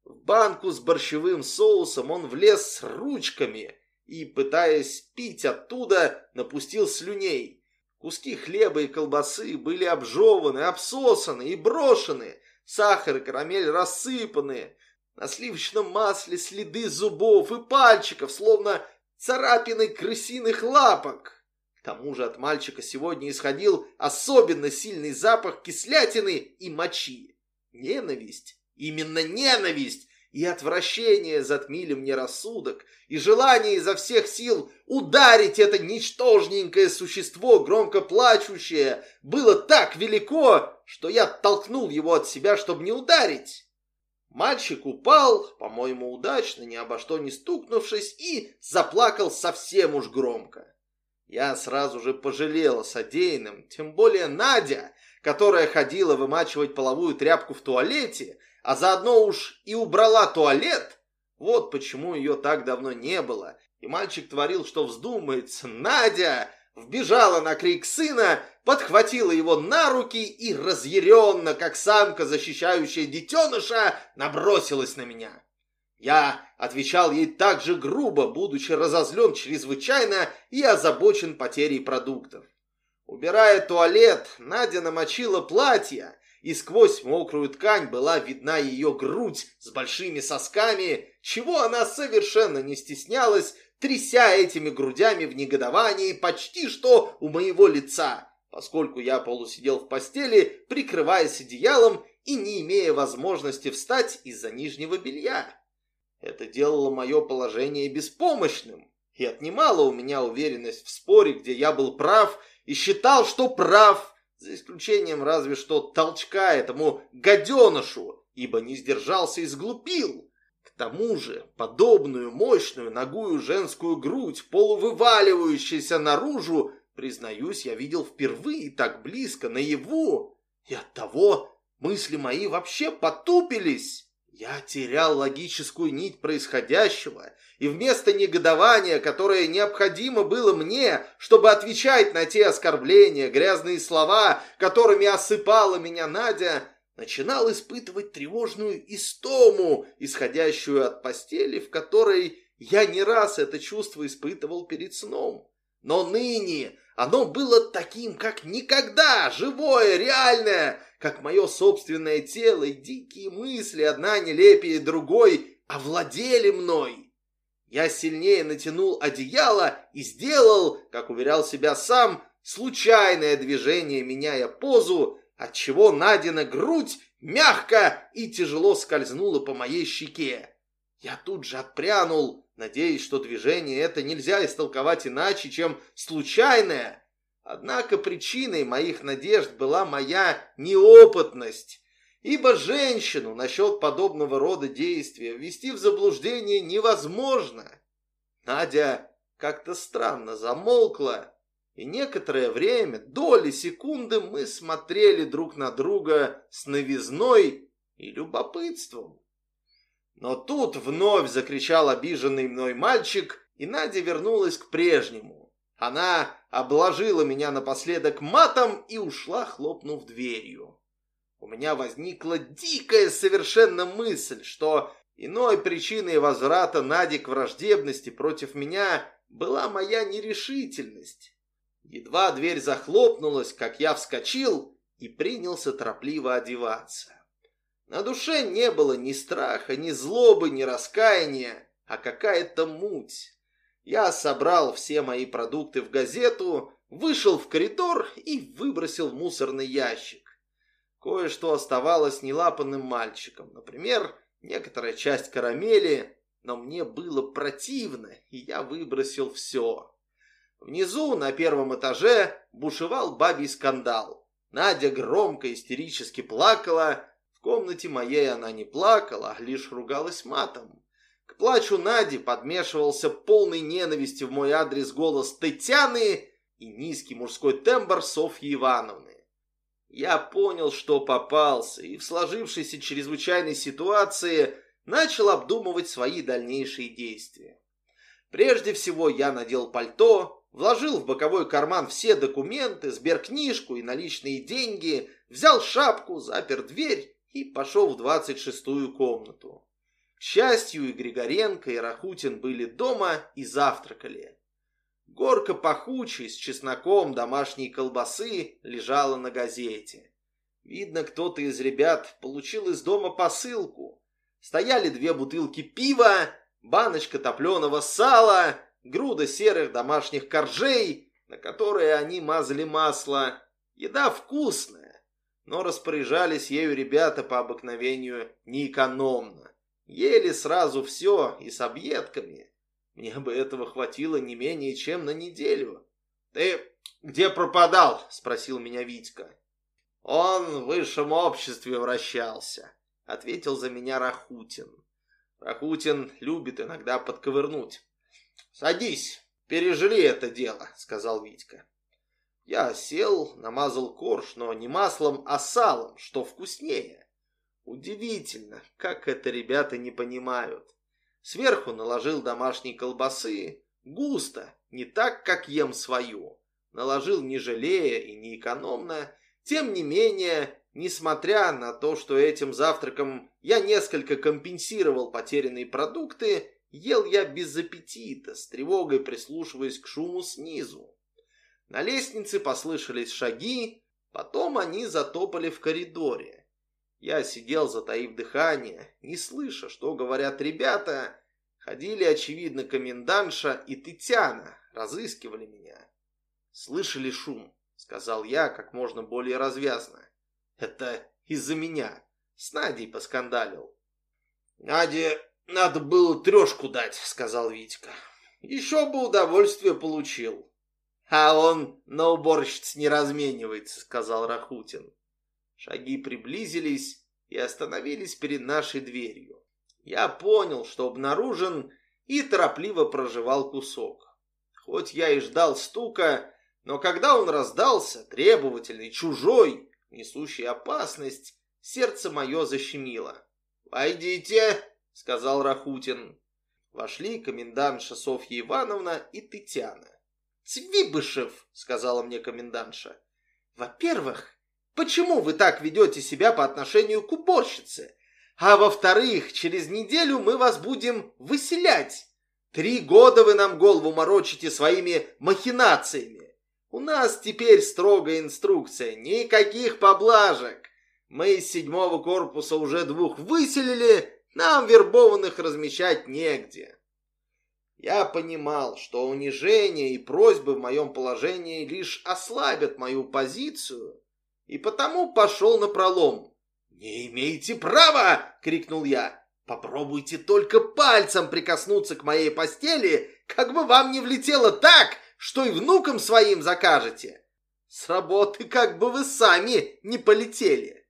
[SPEAKER 1] В банку с борщевым соусом он влез с ручками и, пытаясь пить оттуда, напустил слюней. Куски хлеба и колбасы были обжеваны, обсосаны и брошены, сахар и карамель рассыпаны, на сливочном масле следы зубов и пальчиков, словно царапины крысиных лапок. К тому же от мальчика сегодня исходил особенно сильный запах кислятины и мочи. Ненависть, именно ненависть и отвращение затмили мне рассудок, и желание изо всех сил ударить это ничтожненькое существо, громко плачущее, было так велико, что я толкнул его от себя, чтобы не ударить. Мальчик упал, по-моему, удачно, ни обо что не стукнувшись, и заплакал совсем уж громко. Я сразу же пожалел о содеянном, тем более Надя, которая ходила вымачивать половую тряпку в туалете, а заодно уж и убрала туалет. Вот почему ее так давно не было. И мальчик творил, что вздумается. «Надя!» Вбежала на крик сына, подхватила его на руки и разъяренно, как самка, защищающая детеныша, набросилась на меня. Я отвечал ей так же грубо, будучи разозлен чрезвычайно и озабочен потерей продуктов. Убирая туалет, Надя намочила платье, и сквозь мокрую ткань была видна ее грудь с большими сосками, чего она совершенно не стеснялась, тряся этими грудями в негодовании почти что у моего лица, поскольку я полусидел в постели, прикрываясь одеялом и не имея возможности встать из-за нижнего белья. Это делало мое положение беспомощным и отнимало у меня уверенность в споре, где я был прав и считал, что прав, за исключением разве что толчка этому гаденышу, ибо не сдержался и сглупил. К тому же подобную мощную ногую женскую грудь, полувываливающуюся наружу, признаюсь, я видел впервые так близко, наяву, и оттого мысли мои вообще потупились. Я терял логическую нить происходящего, и вместо негодования, которое необходимо было мне, чтобы отвечать на те оскорбления, грязные слова, которыми осыпала меня Надя, начинал испытывать тревожную истому, исходящую от постели, в которой я не раз это чувство испытывал перед сном. Но ныне оно было таким, как никогда, живое, реальное, как мое собственное тело, и дикие мысли, одна нелепее другой, овладели мной. Я сильнее натянул одеяло и сделал, как уверял себя сам, случайное движение, меняя позу, отчего Надина грудь мягко и тяжело скользнула по моей щеке. Я тут же отпрянул, надеясь, что движение это нельзя истолковать иначе, чем случайное. Однако причиной моих надежд была моя неопытность, ибо женщину насчет подобного рода действия ввести в заблуждение невозможно. Надя как-то странно замолкла, и некоторое время, доли секунды, мы смотрели друг на друга с новизной и любопытством. Но тут вновь закричал обиженный мной мальчик, и Надя вернулась к прежнему. Она обложила меня напоследок матом и ушла, хлопнув дверью. У меня возникла дикая совершенно мысль, что иной причиной возврата Нади к враждебности против меня была моя нерешительность. Едва дверь захлопнулась, как я вскочил и принялся торопливо одеваться. На душе не было ни страха, ни злобы, ни раскаяния, а какая-то муть. Я собрал все мои продукты в газету, вышел в коридор и выбросил в мусорный ящик. Кое-что оставалось нелапанным мальчиком, например, некоторая часть карамели, но мне было противно, и я выбросил все. Внизу, на первом этаже, бушевал бабий скандал. Надя громко истерически плакала, в комнате моей она не плакала, а лишь ругалась матом. К плачу Нади подмешивался полный ненависти в мой адрес голос Татьяны и низкий мужской тембр Софьи Ивановны. Я понял, что попался, и в сложившейся чрезвычайной ситуации начал обдумывать свои дальнейшие действия. Прежде всего я надел пальто, вложил в боковой карман все документы, сберкнижку и наличные деньги, взял шапку, запер дверь и пошел в двадцать шестую комнату. К счастью, и Григоренко, и Рахутин были дома и завтракали. Горка пахучей с чесноком домашней колбасы лежала на газете. Видно, кто-то из ребят получил из дома посылку. Стояли две бутылки пива, баночка топленого сала, груда серых домашних коржей, на которые они мазали масло. Еда вкусная но распоряжались ею ребята по обыкновению неэкономно. Ели сразу все и с объедками. Мне бы этого хватило не менее чем на неделю. «Ты где пропадал?» — спросил меня Витька. «Он в высшем обществе вращался», — ответил за меня Рахутин. Рахутин любит иногда подковырнуть. «Садись, пережили это дело», — сказал Витька. Я сел, намазал корж, но не маслом, а салом, что вкуснее. Удивительно, как это ребята не понимают. Сверху наложил домашней колбасы, густо, не так, как ем свою. Наложил не жалея и не экономно. Тем не менее, несмотря на то, что этим завтраком я несколько компенсировал потерянные продукты, ел я без аппетита, с тревогой прислушиваясь к шуму снизу. На лестнице послышались шаги, потом они затопали в коридоре. Я сидел, затаив дыхание, не слыша, что говорят ребята. Ходили, очевидно, комендантша и Тетяна, разыскивали меня. «Слышали шум?» — сказал я как можно более развязно. «Это из-за меня. С Надей поскандалил». «Наде надо было трешку дать», — сказал Витька. «Еще бы удовольствие получил. «А он на уборщиц не разменивается», — сказал Рахутин. Шаги приблизились и остановились перед нашей дверью. Я понял, что обнаружен, и торопливо проживал кусок. Хоть я и ждал стука, Но когда он раздался, требовательный, чужой, несущий опасность, сердце мое защемило. «Войдите!» — сказал Рахутин. Вошли комендантша Софья Ивановна и Тытяна. «Цвибышев!» — сказала мне комендантша. «Во-первых, почему вы так ведете себя по отношению к уборщице? А во-вторых, через неделю мы вас будем выселять. Три года вы нам голову морочите своими махинациями. У нас теперь строгая инструкция, никаких поблажек. Мы из седьмого корпуса уже двух выселили, нам вербованных размещать негде. Я понимал, что унижение и просьбы в моем положении лишь ослабят мою позицию, и потому пошел на пролом. «Не имеете права!» — крикнул я. «Попробуйте только пальцем прикоснуться к моей постели, как бы вам не влетело так, что и внукам своим закажете. С работы как бы вы сами не полетели».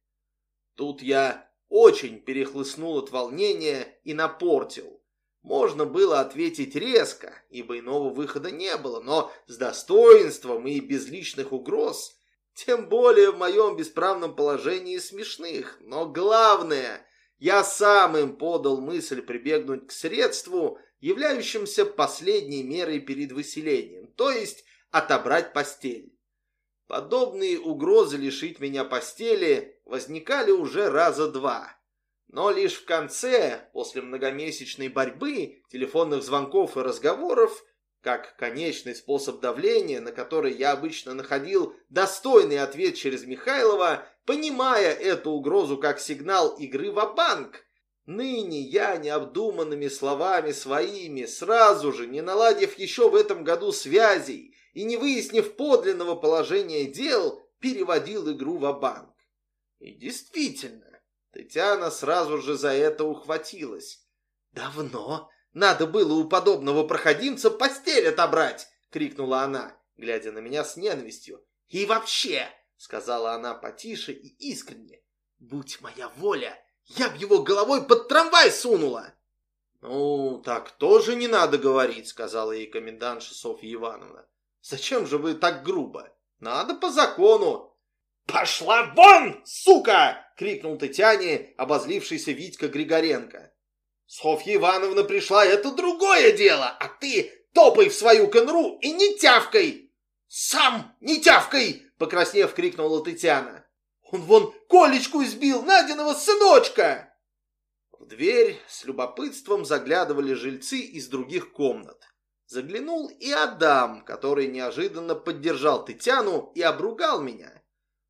[SPEAKER 1] Тут я очень перехлыстнул от волнения и напортил. Можно было ответить резко, ибо иного выхода не было, но с достоинством и без личных угроз – тем более в моем бесправном положении смешных. Но главное, я сам им подал мысль прибегнуть к средству, являющимся последней мерой перед выселением, то есть отобрать постель. Подобные угрозы лишить меня постели возникали уже раза два. Но лишь в конце, после многомесячной борьбы, телефонных звонков и разговоров, как конечный способ давления, на который я обычно находил достойный ответ через Михайлова, понимая эту угрозу как сигнал игры в банк Ныне я необдуманными словами своими, сразу же, не наладив еще в этом году связей и не выяснив подлинного положения дел, переводил игру в банк И действительно, Татьяна сразу же за это ухватилась. «Давно надо было у подобного проходимца постель отобрать!» — крикнула она, глядя на меня с ненавистью. «И вообще!» — сказала она потише и искренне. «Будь моя воля, я б его головой под трамвай сунула!» «Ну, так тоже не надо говорить», — сказала ей комендантша Софья Ивановна. «Зачем же вы так грубо? Надо по закону». «Пошла вон, сука!» — крикнул Татьяне обозлившийся Витька Григоренко. Софья Ивановна пришла, это другое дело, а ты топай в свою конру и не тявкай. Сам не тявкай, покраснев, крикнула Татьяна. Он вон Колечку избил, Надиного сыночка. В дверь с любопытством заглядывали жильцы из других комнат. Заглянул и Адам, который неожиданно поддержал Татьяну и обругал меня.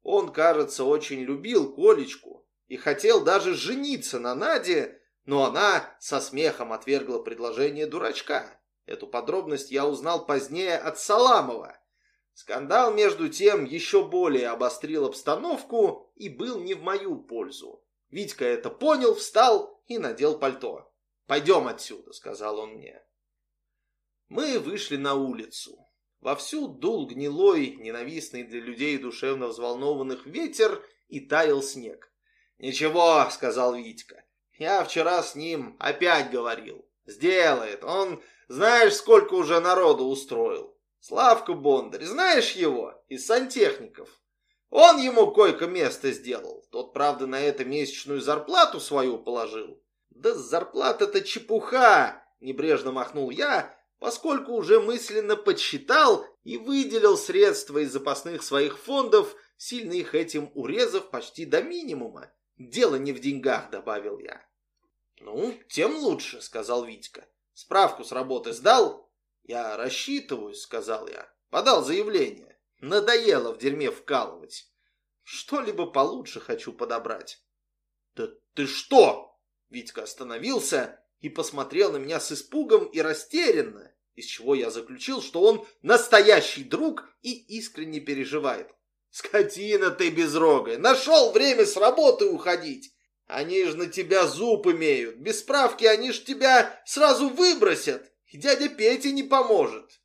[SPEAKER 1] Он, кажется, очень любил Колечку и хотел даже жениться на Наде, но она со смехом отвергла предложение дурачка. Эту подробность я узнал позднее от Саламова. Скандал, между тем, еще более обострил обстановку и был не в мою пользу. Витька это понял, встал и надел пальто. «Пойдем отсюда», — сказал он мне. Мы вышли на улицу. Вовсю дул гнилой, ненавистный для людей душевно взволнованных ветер и таял снег. «Ничего», — сказал Витька, я вчера с ним опять говорил. Сделает. Он, знаешь, сколько уже народу устроил. Славка Бондарь, знаешь его? Из сантехников. Он ему койко-место сделал. Тот, правда, на это месячную зарплату свою положил. Да зарплата-то чепуха, небрежно махнул я, поскольку уже мысленно подсчитал и выделил средства из запасных своих фондов, сильно их этим урезав почти до минимума. Дело не в деньгах, добавил я. «Ну, тем лучше», — сказал Витька. «Справку с работы сдал?» «Я рассчитываюсь», — сказал я. «Подал заявление. Надоело в дерьме вкалывать. Что-либо получше хочу подобрать». «Да ты что?» Витька остановился и посмотрел на меня с испугом и растерянно, из чего я заключил, что он настоящий друг и искренне переживает. «Скотина ты безрогая! Нашел время с работы уходить! Они ж на тебя зуб имеют. Без справки они ж тебя сразу выбросят. И дядя Петя не поможет.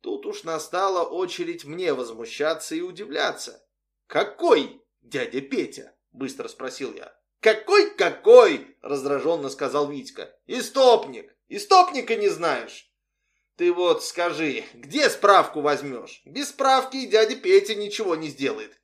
[SPEAKER 1] Тут уж настала очередь мне возмущаться и удивляться. «Какой дядя Петя?» – быстро спросил я. «Какой-какой?» – раздраженно сказал Витька. «Истопник! Истопника не знаешь?» Ты вот скажи, где справку возьмешь? Без справки и дядя Петя ничего не сделает.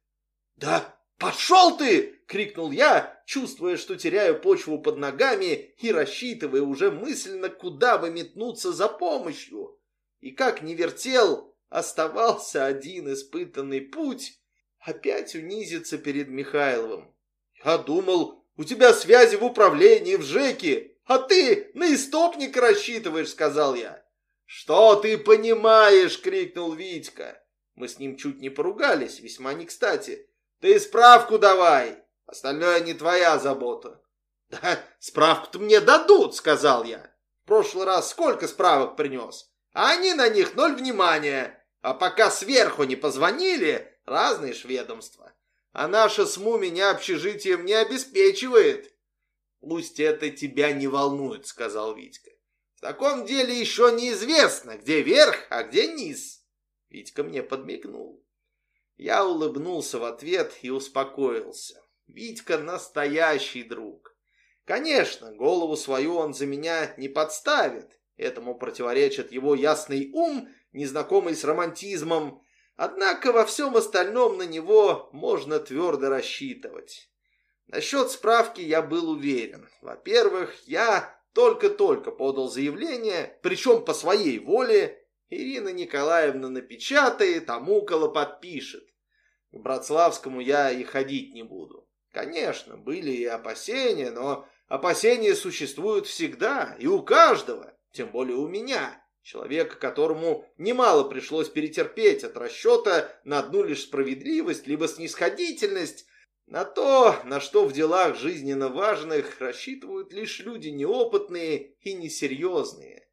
[SPEAKER 1] Да пошел ты! Крикнул я, чувствуя, что теряю почву под ногами и рассчитывая уже мысленно, куда бы метнуться за помощью. И как не вертел, оставался один испытанный путь опять унизиться перед Михайловым. Я думал, у тебя связи в управлении, в ЖЭКе, а ты на истопник рассчитываешь, сказал я. «Что ты понимаешь?» — крикнул Витька. Мы с ним чуть не поругались, весьма не кстати. «Ты справку давай, остальное не твоя забота». «Да справку-то мне дадут», — сказал я. «В прошлый раз сколько справок принес? А они на них ноль внимания. А пока сверху не позвонили, разные ж ведомства. А наша СМУ меня общежитием не обеспечивает». «Пусть это тебя не волнует», — сказал Витька. В таком деле еще неизвестно, где верх, а где низ. Витька мне подмигнул. Я улыбнулся в ответ и успокоился. Витька настоящий друг. Конечно, голову свою он за меня не подставит. Этому противоречит его ясный ум, незнакомый с романтизмом. Однако во всем остальном на него можно твердо рассчитывать. Насчет справки я был уверен. Во-первых, я только-только подал заявление, причем по своей воле, Ирина Николаевна напечатает, а Мукола подпишет. К Братславскому я и ходить не буду. Конечно, были и опасения, но опасения существуют всегда и у каждого, тем более у меня, человека, которому немало пришлось перетерпеть от расчета на одну лишь справедливость либо снисходительность, на то, на что в делах жизненно важных рассчитывают лишь люди неопытные и несерьезные.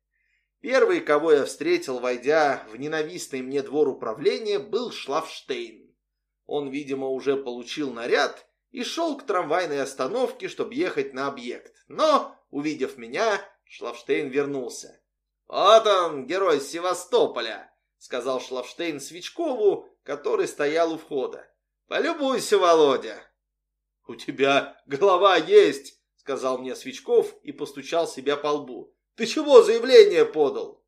[SPEAKER 1] Первый, кого я встретил, войдя в ненавистный мне двор управления, был Шлафштейн. Он, видимо, уже получил наряд и шел к трамвайной остановке, чтобы ехать на объект. Но, увидев меня, Шлафштейн вернулся. «Вот он, герой Севастополя», — сказал Шлафштейн Свечкову, который стоял у входа. «Полюбуйся, Володя, «У тебя голова есть», — сказал мне Свечков и постучал себя по лбу. «Ты чего заявление подал?»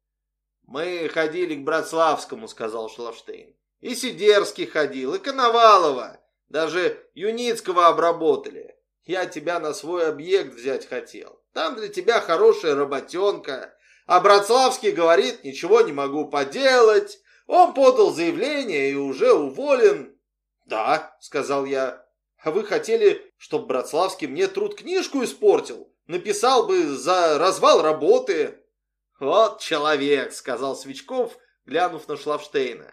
[SPEAKER 1] «Мы ходили к Братславскому», — сказал Шлафштейн. «И Сидерский ходил, и Коновалова. Даже Юницкого обработали. Я тебя на свой объект взять хотел. Там для тебя хорошая работенка. А Братславский говорит, ничего не могу поделать. Он подал заявление и уже уволен». «Да», — сказал я, а вы хотели, чтобы Братславский мне труд книжку испортил? Написал бы за развал работы. Вот человек, сказал Свечков, глянув на Шлавштейна.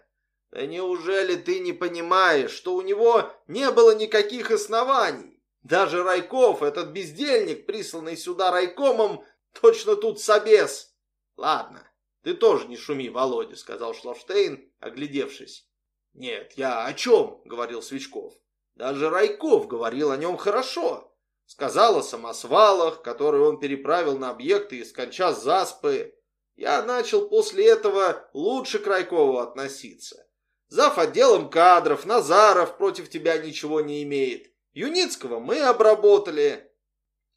[SPEAKER 1] Да неужели ты не понимаешь, что у него не было никаких оснований? Даже Райков, этот бездельник, присланный сюда райкомом, точно тут собес. Ладно, ты тоже не шуми, Володя, сказал Шлавштейн, оглядевшись. Нет, я о чем, говорил Свечков. Даже Райков говорил о нем хорошо. Сказал о самосвалах, которые он переправил на объекты из конча заспы. Я начал после этого лучше к Райкову относиться. Зав. отделом кадров, Назаров против тебя ничего не имеет. Юницкого мы обработали.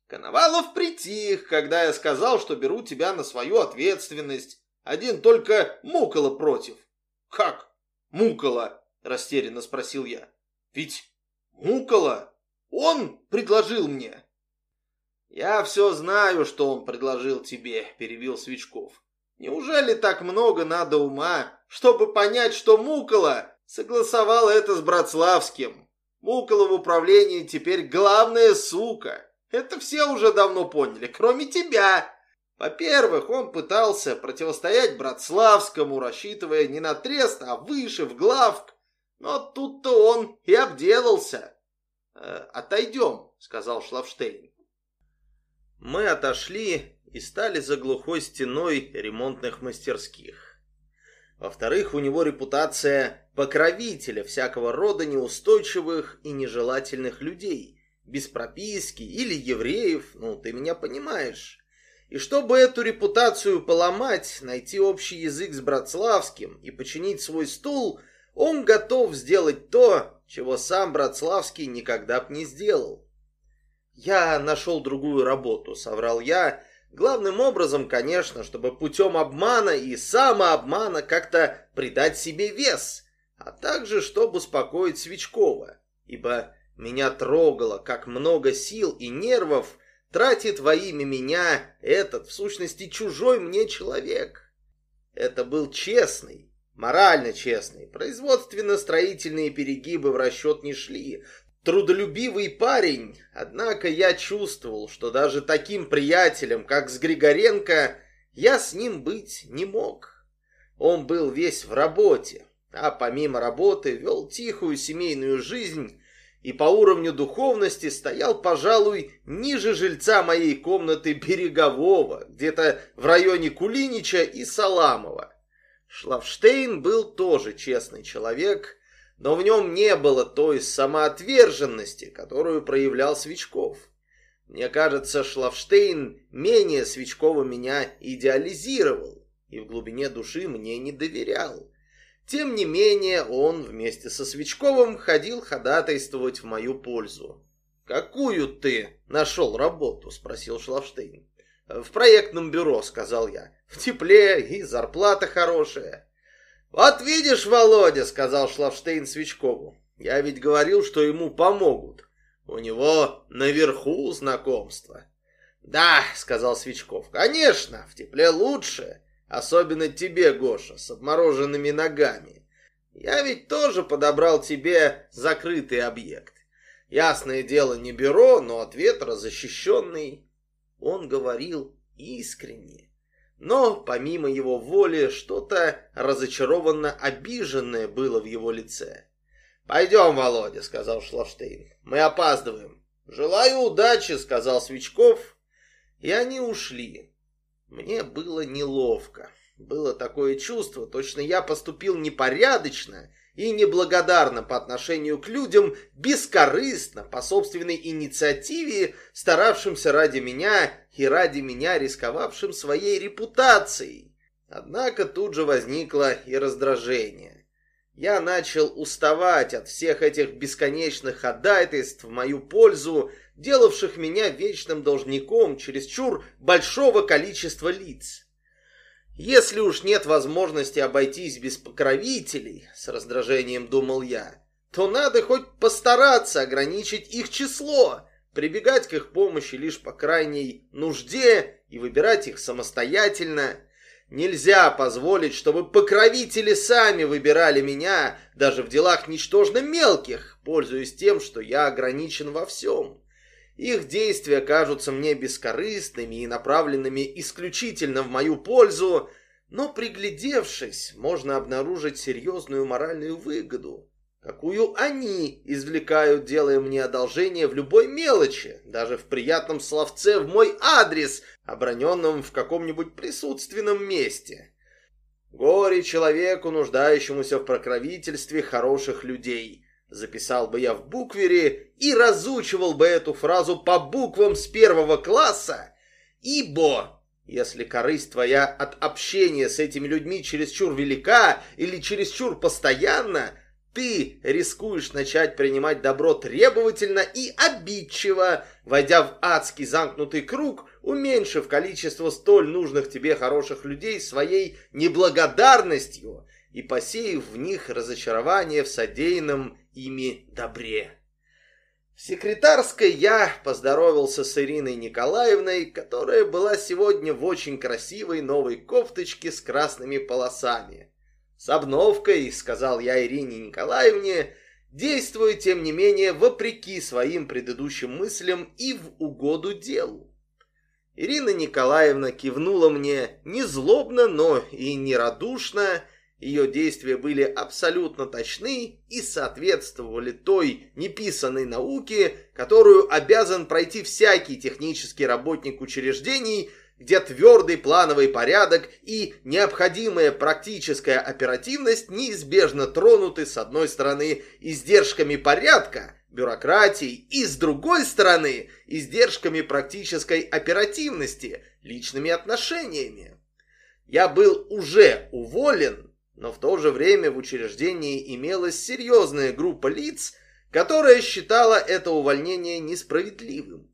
[SPEAKER 1] Коновалов притих, когда я сказал, что беру тебя на свою ответственность. Один только Мукола против. Как? Мукола? Растерянно спросил я. Ведь Мукола? Он предложил мне. Я все знаю, что он предложил тебе, перебил Свечков. Неужели так много надо ума, чтобы понять, что Мукола согласовал это с Братславским? Мукола в управлении теперь главная сука. Это все уже давно поняли, кроме тебя. Во-первых, он пытался противостоять Братславскому, рассчитывая не на трест, а выше, в главк. Но тут-то он и обделался. «Э, «Отойдем», — сказал Шлавштейн. Мы отошли и стали за глухой стеной ремонтных мастерских. Во-вторых, у него репутация покровителя всякого рода неустойчивых и нежелательных людей, без прописки или евреев, ну, ты меня понимаешь. И чтобы эту репутацию поломать, найти общий язык с Братславским и починить свой стул, он готов сделать то, чего сам Братславский никогда б не сделал. «Я нашел другую работу», — соврал я, Главным образом, конечно, чтобы путем обмана и самообмана как-то придать себе вес, а также чтобы успокоить Свечкова, ибо меня трогало, как много сил и нервов тратит во имя меня этот, в сущности, чужой мне человек. Это был честный, морально честный, производственно-строительные перегибы в расчет не шли, трудолюбивый парень, однако я чувствовал, что даже таким приятелем, как с Григоренко, я с ним быть не мог. Он был весь в работе, а помимо работы вел тихую семейную жизнь и по уровню духовности стоял, пожалуй, ниже жильца моей комнаты Берегового, где-то в районе Кулинича и Саламова. Шлавштейн был тоже честный человек, но в нем не было той самоотверженности, которую проявлял Свечков. Мне кажется, Шлавштейн менее Свечкова меня идеализировал и в глубине души мне не доверял. Тем не менее, он вместе со Свечковым ходил ходатайствовать в мою пользу. «Какую ты нашел работу?» – спросил Шлавштейн. «В проектном бюро», – сказал я. «В тепле и зарплата хорошая». «Вот видишь, Володя», — сказал Шлавштейн Свечкову, — «я ведь говорил, что ему помогут. У него наверху знакомство». «Да», — сказал Свечков, — «конечно, в тепле лучше, особенно тебе, Гоша, с обмороженными ногами. Я ведь тоже подобрал тебе закрытый объект. Ясное дело, не бюро, но от ветра защищенный». Он говорил искренне. Но, помимо его воли, что-то разочарованно обиженное было в его лице. «Пойдем, Володя», — сказал Шлаштейн. «Мы опаздываем». «Желаю удачи», — сказал Свечков. И они ушли. Мне было неловко. Было такое чувство, точно я поступил непорядочно и неблагодарно по отношению к людям, бескорыстно, по собственной инициативе, старавшимся ради меня и ради меня рисковавшим своей репутацией. Однако тут же возникло и раздражение. Я начал уставать от всех этих бесконечных ходатайств в мою пользу, делавших меня вечным должником чересчур большого количества лиц. Если уж нет возможности обойтись без покровителей, с раздражением думал я, то надо хоть постараться ограничить их число, прибегать к их помощи лишь по крайней нужде и выбирать их самостоятельно. Нельзя позволить, чтобы покровители сами выбирали меня, даже в делах ничтожно мелких, пользуясь тем, что я ограничен во всем. Их действия кажутся мне бескорыстными и направленными исключительно в мою пользу, но приглядевшись, можно обнаружить серьезную моральную выгоду, какую они извлекают, делая мне одолжение в любой мелочи, даже в приятном словце в мой адрес, оброненном в каком-нибудь присутственном месте. Горе человеку, нуждающемуся в покровительстве хороших людей – Записал бы я в буквере и разучивал бы эту фразу по буквам с первого класса, ибо если корысть твоя от общения с этими людьми чересчур велика или чересчур постоянно, ты рискуешь начать принимать добро требовательно и обидчиво, войдя в адский замкнутый круг, уменьшив количество столь нужных тебе хороших людей своей неблагодарностью и посеяв в них разочарование в содеянном ими добре. В секретарской я поздоровался с Ириной Николаевной, которая была сегодня в очень красивой новой кофточке с красными полосами. С обновкой, сказал я Ирине Николаевне, действуя, тем не менее, вопреки своим предыдущим мыслям и в угоду делу. Ирина Николаевна кивнула мне не злобно, но и нерадушно, ее действия были абсолютно точны и соответствовали той неписанной науке, которую обязан пройти всякий технический работник учреждений, где твердый плановый порядок и необходимая практическая оперативность неизбежно тронуты с одной стороны издержками порядка, бюрократией и с другой стороны издержками практической оперативности, личными отношениями. Я был уже уволен но в то же время в учреждении имелась серьезная группа лиц, которая считала это увольнение несправедливым.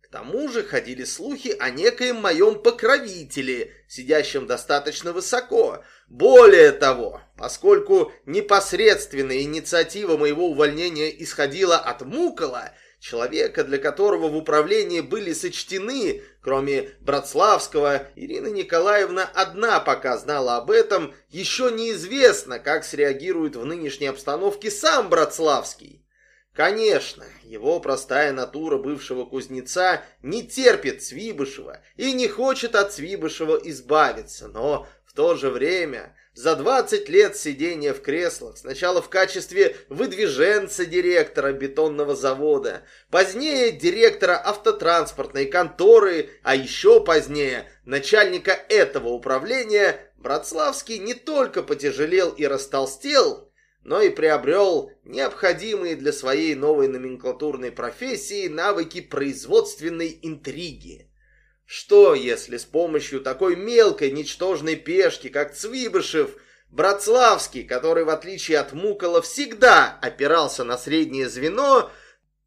[SPEAKER 1] К тому же ходили слухи о некоем моем покровителе, сидящем достаточно высоко. Более того, поскольку непосредственная инициатива моего увольнения исходила от Мукола, человека, для которого в управлении были сочтены, кроме Братславского, Ирина Николаевна одна пока знала об этом, еще неизвестно, как среагирует в нынешней обстановке сам Братславский. Конечно, его простая натура бывшего кузнеца не терпит Цвибышева и не хочет от Цвибышева избавиться, но в то же время за 20 лет сидения в креслах, сначала в качестве выдвиженца директора бетонного завода, позднее директора автотранспортной конторы, а еще позднее начальника этого управления, Братславский не только потяжелел и растолстел, но и приобрел необходимые для своей новой номенклатурной профессии навыки производственной интриги. Что, если с помощью такой мелкой, ничтожной пешки, как Цвибышев, Братславский, который, в отличие от Мукола, всегда опирался на среднее звено,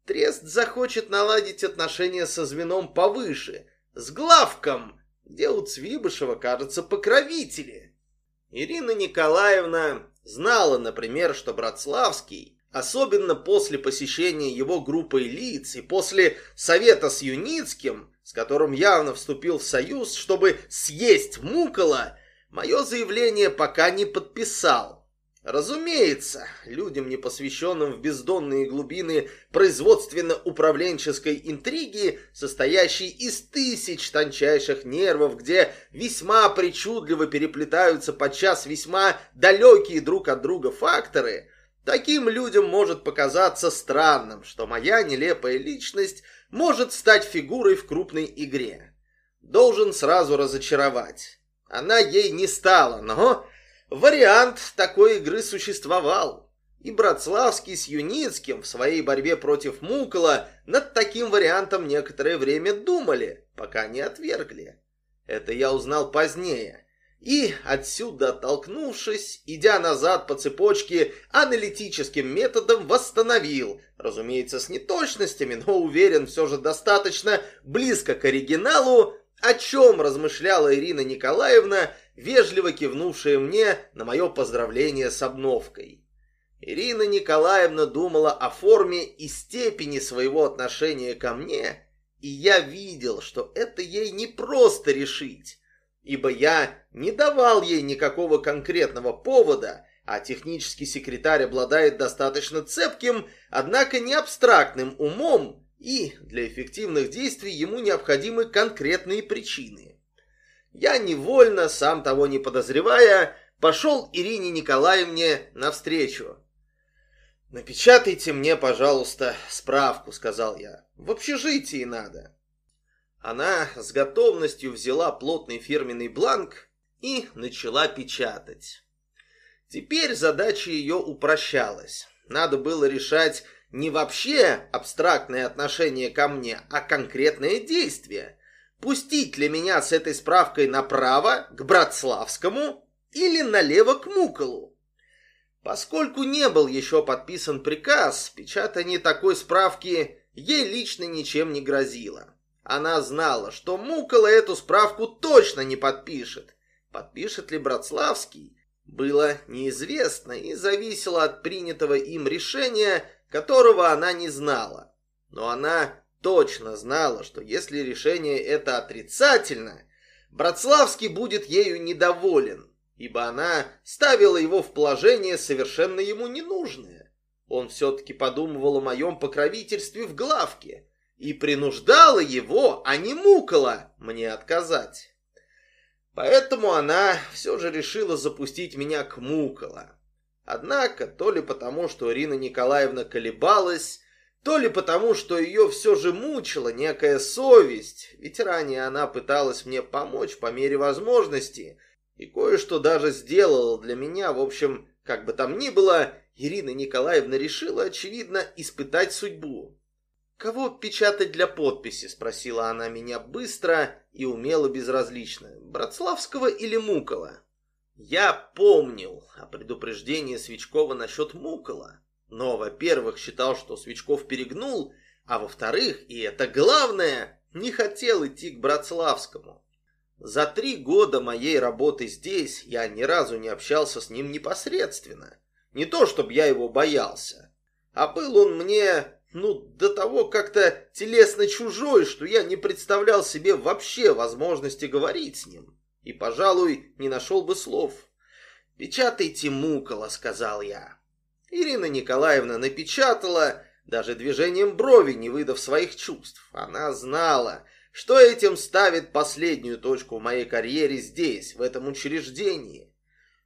[SPEAKER 1] Трест захочет наладить отношения со звеном повыше, с главком, где у Цвибышева, кажется, покровители. Ирина Николаевна знала, например, что Братславский, особенно после посещения его группой лиц и после совета с Юницким, с которым явно вступил в союз, чтобы съесть Мукола, мое заявление пока не подписал. Разумеется, людям, не посвященным в бездонные глубины производственно-управленческой интриги, состоящей из тысяч тончайших нервов, где весьма причудливо переплетаются подчас весьма далекие друг от друга факторы, таким людям может показаться странным, что моя нелепая личность может стать фигурой в крупной игре. Должен сразу разочаровать. Она ей не стала, но вариант такой игры существовал. И Братславский с Юницким в своей борьбе против Мукола над таким вариантом некоторое время думали, пока не отвергли. Это я узнал позднее и, отсюда оттолкнувшись, идя назад по цепочке, аналитическим методом восстановил, разумеется, с неточностями, но уверен все же достаточно близко к оригиналу, о чем размышляла Ирина Николаевна, вежливо кивнувшая мне на мое поздравление с обновкой. Ирина Николаевна думала о форме и степени своего отношения ко мне, и я видел, что это ей не просто решить, ибо я не давал ей никакого конкретного повода, а технический секретарь обладает достаточно цепким, однако не абстрактным умом, и для эффективных действий ему необходимы конкретные причины. Я невольно, сам того не подозревая, пошел Ирине Николаевне навстречу. «Напечатайте мне, пожалуйста, справку», — сказал я. «В общежитии надо». Она с готовностью взяла плотный фирменный бланк и начала печатать. Теперь задача ее упрощалась. Надо было решать не вообще абстрактное отношение ко мне, а конкретное действие. Пустить ли меня с этой справкой направо, к Братславскому, или налево к Муколу? Поскольку не был еще подписан приказ, печатание такой справки ей лично ничем не грозило. Она знала, что Мукола эту справку точно не подпишет. Подпишет ли Братславский, было неизвестно и зависело от принятого им решения, которого она не знала. Но она точно знала, что если решение это отрицательно, Братславский будет ею недоволен, ибо она ставила его в положение совершенно ему ненужное. Он все-таки подумывал о моем покровительстве в главке, и принуждала его, а не мукала мне отказать. Поэтому она все же решила запустить меня к мукала. Однако, то ли потому, что Ирина Николаевна колебалась, то ли потому, что ее все же мучила некая совесть, ведь ранее она пыталась мне помочь по мере возможности и кое-что даже сделала для меня, в общем, как бы там ни было, Ирина Николаевна решила, очевидно, испытать судьбу. «Кого печатать для подписи?» — спросила она меня быстро и умело безразлично. «Братславского или Мукола?» Я помнил о предупреждении Свечкова насчет Мукола, но, во-первых, считал, что Свечков перегнул, а во-вторых, и это главное, не хотел идти к Братславскому. За три года моей работы здесь я ни разу не общался с ним непосредственно. Не то, чтобы я его боялся. А был он мне, ну, до того как-то телесно чужой, что я не представлял себе вообще возможности говорить с ним. И, пожалуй, не нашел бы слов. «Печатайте мукола», — сказал я. Ирина Николаевна напечатала, даже движением брови не выдав своих чувств. Она знала, что этим ставит последнюю точку в моей карьере здесь, в этом учреждении.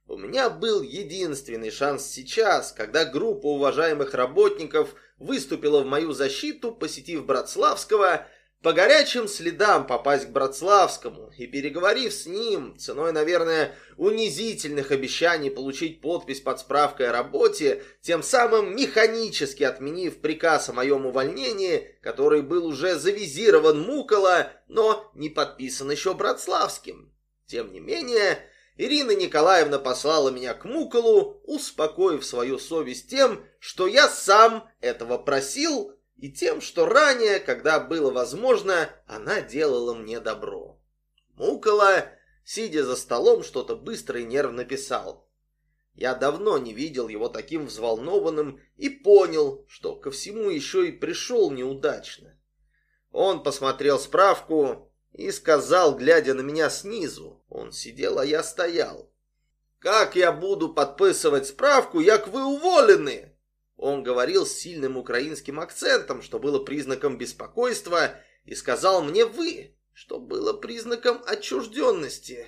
[SPEAKER 1] У меня был единственный шанс сейчас, когда группа уважаемых работников выступила в мою защиту, посетив Братславского, по горячим следам попасть к Братславскому и, переговорив с ним, ценой, наверное, унизительных обещаний получить подпись под справкой о работе, тем самым механически отменив приказ о моем увольнении, который был уже завизирован Мукола, но не подписан еще Братславским. Тем не менее, Ирина Николаевна послала меня к Муколу, успокоив свою совесть тем, что я сам этого просил, и тем, что ранее, когда было возможно, она делала мне добро. Мукола, сидя за столом, что-то быстро и нервно писал. Я давно не видел его таким взволнованным и понял, что ко всему еще и пришел неудачно. Он посмотрел справку и сказал, глядя на меня снизу, он сидел, а я стоял. «Как я буду подписывать справку, як вы уволены?» Он говорил с сильным украинским акцентом, что было признаком беспокойства, и сказал мне «вы», что было признаком отчужденности.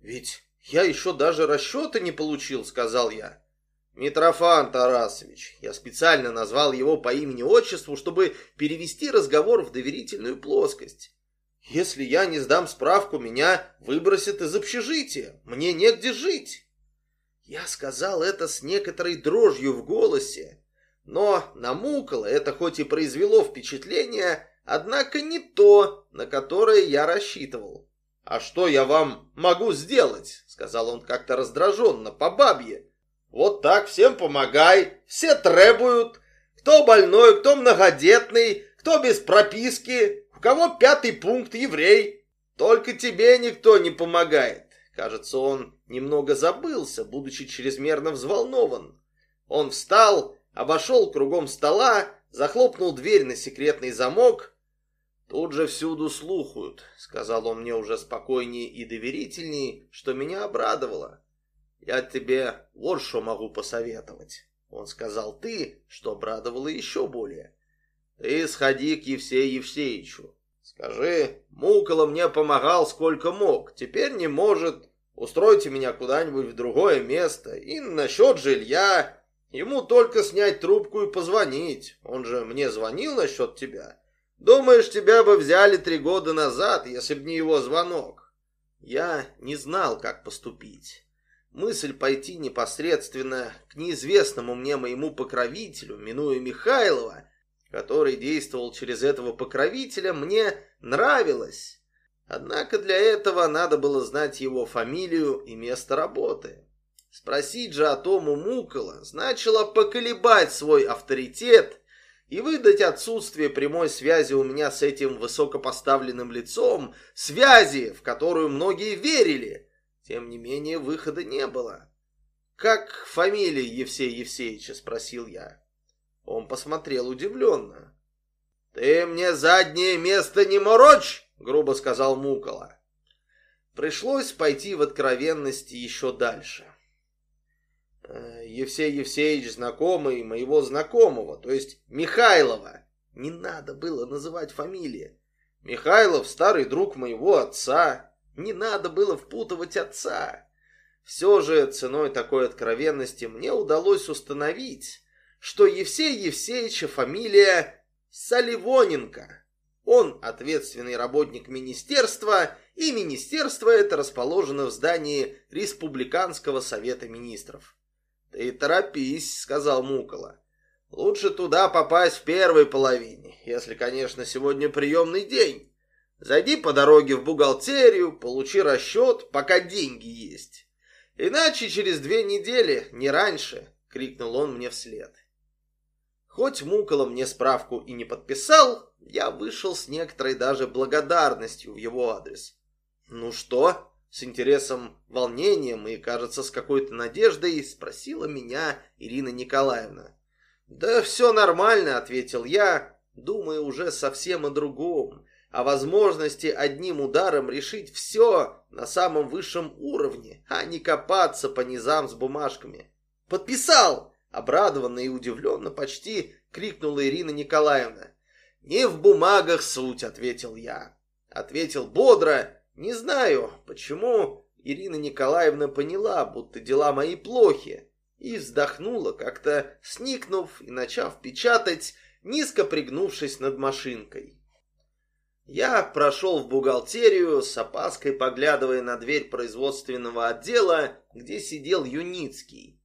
[SPEAKER 1] «Ведь я еще даже расчета не получил», — сказал я. «Митрофан Тарасович». Я специально назвал его по имени-отчеству, чтобы перевести разговор в доверительную плоскость. «Если я не сдам справку, меня выбросят из общежития. Мне негде жить». Я сказал это с некоторой дрожью в голосе, но на Мукола это хоть и произвело впечатление, однако не то, на которое я рассчитывал. «А что я вам могу сделать?» — сказал он как-то раздраженно, по бабье. «Вот так всем помогай, все требуют. Кто больной, кто многодетный, кто без прописки, кого пятый пункт еврей. Только тебе никто не помогает. Кажется, он немного забылся, будучи чрезмерно взволнован. Он встал, обошел кругом стола, захлопнул дверь на секретный замок. «Тут же всюду слухают», — сказал он мне уже спокойнее и доверительнее, что меня обрадовало. «Я тебе вот что могу посоветовать». Он сказал «ты», что обрадовало еще более. «Ты сходи к Евсею Евсеичу. Скажи, Мукола мне помогал сколько мог, теперь не может. Устройте меня куда-нибудь в другое место. И насчет жилья, ему только снять трубку и позвонить. Он же мне звонил насчет тебя. Думаешь, тебя бы взяли три года назад, если б не его звонок? Я не знал, как поступить. Мысль пойти непосредственно к неизвестному мне моему покровителю, минуя Михайлова, который действовал через этого покровителя, мне нравилось. Однако для этого надо было знать его фамилию и место работы. Спросить же о том у Мукола значило поколебать свой авторитет и выдать отсутствие прямой связи у меня с этим высокопоставленным лицом, связи, в которую многие верили. Тем не менее, выхода не было. «Как фамилия Евсея Евсеевича?» – спросил я. Он посмотрел удивленно. «Ты мне заднее место не морочь!» — грубо сказал Мукола. Пришлось пойти в откровенности еще дальше. Э, Евсей Евсеевич знакомый моего знакомого, то есть Михайлова. Не надо было называть фамилии. Михайлов старый друг моего отца. Не надо было впутывать отца. Все же ценой такой откровенности мне удалось установить, что Евсей Евсеевича фамилия Соливоненко. Он ответственный работник министерства, и министерство это расположено в здании Республиканского совета министров. «Ты торопись», — сказал Мукола. «Лучше туда попасть в первой половине, если, конечно, сегодня приемный день. Зайди по дороге в бухгалтерию, получи расчет, пока деньги есть. Иначе через две недели, не раньше», — крикнул он мне вслед. Хоть Мукола мне справку и не подписал, я вышел с некоторой даже благодарностью в его адрес. «Ну что?» — с интересом, волнением и, кажется, с какой-то надеждой спросила меня Ирина Николаевна. «Да все нормально», — ответил я, думая уже совсем о другом, о возможности одним ударом решить все на самом высшем уровне, а не копаться по низам с бумажками. «Подписал!» — обрадованно и удивленно почти крикнула Ирина Николаевна. «Не в бумагах суть», — ответил я. Ответил бодро, не знаю, почему Ирина Николаевна поняла, будто дела мои плохи, и вздохнула, как-то сникнув и начав печатать, низко пригнувшись над машинкой. Я прошел в бухгалтерию, с опаской поглядывая на дверь производственного отдела, где сидел Юницкий.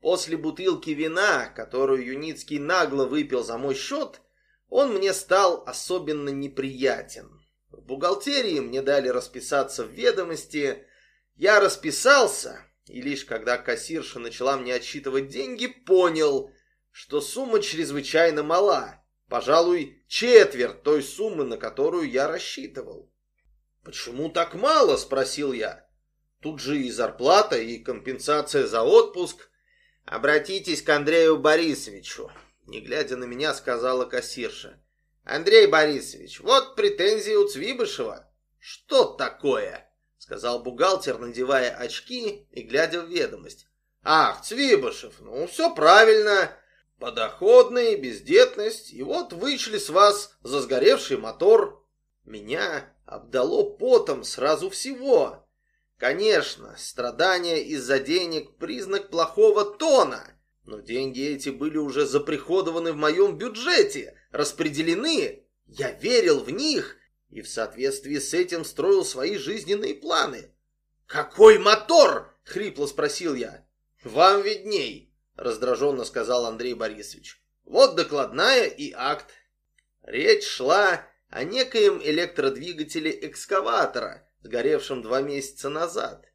[SPEAKER 1] После бутылки вина, которую Юницкий нагло выпил за мой счет, он мне стал особенно неприятен. В бухгалтерии мне дали расписаться в ведомости. Я расписался, и лишь когда кассирша начала мне отсчитывать деньги, понял, что сумма чрезвычайно мала. Пожалуй, четверть той суммы, на которую я рассчитывал. «Почему так мало?» – спросил я. Тут же и зарплата, и компенсация за отпуск. «Обратитесь к Андрею Борисовичу», – не глядя на меня, сказала кассирша. «Андрей Борисович, вот претензии у Цвибышева». «Что такое?» сказал бухгалтер, надевая очки и глядя в ведомость. Ах, Цвибышев, ну все правильно. Подоходный, бездетность, и вот вычли с вас за сгоревший мотор. Меня обдало потом сразу всего. Конечно, страдания из-за денег – признак плохого тона, но деньги эти были уже заприходованы в моем бюджете, распределены. Я верил в них и в соответствии с этим строил свои жизненные планы. «Какой мотор?» — хрипло спросил я. «Вам видней», — раздраженно сказал Андрей Борисович. «Вот докладная и акт». Речь шла о некоем электродвигателе экскаватора, сгоревшем два месяца назад.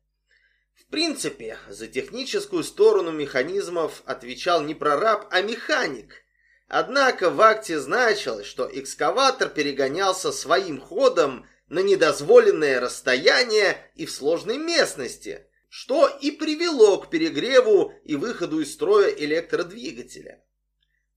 [SPEAKER 1] В принципе, за техническую сторону механизмов отвечал не прораб, а механик, Однако в акте значилось, что экскаватор перегонялся своим ходом на недозволенное расстояние и в сложной местности, что и привело к перегреву и выходу из строя электродвигателя.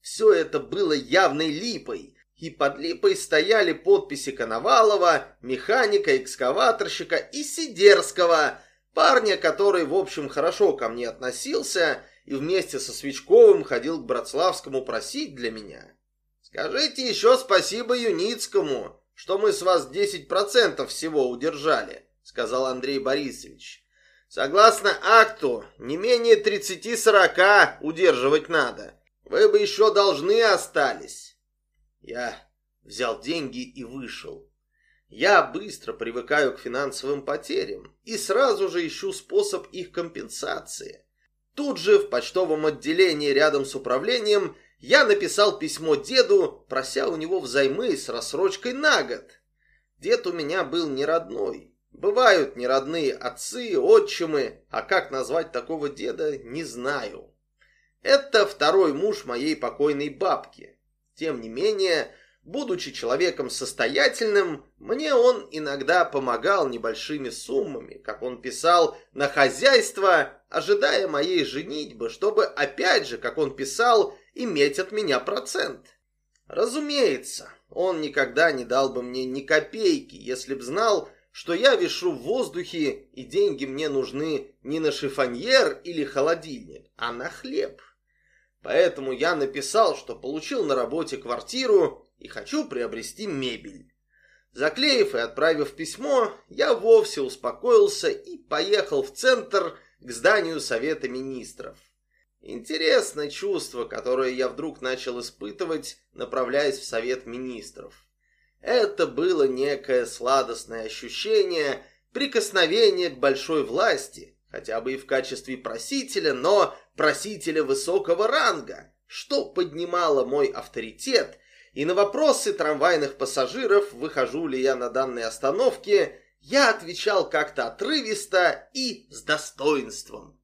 [SPEAKER 1] Все это было явной липой, и под липой стояли подписи Коновалова, механика, экскаваторщика и Сидерского, парня, который, в общем, хорошо ко мне относился и вместе со Свечковым ходил к Братславскому просить для меня. Скажите еще спасибо Юницкому, что мы с вас 10% всего удержали, сказал Андрей Борисович. Согласно акту, не менее 30-40 удерживать надо. Вы бы еще должны остались. Я взял деньги и вышел. Я быстро привыкаю к финансовым потерям и сразу же ищу способ их компенсации. Тут же в почтовом отделении рядом с управлением я написал письмо деду, прося у него взаймы с рассрочкой на год. Дед у меня был не родной. Бывают неродные отцы, отчимы, а как назвать такого деда, не знаю. Это второй муж моей покойной бабки. Тем не менее, будучи человеком состоятельным, мне он иногда помогал небольшими суммами, как он писал, на хозяйство ожидая моей женитьбы, чтобы опять же, как он писал, иметь от меня процент. Разумеется, он никогда не дал бы мне ни копейки, если б знал, что я вешу в воздухе и деньги мне нужны не на шифоньер или холодильник, а на хлеб. Поэтому я написал, что получил на работе квартиру и хочу приобрести мебель. Заклеив и отправив письмо, я вовсе успокоился и поехал в центр, к зданию Совета Министров. Интересное чувство, которое я вдруг начал испытывать, направляясь в Совет Министров. Это было некое сладостное ощущение прикосновения к большой власти, хотя бы и в качестве просителя, но просителя высокого ранга, что поднимало мой авторитет, и на вопросы трамвайных пассажиров, выхожу ли я на данной остановке, я отвечал как-то отрывисто и с достоинством.